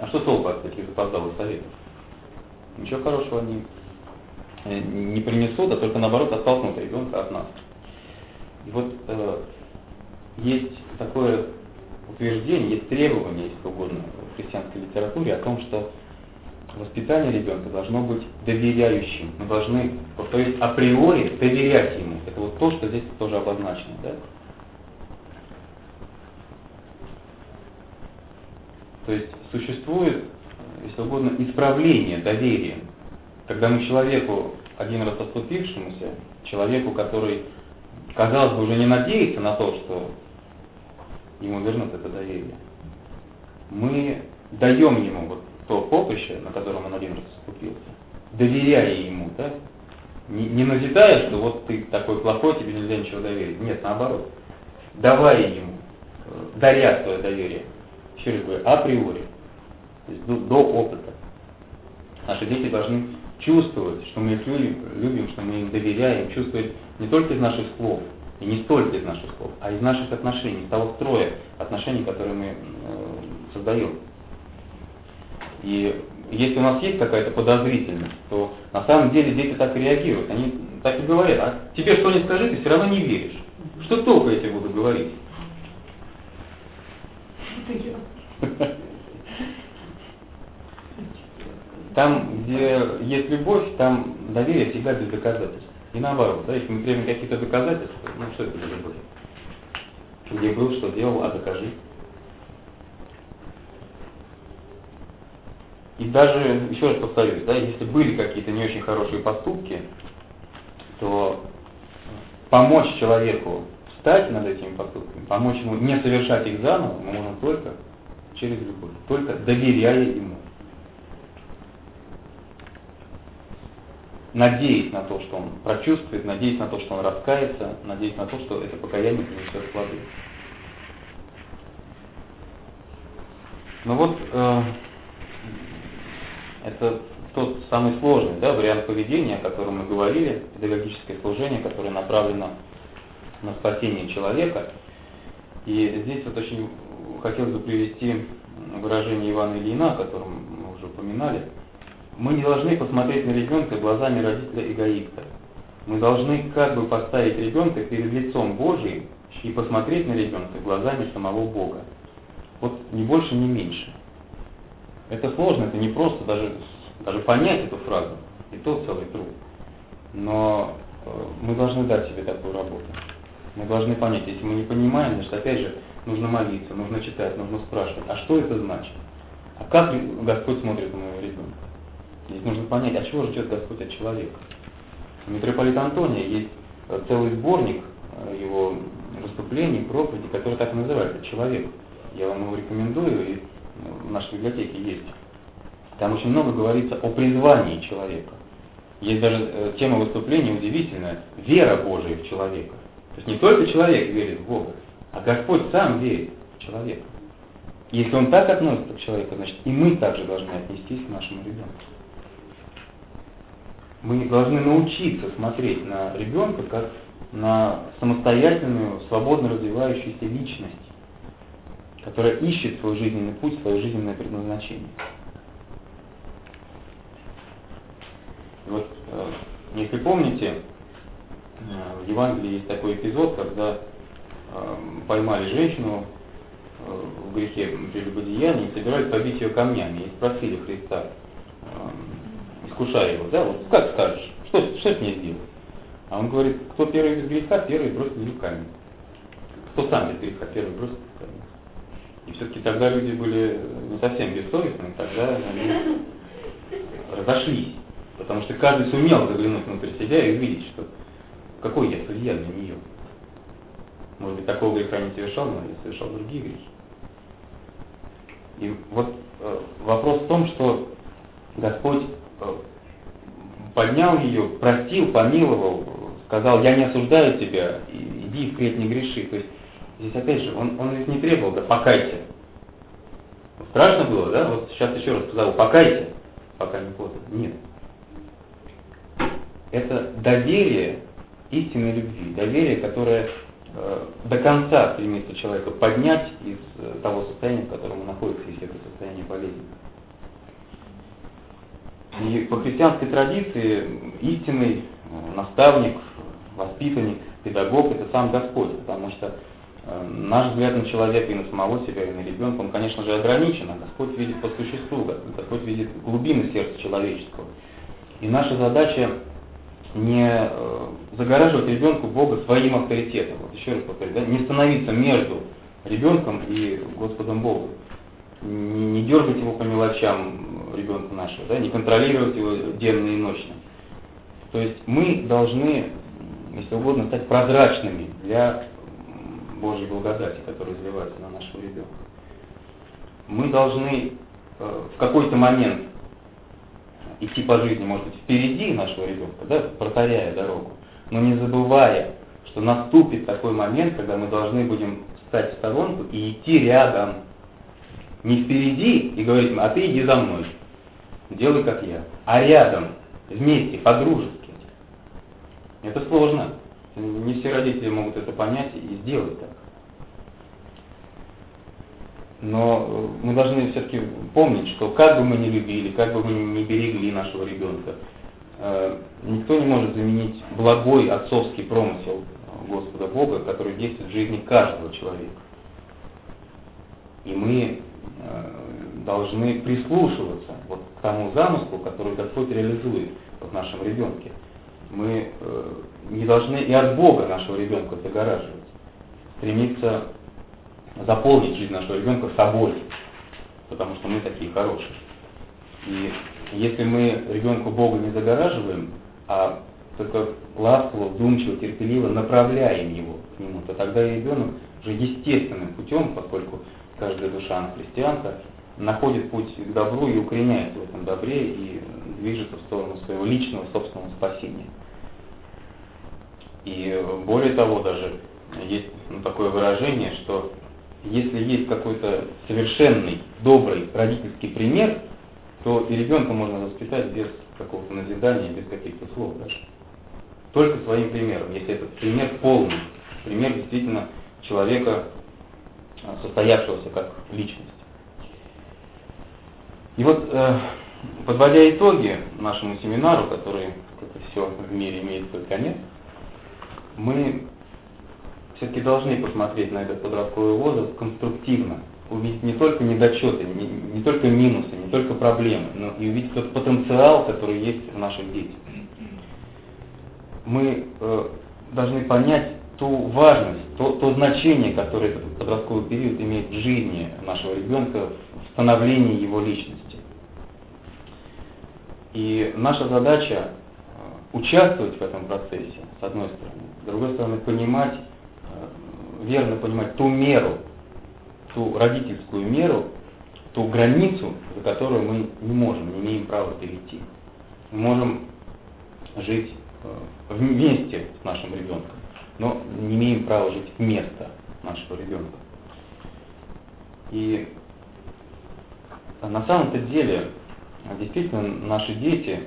Speaker 1: а что толку от таких запоздалых советов? Ничего хорошего не не принесут, а только наоборот оттолкнут ребенка от нас. И вот э, есть такое утверждение, есть требование, если угодно, в христианской литературе о том, что воспитание ребенка должно быть доверяющим. Мы должны, повторюсь, априори доверять ему. Это вот то, что здесь тоже обозначено. Да? То есть существует, если угодно, исправление доверия когда мы человеку, один раз отступившемуся, человеку, который, казалось бы, уже не надеется на то, что ему вернут это доверие, мы даем ему вот то поприще, на котором он один раз отступился, доверяя ему, да, не, не назидая, что вот ты такой плохой, тебе нельзя ничего доверить. Нет, наоборот. Давая ему, э, даря свое доверие, еще раз говорю, априори, то есть до, до опыта. Наши дети должны чувствовать, что мы их любим, любим, что мы им доверяем, чувствовать не только из наших слов, и не столько из наших слов, а из наших отношений, из того строя отношений, которые мы э, создаем. И если у нас есть какая-то подозрительность, то на самом деле дети так и реагируют. Они так и говорят, а тебе что не скажи, ты все равно не веришь. Что толку я тебе буду говорить? Там, где есть любовь, там доверие всегда без доказательств. И наоборот, да, если мы требуем какие-то доказательства, ну что это за любовь? Где был, что делал, а докажи. И даже, еще раз повторюсь, да, если были какие-то не очень хорошие поступки, то помочь человеку встать над этими поступками, помочь ему не совершать их заново, мы можем только через любовь, только доверяя ему. Надеясь на то, что он прочувствует, надеясь на то, что он раскается, надеясь на то, что это покаяние принесет плоды. Ну вот, э, это тот самый сложный да, вариант поведения, о котором мы говорили, педагогическое служение, которое направлено на спасение человека. И здесь вот очень хотелось бы привести выражение Ивана Ильина, о котором мы уже упоминали – мы не должны посмотреть на ребенка глазами родителя-эгоиста. Мы должны как бы поставить ребенка перед лицом Божиим и посмотреть на ребенка глазами самого Бога. Вот ни больше, ни меньше. Это сложно, это не просто даже, даже понять эту фразу. И то целый труд. Но э, мы должны дать себе такую работу. Мы должны понять, если мы не понимаем, значит, опять же, нужно молиться, нужно читать, нужно спрашивать, а что это значит? А как Господь смотрит на моего ребенка? Здесь нужно понять, а чего ждет Господь от человека. У митрополита Антония есть целый сборник э, его выступлений, проповедей, который так и называется «Человек». Я вам его рекомендую, и в нашей библиотеке есть. Там очень много говорится о призвании человека. Есть даже э, тема выступления удивительная – вера Божия в человека. То есть не только человек верит в Бога, а Господь сам верит в человека. Если он так относится к человеку, значит и мы также должны отнестись к нашему ребенку. Мы должны научиться смотреть на ребенка как на самостоятельную, свободно развивающуюся личность, которая ищет свой жизненный путь, свое жизненное предназначение. Вот, э, если помните, э, в Евангелии есть такой эпизод, когда э, поймали женщину в грехе прелюбодеяния и собирались побить ее камнями и спросили Христа, искушая его, да, вот как скажешь, что, что с ней сделать? А он говорит, кто первый без греха, первый бросит в камень. Кто сам без греха, первый бросит в камень. И все-таки тогда люди были не совсем бессовестны, тогда они разошлись. Потому что каждый сумел заглянуть внутрь себя и увидеть, что какой я судья для нее. Может быть, такого греха не совершал, но я совершал другие грехи. И вот э, вопрос в том, что Господь поднял ее, простил, помиловал, сказал, я не осуждаю тебя, иди впредь не греши. То есть здесь опять же, он, он ведь не требовал, да покайся. Страшно было, да? Вот сейчас еще раз сказал, покайся, пока не поздно. Нет. Это доверие истинной любви, доверие, которое э, до конца стремится человека поднять из э, того состояния, в котором он находится, если это состояние болезни. И по христианской традиции истинный э, наставник, воспитанник, педагог – это сам Господь, потому что э, наш взгляд на человека и на самого себя, и на ребенка, он, конечно же, ограничен, а Господь видит по существу, Господь видит глубины сердца человеческого. И наша задача не э, загораживать ребенку Бога своим авторитетом. Вот еще раз повторю, да? не становиться между ребенком и Господом Богом. Не, дергать его по мелочам ребенка нашего, да? не контролировать его денно и ночно. То есть мы должны, если угодно, стать прозрачными для Божьей благодати, которая изливается на нашего ребенка. Мы должны э, в какой-то момент идти по жизни, может быть, впереди нашего ребенка, да, протаряя дорогу, но не забывая, что наступит такой момент, когда мы должны будем встать в сторонку и идти рядом. Не впереди и говорить, а ты иди за мной, делай как я, а рядом, вместе, по-дружески. Это сложно. Не все родители могут это понять и сделать так. Но э, мы должны все-таки помнить, что как бы мы ни любили, как бы мы ни берегли нашего ребенка, э, никто не может заменить благой отцовский промысел Господа Бога, который действует в жизни каждого человека. И мы э, должны прислушиваться вот к тому замыслу, который Господь реализует в нашем ребенке. Мы не должны и от Бога нашего ребенка загораживать, стремиться заполнить жизнь нашего ребенка собой, потому что мы такие хорошие. И если мы ребенку Бога не загораживаем, а только ласково, вдумчиво, терпеливо направляем его к нему, то тогда ребенок уже естественным путем, поскольку каждая душа, она христианка, находит путь к добру и укореняется в этом добре и движется в сторону своего личного собственного спасения. И более того, даже есть ну, такое выражение, что если есть какой-то совершенный, добрый родительский пример, то и ребенка можно воспитать без какого-то назидания, без каких-то слов даже. Только своим примером, если этот пример полный, пример действительно человека, состоявшегося как личность. И вот, э, подводя итоги нашему семинару, который, как и все в мире, имеет свой конец, мы все-таки должны посмотреть на этот подростковый возраст конструктивно, увидеть не только недочеты, не, не только минусы, не только проблемы, но и увидеть тот потенциал, который есть в наших детях. Мы э, должны понять ту важность, то, то значение, которое этот подростковый период имеет в жизни нашего ребенка, в становлении его личности. И наша задача э, участвовать в этом процессе, с одной стороны, с другой стороны, понимать, э, верно понимать ту меру, ту родительскую меру, ту границу, за которую мы не можем, не имеем права перейти. Мы можем жить э, вместе с нашим ребенком, но не имеем права жить вместо нашего ребенка. И на самом-то деле, действительно, наши дети,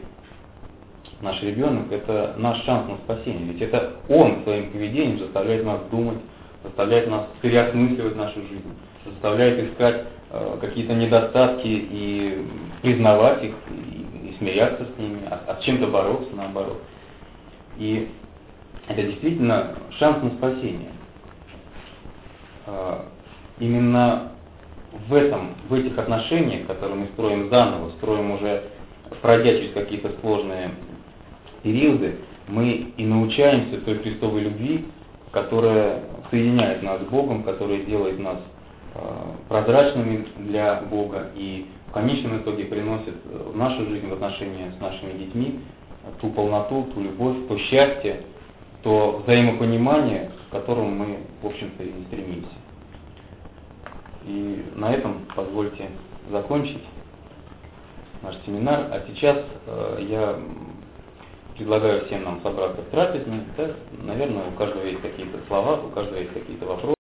Speaker 1: наш ребенок, это наш шанс на спасение. Ведь это он своим поведением заставляет нас думать, заставляет нас переосмысливать нашу жизнь, заставляет искать э, какие-то недостатки и признавать их, и, и смиряться с ними, а, а с чем-то бороться наоборот. И это действительно шанс на спасение. Э, именно в этом, в этих отношениях, которые мы строим заново, строим уже, пройдя через какие-то сложные периоды, мы и научаемся той Христовой любви, которая соединяет нас с Богом, которая делает нас э, прозрачными для Бога и в конечном итоге приносит в нашу жизнь, в отношения с нашими детьми ту полноту, ту любовь, то счастье, то взаимопонимание, к которому мы, в общем-то, и стремимся. И на этом позвольте закончить наш семинар. А сейчас э, я предлагаю всем нам собраться в трапезной. Да? Наверное, у каждого есть какие-то слова, у каждого есть какие-то вопросы.